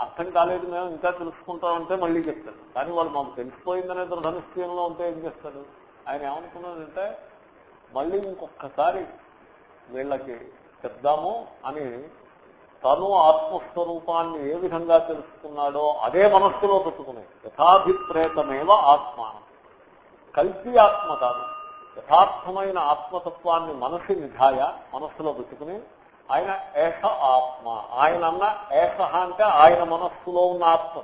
S1: అర్థం కాలేదు మేము ఇంకా తెలుసుకుంటామంటే మళ్ళీ చెప్తాడు. కానీ వాళ్ళు మాకు తెలిసిపోయిందనే దృఢనిశ్చయంలో ఉంటే ఏం చేస్తాడు? ఆయన ఏమనుకున్నాడంటే మళ్ళీ ఇంకొకసారి వీళ్ళకి చెప్దాము అని తను ఆత్మస్వరూపాన్ని ఏ విధంగా తెలుసుకున్నాడో అదే మనస్సులో పెట్టుకునే యథాభిప్రేతమేవ ఆత్మ కల్పి ఆత్మ కాదు. యథార్థమైన ఆత్మతత్వాన్ని మనసు నిధాయ మనస్సులో పెట్టుకుని ఆయన ఏష ఆత్మ. ఆయన అన్న ఏష అంటే ఆయన మనస్సులో ఉన్న ఆత్మ.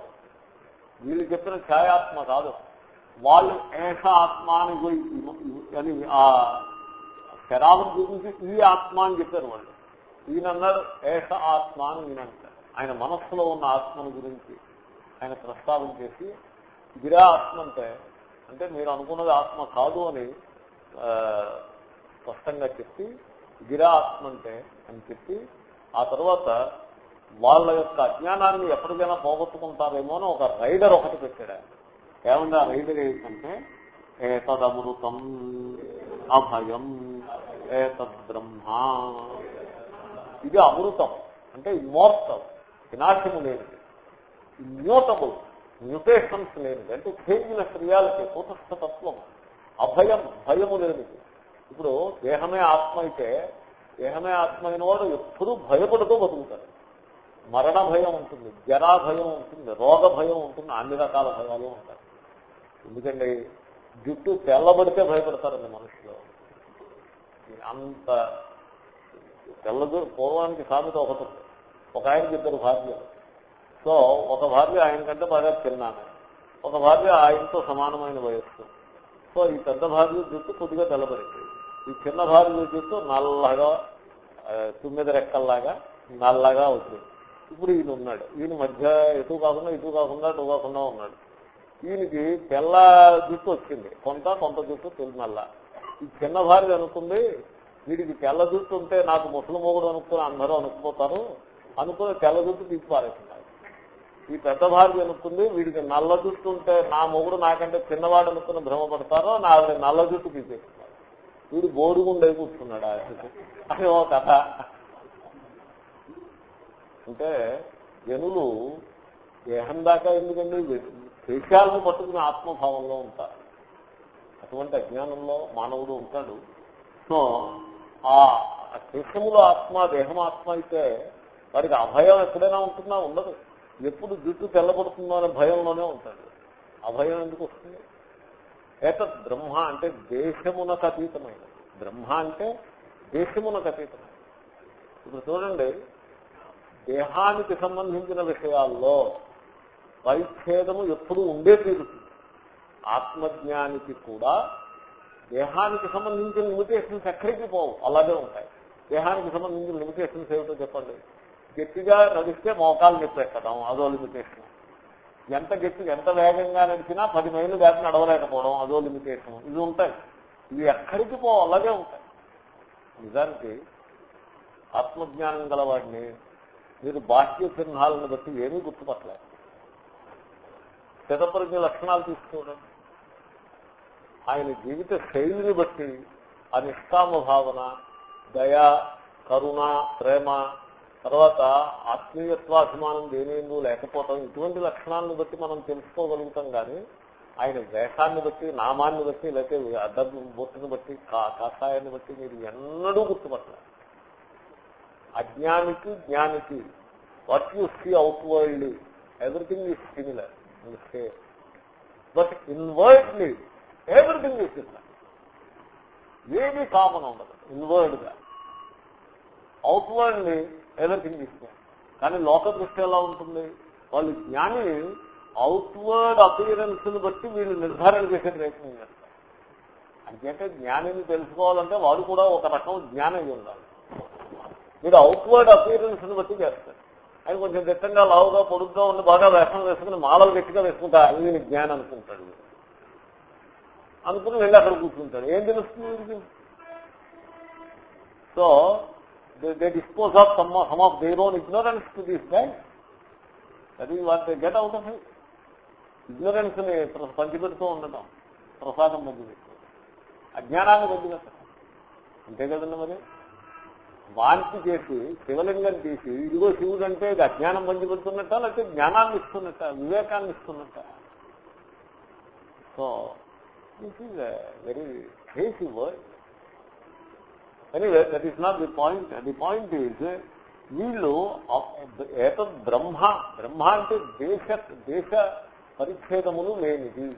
S1: వీళ్ళు చెప్పిన ఛాయాత్మ కాదు. వాళ్ళు ఏష ఆత్మ అని అని ఆ గురించి ఈ ఆత్మ అని చెప్పారు వాళ్ళు. ఈయన అన్నారు ఏష ఆత్మ అని ఈయన ఆయన మనస్సులో ఉన్న ఆత్మను గురించి ఆయన ప్రస్తావన చేసి గిరా ఆత్మ అంటే అంటే మీరు అనుకున్నది ఆత్మ కాదు అని స్పష్టంగా చెప్పి గిరా ఆత్మ అంటే అని చెప్పి ఆ తర్వాత వాళ్ళ యొక్క అజ్ఞానాన్ని ఎప్పటికైనా పోగొట్టుకుంటారేమో అని ఒక రైడర్ ఒకటి పెట్టాడు ఆయన. ఏమన్నా ఆ రైడర్ ఏంటంటే ఏతదమృతం అభయం ఏతద్ ఇది అమృతం అంటే ఇమ్మోర్టల్ వినాశము లేనిది. ఇమ్యూటబుల్ మ్యూటేషన్స్ లేనిది. అంటే చేంజ్లెస్ క్రియాలకి కూటస్థ తత్వం అభయం భయము లేనిది. ఇప్పుడు దేహమే ఆత్మ అయితే దేహమే ఆత్మ అయిన వాడు ఎప్పుడూ భయపడుతూ బతుకుతాడు. మరణ భయం ఉంటుంది జరా భయం ఉంటుంది రోగ భయం ఉంటుంది అన్ని రకాల భయాలు ఉంటాయి. ఎందుకంటే జుట్టు తెల్లబడితే భయపడతారండి మనుషులు. అంత తెల్లదు. పూర్వానికి సామెత ఒకటి ఒక ఆయనకి ఇద్దరు భార్యలు. సో ఒక భార్య ఆయన కంటే బాగా చిన్నాను ఒక భార్య ఆయనతో సమానమైన వయస్సు. సో ఈ పెద్ద భార్య జుట్టు కొద్దిగా తెల్లబడింది. ఈ చిన్న భార్య జుట్టు నల్లగా ఆ, తుమ్మిద రెక్కల్లాగా నల్లగా అవుతుంది ఇప్పుడు ఈయన ఉన్నాడు. ఈయన మధ్య ఎటు కాకుండా ఇటు కాకుండా అటు కాకుండా ఉన్నాడు. ఈయనకి తెల్ల జుట్టు వచ్చింది. కొంత కొంత జుట్టు తెలుగు నల్ల. ఈ చిన్న భార్య అనుకుంది వీడికి తెల్ల జుట్టు ఉంటే నాకు ముసలి మొగుడు అనుకుని అందరూ అనుకుపోతారు. అనుకుని తెల్ల జుట్టు తీసి ఈ పెద్ద భార్య అనుకుంది వీడికి నల్ల జుట్టు ఉంటే నా మొగుడు నాకంటే చిన్నవాడు అనుకుని భ్రమపడతారో నా ఆవిడ నల్ల జుట్టు తీసేస్తున్నారు. వీడు బోరుగుండే కూర్చున్నాడు ఆయన అని ఓ కథ. అంటే జనులు దేహం దాకా ఎందుకండి? విషయాలను పట్టుకుని ఆత్మభావంలో ఉంటారు. అటువంటి అజ్ఞానంలో మానవుడు ఉంటాడు. సో ఆ దేశములో ఆత్మ దేహం ఆత్మ అయితే వారికి అభయం ఎక్కడైనా ఉంటుందా? ఉండదు. ఎప్పుడు జుట్టు తెల్లబడుతుందో అనే భయంలోనే ఉంటాడు. అభయం ఎందుకు వస్తుంది? ఏతత్ బ్రహ్మ అంటే దేశమునకు అతీతమైన బ్రహ్మ అంటే దేశమునకు అతీతమైన ఇప్పుడు చూడండి దేహానికి సంబంధించిన విషయాల్లో వైచ్ఛేదము ఎప్పుడు ఉండే తీరుతుంది. ఆత్మజ్ఞానికి కూడా దేహానికి సంబంధించిన లిమిటేషన్స్ ఎక్కడికి పోవు అలాగే ఉంటాయి. దేహానికి సంబంధించిన లిమిటేషన్స్ ఏమిటో చెప్పండి. గట్టిగా నడిస్తే మోకాలు నొప్పి అదో లిమిటేషన్ ఎంత గట్టి ఎంత వేగంగా నడిచినా పది మైళ్ళు దాటి నడవలేకపోవడం అదో లిమిటేషన్ ఇవి ఉంటాయి. ఇవి ఎక్కడికి పో అలాగే ఉంటాయి. నిజానికి ఆత్మజ్ఞానం గలవాడిని మీరు బాహ్య చిహ్నాలను బట్టి ఏమీ గుర్తుపట్టలేదు స్థితప్రజ్ఞ లక్షణాలు తీసుకోవడం ఆయన జీవిత శైలిని బట్టి ఆ నిష్కామ భావన దయ కరుణ ప్రేమ తర్వాత ఆత్మీయత్వాభిమానం దేనేందు లేకపోవటం ఇటువంటి లక్షణాలను బట్టి మనం తెలుసుకోగలుగుతాం కానీ ఆయన వేషాన్ని బట్టి నామాన్ని బట్టి లేకపోతే అద్దం బొట్టును బట్టి కాషాయాన్ని బట్టి మీరు ఎన్నడూ గుర్తుపట్టలేదు అజ్ఞానికి జ్ఞానికి what you see out world everything is similar but inwardly everything is ఏది ఏమీ కామన్ ఉండదు. ఇన్వర్డ్గా. అవుట్వర్డ్లీ ఎవ్రీథింగ్ ఈజ్ కానీ లోక దృష్టి ఎలా ఉంటుంది? వాళ్ళు జ్ఞాని అవుట్వర్డ్ అపియరెన్స్ని బట్టి వీళ్ళు నిర్ధారణ చేసే ప్రయత్నం చేస్తారు. అంటే జ్ఞానిని తెలుసుకోవాలంటే వాడు కూడా ఒక రకం జ్ఞానం ఉండాలి. మీరు అవుట్వర్డ్ అపియరెన్స్ని బట్టి చేస్తారు. ఆయన కొంచెం దిట్టంగా లావుగా పొడుగ్గా ఉండి బాగా వేషం వేసుకుని మాలలు గట్టిగా వేసుకుంటా అది నేను జ్ఞానం అనుకుంటాడు. అనుకుని వెళ్ళి అక్కడ కూర్చుంటాడు. ఏం తెలుస్తుంది వీడికి? So they dispose of some some of their own ignorance to this bank అది వాట్ గెట్ అవుట్ ఆఫ్ ఇగ్నోరెన్స్ని పంచిపెడుతూ ఉండటం ప్రసాదం మంచిది అజ్ఞానాన్ని పంచిపెట్టడం అంతే కదండి మరి? వాంతి చేసి శివలింగం తీసి ఇదిగో శివుడు అంటే ఇది అజ్ఞానం పంచిపెడుతున్నట్ట లేకపోతే జ్ఞానాన్ని ఇస్తున్నట్ట వివేకాన్ని ఇస్తున్నట్ట? So this is very crazy word anyway that is not the point the point is వీళ్ళు ఏతద్ బ్రహ్మ బ్రహ్మ అంటే దేశ దేశ పరిచ్ఛేదములు లేనిది.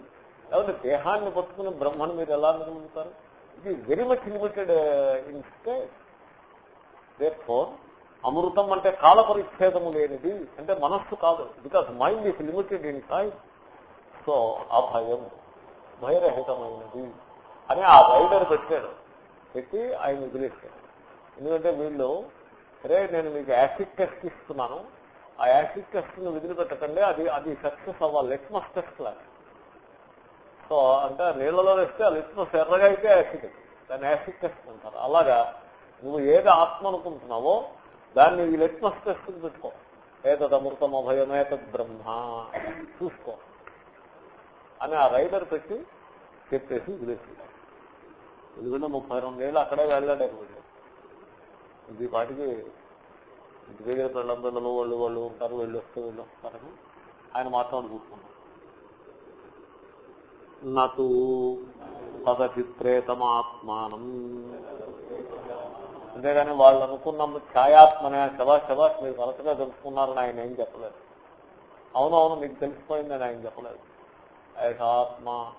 S1: లేకపోతే దేహాన్ని పట్టుకుని బ్రహ్మను మీరు ఎలా అనుకుంటారు ఇది very much limited in state four అమృతం అంటే కాల పరిచ్ఛేదము లేనిది అంటే మనస్సు కాదు. Because mind is limited in time so ఆ భయం భయరహితమైనది అని ఆ రైడర్ పెట్టాడు పెట్టి ఆయన వదిలేశాడు. ఎందుకంటే వీళ్ళు అరే నేను మీకు యాసిడ్ టెస్ట్ ఇస్తున్నాను. ఆ యాసిడ్ టెస్ట్ను వదిలిపెట్టకండి. అది అది సక్సెస్ అవ్వాలి. లిట్మస్ టెస్ట్ లాగా సో అంటే నీళ్ళలో వేస్తే ఆ లిట్మస్ ఎర్రగా అయితే యాసిడ్. దాన్ని యాసిడ్ టెస్ట్ అంటారు. అలాగా నువ్వు ఏది ఆత్మ అనుకుంటున్నావో దాన్ని ఈ లిట్మస్ టెస్ట్ పెట్టుకో. ఏతద్ అమృతం ఏతద్ బ్రహ్మ. చూసుకో. అని ఆ రైడర్ పెట్టి చెప్పేసి వదిలేసి ఎందుకంటే ముప్పై రెండేళ్ళు అక్కడే వెళ్ళాడు వీళ్ళు ఇది వాటికి ఇంటి దగ్గర పిల్లల పిల్లలు వాళ్ళు వాళ్ళు ఉంటారు వెళ్ళి వస్తే వెళ్ళి వస్తారని ఆయన మాత్రం కూర్చున్నాడు నటు పదచిత్రేతమాత్మానం. అంతేగాని వాళ్ళు అనుకున్న ఛాయాత్మనే శబాష్ శబాష్ మీరు వరసగా తెలుసుకున్నారని ఆయన ఏం చెప్పలేదు. అవునవును మీకు తెలిసిపోయిందని ఆయన చెప్పలేదు. ఏషాత్మ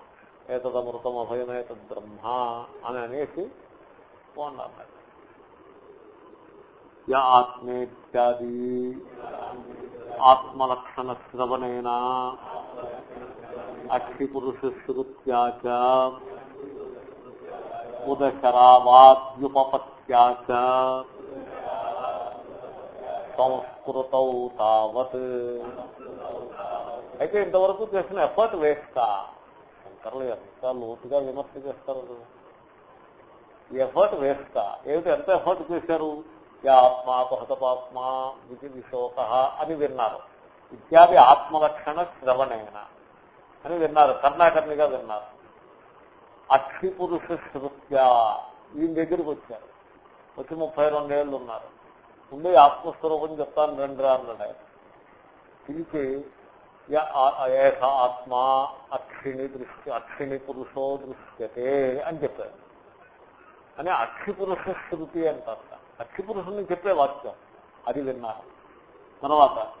S1: ఏతదమృతం అభయమేతద్ బ్రహ్మ అని అనేసి పోండి యా ఆత్మేత్యాది ఆత్మలక్షణ శ్రవణేన అక్షి పురుషశ్రుత్యాచ ఉదశరావాద్యుపపత్యాచ సంస్కృతౌ తావత్. అయితే ఇంతవరకు చేసిన ఎఫర్ట్ వేస్తా శంకర్లు ఎంత లోతుగా విమర్శ చేస్తారు ఈ ఎఫర్ట్ వేస్తా ఏమిటి ఎంత ఎఫర్ట్ చేశారు? ఆత్మా పహతపాత్మ విధి విశోక అని విన్నారు. ఇత్యాది ఆత్మలక్షణ శ్రవణేన అని విన్నారు. కర్ణాకర్ణిగా విన్నారు. అక్షి పురుష శృత్య ఈయన దగ్గరికి వచ్చారు. వచ్చి ముప్పై రెండేళ్ళు ఉన్నారు. ఉండే ఆత్మస్వరూపం చెప్తాను రెండు అన్నాడు ఆయన. పిలిచి ఏక ఆత్మ అక్షిణి దృష్టి అక్షిణి పురుషో దృశ్యతే అని చెప్పారు. అని అక్షిపురుష శృతి అంటారు అక్షి పురుషుని చెప్పే వాక్యం. అది విన్నారు తర్వాత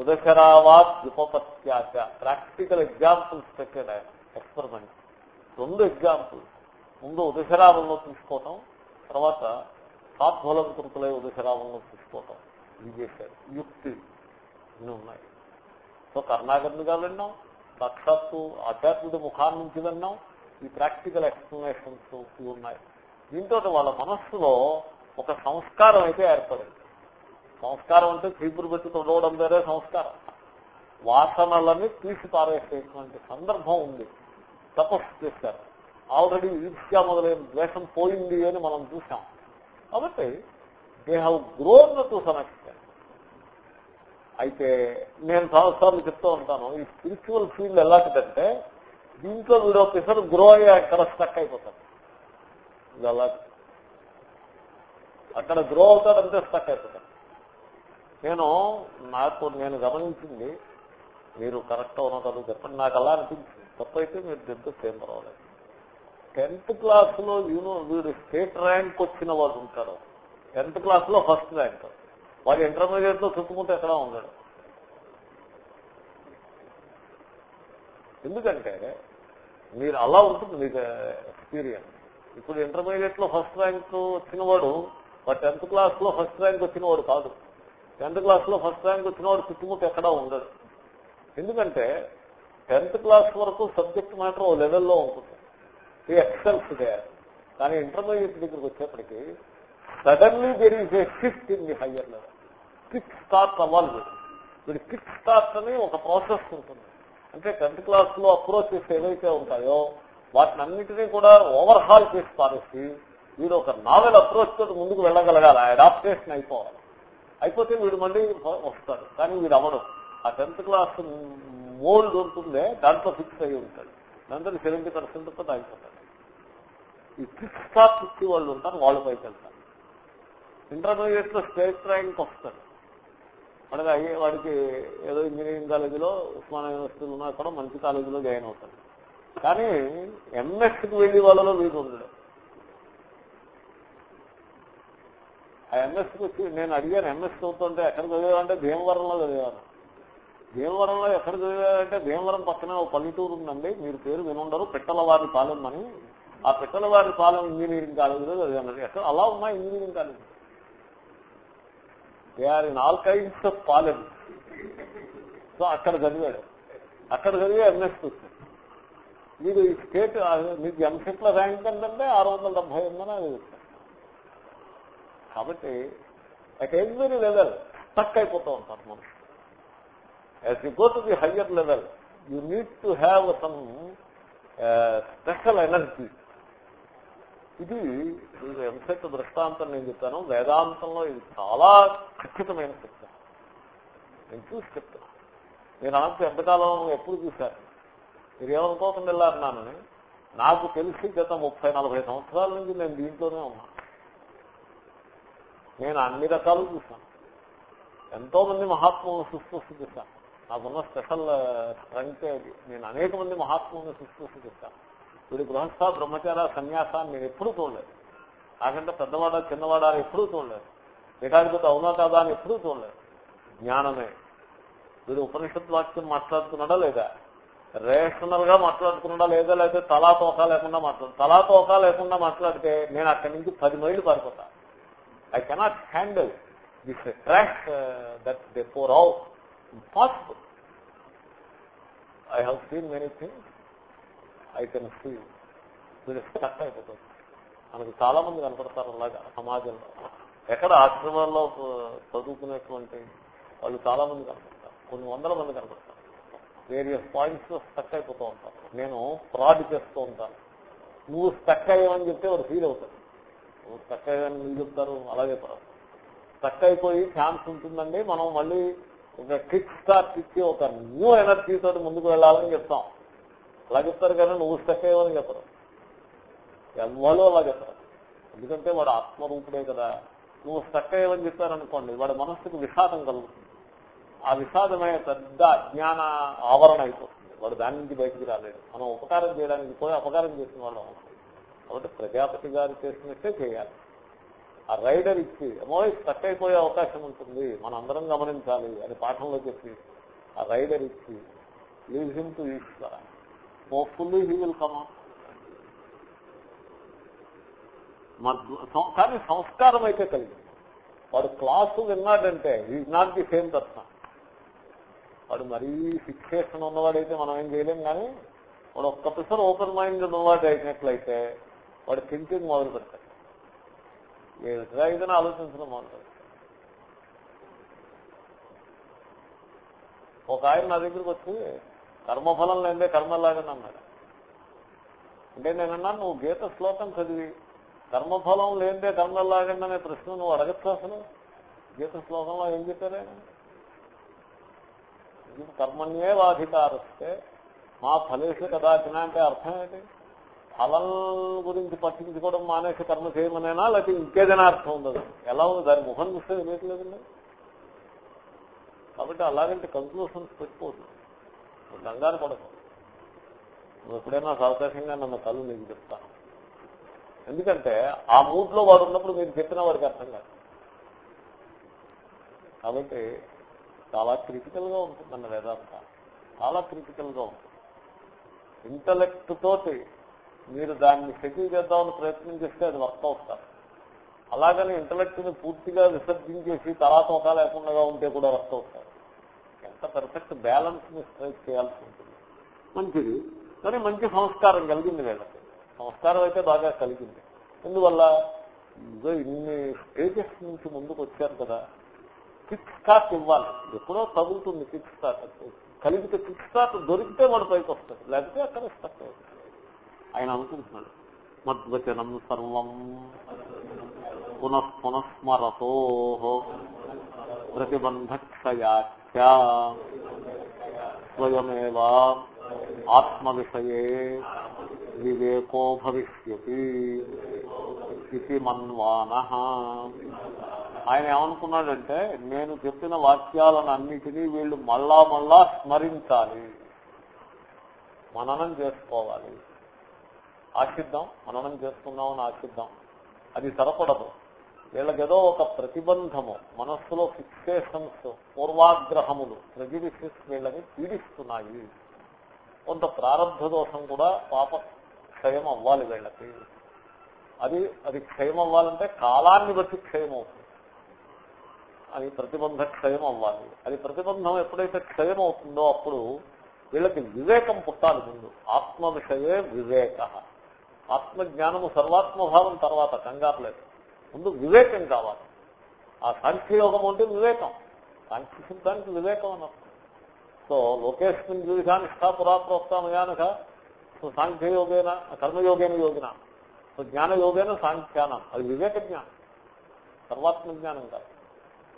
S1: ఉదశరావాత్ ఉపపత్యాచ ప్రాక్టికల్ ఎగ్జాంపుల్స్ పెట్టాడు ఆయన. ఎక్స్పెరిమెంట్ రెండు ఎగ్జాంపుల్స్ ముందు ఉదశరావంలో తీసుకోవటం తర్వాత సాధ్వలం కృతులై ఉదశరావంలో తీసుకోవటం. ఇది చేశారు. యుక్తి ఇన్ని ఉన్నాయి? సో కర్ణాగర్నిగా విన్నాం సాక్షాత్తు ఆధ్యాత్మిక ముఖాన్ని నుంచి విన్నాం ఈ ప్రాక్టికల్ ఎక్స్ప్లెనేషన్స్ ఉన్నాయి. దీంతో వాళ్ళ మనస్సులో ఒక సంస్కారం అయితే ఏర్పడింది. సంస్కారం అంటే చీపురు పెట్టి తొడవడం వేరే సంస్కారం. వాసనలని తీసి పారేసేటువంటి సందర్భం ఉంది. తపస్సు చేశారు. ఆల్రెడీ ఈర్ష్యా మొదలైన ద్వేషం పోయింది అని మనం చూసాం కాబట్టి దే హ్యావ్ గ్రోన్ టు సమస్య అయితే నేను చాలాసార్లు చెప్తూ ఉంటాను ఈ స్పిరిచువల్ ఫీల్డ్ ఎలాంటిదంటే దీంట్లో వీడు ఒకసారి గ్రో అయ్యి అక్కడ స్టక్ అయిపోతాడు. ఇది అలాంటి అక్కడ గ్రో అవుతాడంటే స్టక్ అయిపోతాడు. నేను నాకు నేను గమనించింది మీరు కరెక్ట్ అవునో కదా చెప్పండి. నాకు అలా అనిపించింది. తప్పైతే మీరు దిద్దు ఏం పర్వాలేదు. టెన్త్ క్లాస్లో యూనో వీడు స్టేట్ ర్యాంక్ వచ్చిన వాడు ఉంటారు టెన్త్ క్లాస్లో ఫస్ట్ ర్యాంక్ వాడు ఇంటర్మీడియట్లో చుట్టుముట్టు ఎక్కడ ఉన్నాడు. ఎందుకంటే మీరు అలా ఉంటుంది మీకు ఎక్స్పీరియన్స్ ఇప్పుడు ఇంటర్మీడియట్లో ఫస్ట్ ర్యాంక్ వచ్చిన వాడు టెన్త్ క్లాస్లో ఫస్ట్ ర్యాంక్ వచ్చిన వాడు కాదు. టెన్త్ క్లాస్లో ఫస్ట్ ర్యాంక్ వచ్చిన వాడు చుట్టుముట్టు ఎక్కడా ఉండదు ఎందుకంటే టెన్త్ క్లాస్ వరకు సబ్జెక్ట్ మ్యాటర్ ఓ లెవెల్లో ఉంటుంది. ఈ ఎక్సెల్స్ డే కానీ ఇంటర్మీడియట్ దగ్గరికి వచ్చేప్పటికి suddenly there is a shift in the higher level kick start అవ్వాలి వీడు వీడి కిక్ స్టార్ట్ అని ఒక ప్రాసెస్ ఉంటుంది. అంటే టెన్త్ క్లాస్లో అప్రోచెస్ ఏవైతే ఉంటాయో వాటిని అన్నింటినీ కూడా ఓవర్ హాల్ చేసి పారేసి వీడు ఒక నావెల్ అప్రోచ్ తోటి ముందుకు వెళ్ళగలగాలి. అడాప్టేషన్ అయిపోవాలి. అయిపోతే వీడు మళ్ళీ వస్తాడు. కానీ వీడు అవడం ఆ టెన్త్ క్లాస్ మోల్డ్ ఉంటుందే దాంట్లో ఫిక్స్ అయ్యి ఉంటాడు. దాంతో సెవెంటీ పర్సెంట్తో ఆగిపోతాడు ఈ ఫిక్స్ స్టార్ ఇచ్చి వాళ్ళు ఉంటారు వాళ్ళు పైకి వెళ్తారు. ఇంటర్మీడియట్లో స్టేట్ ర్యాంక్ వస్తారు. వాడికి అయ్యే వాడికి ఏదో ఇంజనీరింగ్ కాలేజీలో ఉస్మానియా యూనివర్సిటీలో ఉన్నా కూడా మంచి కాలేజీలో జాయిన్ అవుతాడు. కానీ ఎంఎస్కి వెళ్ళి వాళ్ళలో వీడు ఉండడు. ఆ ఎంఎస్కి వచ్చి నేను అడిగాను ఎంఎస్ చదువుతుంటే ఎక్కడ చదివామంటే భీమవరంలో చదివాను భీమవరంలో ఎక్కడ చదివారంటే భీమవరం పక్కనే ఒక పల్లెటూరు ఉందండి మీరు పేరు వినుండరు పిట్టలవారి పాలెం అని. ఆ పిట్టలవారి పాలెం ఇంజనీరింగ్ కాలేజీలో చదివాను. ఎక్కడ అలా ఉన్నాయి engineering college. They are in all kinds of problem so అక్కడ చదివాడు. అక్కడ చదివి ఎంఎస్ వచ్చింది మీరు ఈ స్టేట్ మీకు ఎంసెట్ల ర్యాంక్ ఏంటంటే ఆరు వందల డెబ్బై ఎనిమిది అది వచ్చాను కాబట్టి అట్ ఎవ్రీ లెవెల్ స్టక్ అయిపోతూ ఉంటారు మనం as you go to the higher level you need to have some special energy ఇది ఎంసెట్ దృష్టాంతం నేను చెప్తాను వేదాంతంలో ఇది చాలా ఖచ్చితమైన సత్యం నేను చూసి చెప్తాను నేను అంత ఎంతకాలం ఎప్పుడు చూశాను మీరు ఏమనుకోకుండా వెళ్ళారన్నానని నాకు తెలిసి గత ముప్పై నలభై సంవత్సరాల నుంచి నేను దీంట్లోనే ఉన్నాను నేను అన్ని రకాలు చూశాను ఎంతో మంది మహాత్ములను సుస్పృష్టి చేశాను నాకున్న స్పెషల్ స్ట్రెంగ్త్ అది నేను అనేక మంది మహాత్ములను శుశ్రూష చేశాను వీడు గృహస్థ బ్రహ్మచార సన్యాసాన్ని నేను ఎప్పుడూ చూడలేదు. నాకంటే పెద్దవాడ చిన్నవాడ అని ఎప్పుడూ చూడలేదు. ఏకాధిపతి అవునా కాదా అని ఎప్పుడూ చూడలేదు. జ్ఞానమే. వీడు ఉపనిషత్ వాక్యం మాట్లాడుతున్నాడా లేదా? రేషనల్గా మాట్లాడుతున్నాడా లేదా? లేకపోతే తలా తోకా లేకుండా మాట్లాడు తలా తోకా లేకుండా మాట్లాడితే నేను అక్కడి నుంచి పది మైళ్ళు పారిపోతా. I cannot handle this track that they for out impossible I have seen many things I can see. వీడు స్టక్ అయిపోతుంది మనకు చాలా మంది కనపడతారు అలాగా సమాజంలో. ఎక్కడ ఆశ్రమాల్లో చదువుకునేటువంటి వాళ్ళు చాలా మంది కనపడతారు. కొన్ని వందల మంది కనపడతారు. వేరియస్ పాయింట్స్ స్టక్ అయిపోతూ ఉంటారు. నేను ఫ్రాడ్ చేస్తూ ఉంటాను. నువ్వు స్టక్ అయ్యావని చెప్తే వాడు ఫీల్ అవుతాడు. నువ్వు స్టక్ అయ్యావని నువ్వు చెప్తారు? అలాగే స్టక్ అయిపోయి ఛాన్స్ ఉంటుందండి. మనం మళ్ళీ ఒక కిక్ స్టార్ట్ ఇచ్చి ఒక న్యూ ఎనర్జీతో ముందుకు వెళ్ళాలని చెప్తాం. అలా చెప్తారు కానీ నువ్వు స్టక్ అయ్యావని చెప్పరు. ఎవ్వరూ అలా చెప్పరు. ఎందుకంటే వాడు ఆత్మరూపుడే కదా. నువ్వు స్టక్ అయ్యవని చెప్పారనుకోండి వాడి మనస్సుకు విషాదం కలుగుతుంది. ఆ విషాదమే పెద్ద అజ్ఞాన ఆవరణ అయిపోతుంది. వాడు దాని నుంచి బయటికి రాలేడు. మనం ఉపకారం చేయడానికి పోయి అపకారం చేసిన వాళ్ళు కాబట్టి ప్రజాపతి గారు చేసినట్టే చేయాలి. ఆ రైడర్ ఇచ్చి ఏమో స్టక్ అయిపోయే అవకాశం ఉంటుంది. మనం అందరం గమనించాలి అని పాఠంలో చెప్పి ఆ రైడర్ ఇచ్చి leave him to Ishwara. Hopefully he will come కానీ సంస్కారం అయితే కలిగింది. వాడు class విన్నాడంటే is not the same person వాడు మరీ ఫిక్సేషన్ ఉన్నవాడైతే మనం ఏం చేయలేం కానీ వాడు ఒక్కసారి ఓపెన్ మైండ్ ఉన్నవాడు అయినట్లయితే వాడు థింకింగ్ మొదలు పెడతాడు. ఏదైనా ఏదైనా ఆలోచించడం మొదలు ఒక ఆయన నా దగ్గరికి వచ్చి కర్మఫలం లేదే కర్మలాగానే అన్నాడు అంటే నేనన్నా నువ్వు గీత శ్లోకం చదివి కర్మఫలం లేదే కర్మలాగండి అనే ప్రశ్న నువ్వు అడగచ్చు అసలు? గీత శ్లోకంలో ఏం చెప్పారే కర్మణ్యే వాధికారస్తే మా ఫలేసు కదాచిన అంటే అర్థం ఏంటి? ఫలం గురించి పట్టించుకోవడం మానేసి కర్మ చేయమనేనా? లేకపోతే ఇంకేదైనా అర్థం ఉండదు ఎలా ఉంది? దాని ముఖం చూస్తే తెలియట్లేదండి. కాబట్టి అలాగంటే కన్క్లూషన్స్ పెట్టుకోవద్దు కంగారు పడకు. నువ్వు ఎప్పుడైనా సావకాశంగా నన్ను కళ్ళు నీకు చెప్తాను. ఎందుకంటే ఆ మూడ్లో వారు వాడు ఉన్నప్పుడు మీరు చెప్పిన వాడికి అర్థం కాదు. కాబట్టి చాలా క్రిటికల్గా ఉంటుందండి వేదాంత. చాలా క్రిటికల్గా ఉంటుంది. ఇంటలెక్ట్ తోటి మీరు దాన్ని సెటిల్ చేద్దామని ప్రయత్నం చేస్తే అది వర్క్ అవుతారు అలాగని ఇంటలెక్ట్ని పూర్తిగా విసర్జించేసి తలా తోకా లేకుండా ఉంటే కూడా వర్క్ అవుతారు పర్ఫెక్ట్ బ్యాలెన్స్ని స్ట్రైక్ చేయాల్సి ఉంటుంది. మంచిది. కానీ మంచి సంస్కారం కలిగింది వీళ్ళకి. సంస్కారం అయితే బాగా కలిగింది. అందువల్ల ఇన్ని స్టేజెస్ నుంచి ముందుకు వచ్చారు కదా. కిక్ స్టార్ట్ ఇవ్వాలి. ఎప్పుడో తగులుతుంది కిక్ స్టార్ట్ కలిగితే కిక్ స్టార్ట్ దొరికితే వాడు పైకి వస్తాడు. లేకపోతే అక్కడ స్టక్ అవుతుంది ఆయన అనుకుంటున్నాడు. మద్వచనం సర్వం పునః పునఃస్మరతో ప్రతిబంధక్షయాచ స్వయమేవా ఆత్మ విషయే వివేకో భవిష్యతి ఇది మన్వాన ఆయన ఏమనుకున్నాడంటే నేను చెప్పిన వాక్యాలను అన్నిటినీ వీళ్ళు మళ్ళా మళ్ళా స్మరించాలి. మననం చేసుకోవాలి. ఆశిద్దాం మననం చేసుకుందామని ఆశిద్దాం. అది సరపడదు. వీళ్ళకేదో ఒక ప్రతిబంధము మనస్సులో ఫిక్సేషన్స్ పూర్వాగ్రహములు ప్రెజిడిసెస్ వీళ్ళని పీడిస్తున్నాయి. కొంత ప్రారంభ దోషం కూడా పాప క్షయం అవ్వాలి వీళ్ళకి. అది అది క్షయం అవ్వాలంటే కాలాన్ని బట్టి క్షయం అవుతుంది. అది ప్రతిబంధ క్షయం అవ్వాలి. అది ప్రతిబంధం ఎప్పుడైతే క్షయం అవుతుందో అప్పుడు వీళ్ళకి వివేకం పుట్టాలి ముందు. ఆత్మ విషయే వివేక. ఆత్మజ్ఞానము సర్వాత్మభావం తర్వాత కంగారు లేదు. ముందు వివేకం కావాలి. ఆ సాంఖ్యయోగం అంటే వివేకం. సాంఖ్య సిద్ధానికి వివేకం అన్నారు సో లోకేష్మిన్ ద్విధానిష్ట పురాప్రోక్తమయానక సో సాంఖ్యయోగేన కర్మయోగేన యోగిన సో జ్ఞానయోగేన సాంఖ్యానం. అది వివేక జ్ఞానం. సర్వాత్మ జ్ఞానం కాదు.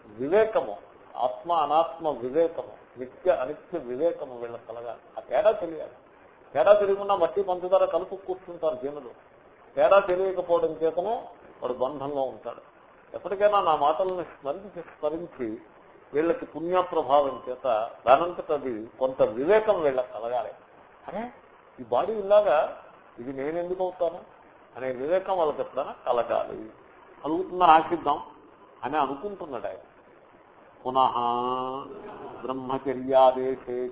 S1: వివేకము ఆత్మ అనాత్మ వివేకము నిత్య అనిత్య వివేకము వీళ్ళ కలగాలి. ఆ తేడా తెలియాలి. తేడా తెలియకుండా మట్టి పంచదార కలుపు కూర్చుంటారు జనులు. తేడా తెలియకపోవడం చేతనే వాడు బంధంలో ఉంటాడు. ఎప్పటికైనా నా మాటలను స్మరించి స్మరించి వీళ్ళకి పుణ్య ప్రభావం చేత దానంతట అది కొంత వివేకం వీళ్ళకి కలగాలి. అరే ఈ బాడీ ఇలాగా ఇది నేను ఎందుకు అవుతాను? అనే వివేకం వాళ్ళకి ఎప్పుడైనా కలగాలి. కలుగుతుందని ఆశిద్దాం అని అనుకుంటున్నాడు ఆయన. పునః బ్రహ్మచర్యాదేశే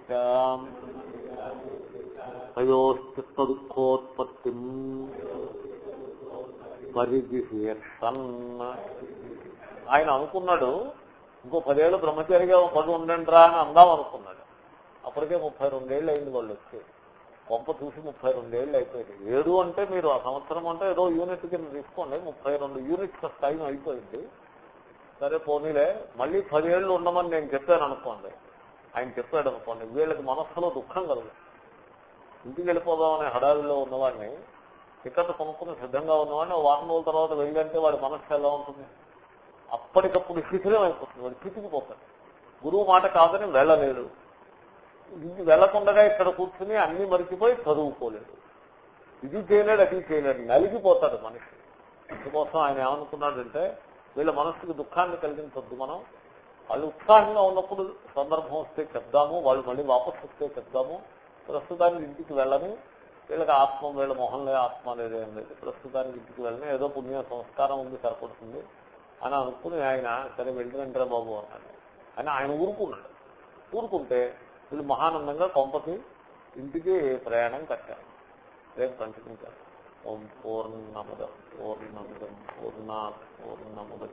S1: తయోశ్చిత్త దుఃఖోత్పత్తి పరిగిహేర్సన్ ఆయన అనుకున్నాడు ఇంకో పదేళ్ళు బ్రహ్మచారిగా పది ఉండండిరా అని అందాం అనుకున్నాడు. అప్పటికే ముప్పై రెండేళ్ళు అయింది వాళ్ళు వచ్చి. కొంప చూసి ముప్పై రెండేళ్ళు అయిపోయింది. ఏడు అంటే మీరు ఆ సంవత్సరం అంటే ఏదో యూనిట్ కింద తీసుకోండి ముప్పై రెండు యూనిట్స్ టైం అయిపోయింది. సరే పోనీలే మళ్ళీ పదేళ్ళు ఉండమని నేను చెప్పాను అనుకోండి. ఆయన చెప్పాడు అనుకోండి వీళ్ళకి మనస్సులో దుఃఖం కలదు ఇంటికి వెళ్ళిపోదామనే హడావిలో ఉన్నవాడిని టికెట్ కొనుక్కుని సిద్ధంగా ఉన్నవాడిని వారం రోజుల తర్వాత వెళ్ళంటే వాడి మనస్సు ఎలా ఉంటుంది? అప్పటికప్పుడు శిథిలం అయిపోతుంది. వాడు చితికిపోతాడు గురువు మాట కాదని వెళ్ళలేడు. ఇది వెళ్ళకుండా ఇక్కడ కూర్చుని అన్ని మరిచిపోయి చదువుకోలేడు. ఇది చేయలేడు అది చేయలేడు. నలిగిపోతాడు మనిషి. అందుకోసం ఆయన ఏమనుకున్నాడంటే వీళ్ళ మనస్సుకి దుఃఖాన్ని కలిగించొద్దు మనం. వాళ్ళు ఉత్సాహంగా ఉన్నప్పుడు సందర్భం వస్తే చెప్దాము. వాళ్ళు మళ్ళీ వాపసు వస్తే చెప్దాము. ప్రస్తుతానికి ఇంటికి వెళ్ళని వీళ్ళకి ఆత్మ వీళ్ళ మొహంలో ఆత్మ అనేది ఏం లేదు. ప్రస్తుతానికి ఇంటికి వెళ్ళిన ఏదో పుణ్య సంస్కారం ఉంది సరిపడుతుంది అని అనుకుని ఆయన సరే వెళ్ళినంటారా బాబు అన్నాడు. అని ఆయన ఊరుకున్నాడు. ఊరుకుంటే వీళ్ళు మహానందంగా కొంపకి ఇంటికి ప్రయాణం కట్టారు. రేపు కంటిన్యూ చేస్తారు ఓం పూర్ణముద పూర్ణముదం పూర్ణ పూర్ణముద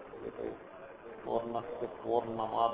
S1: పూర్ణస్ పూర్ణమాద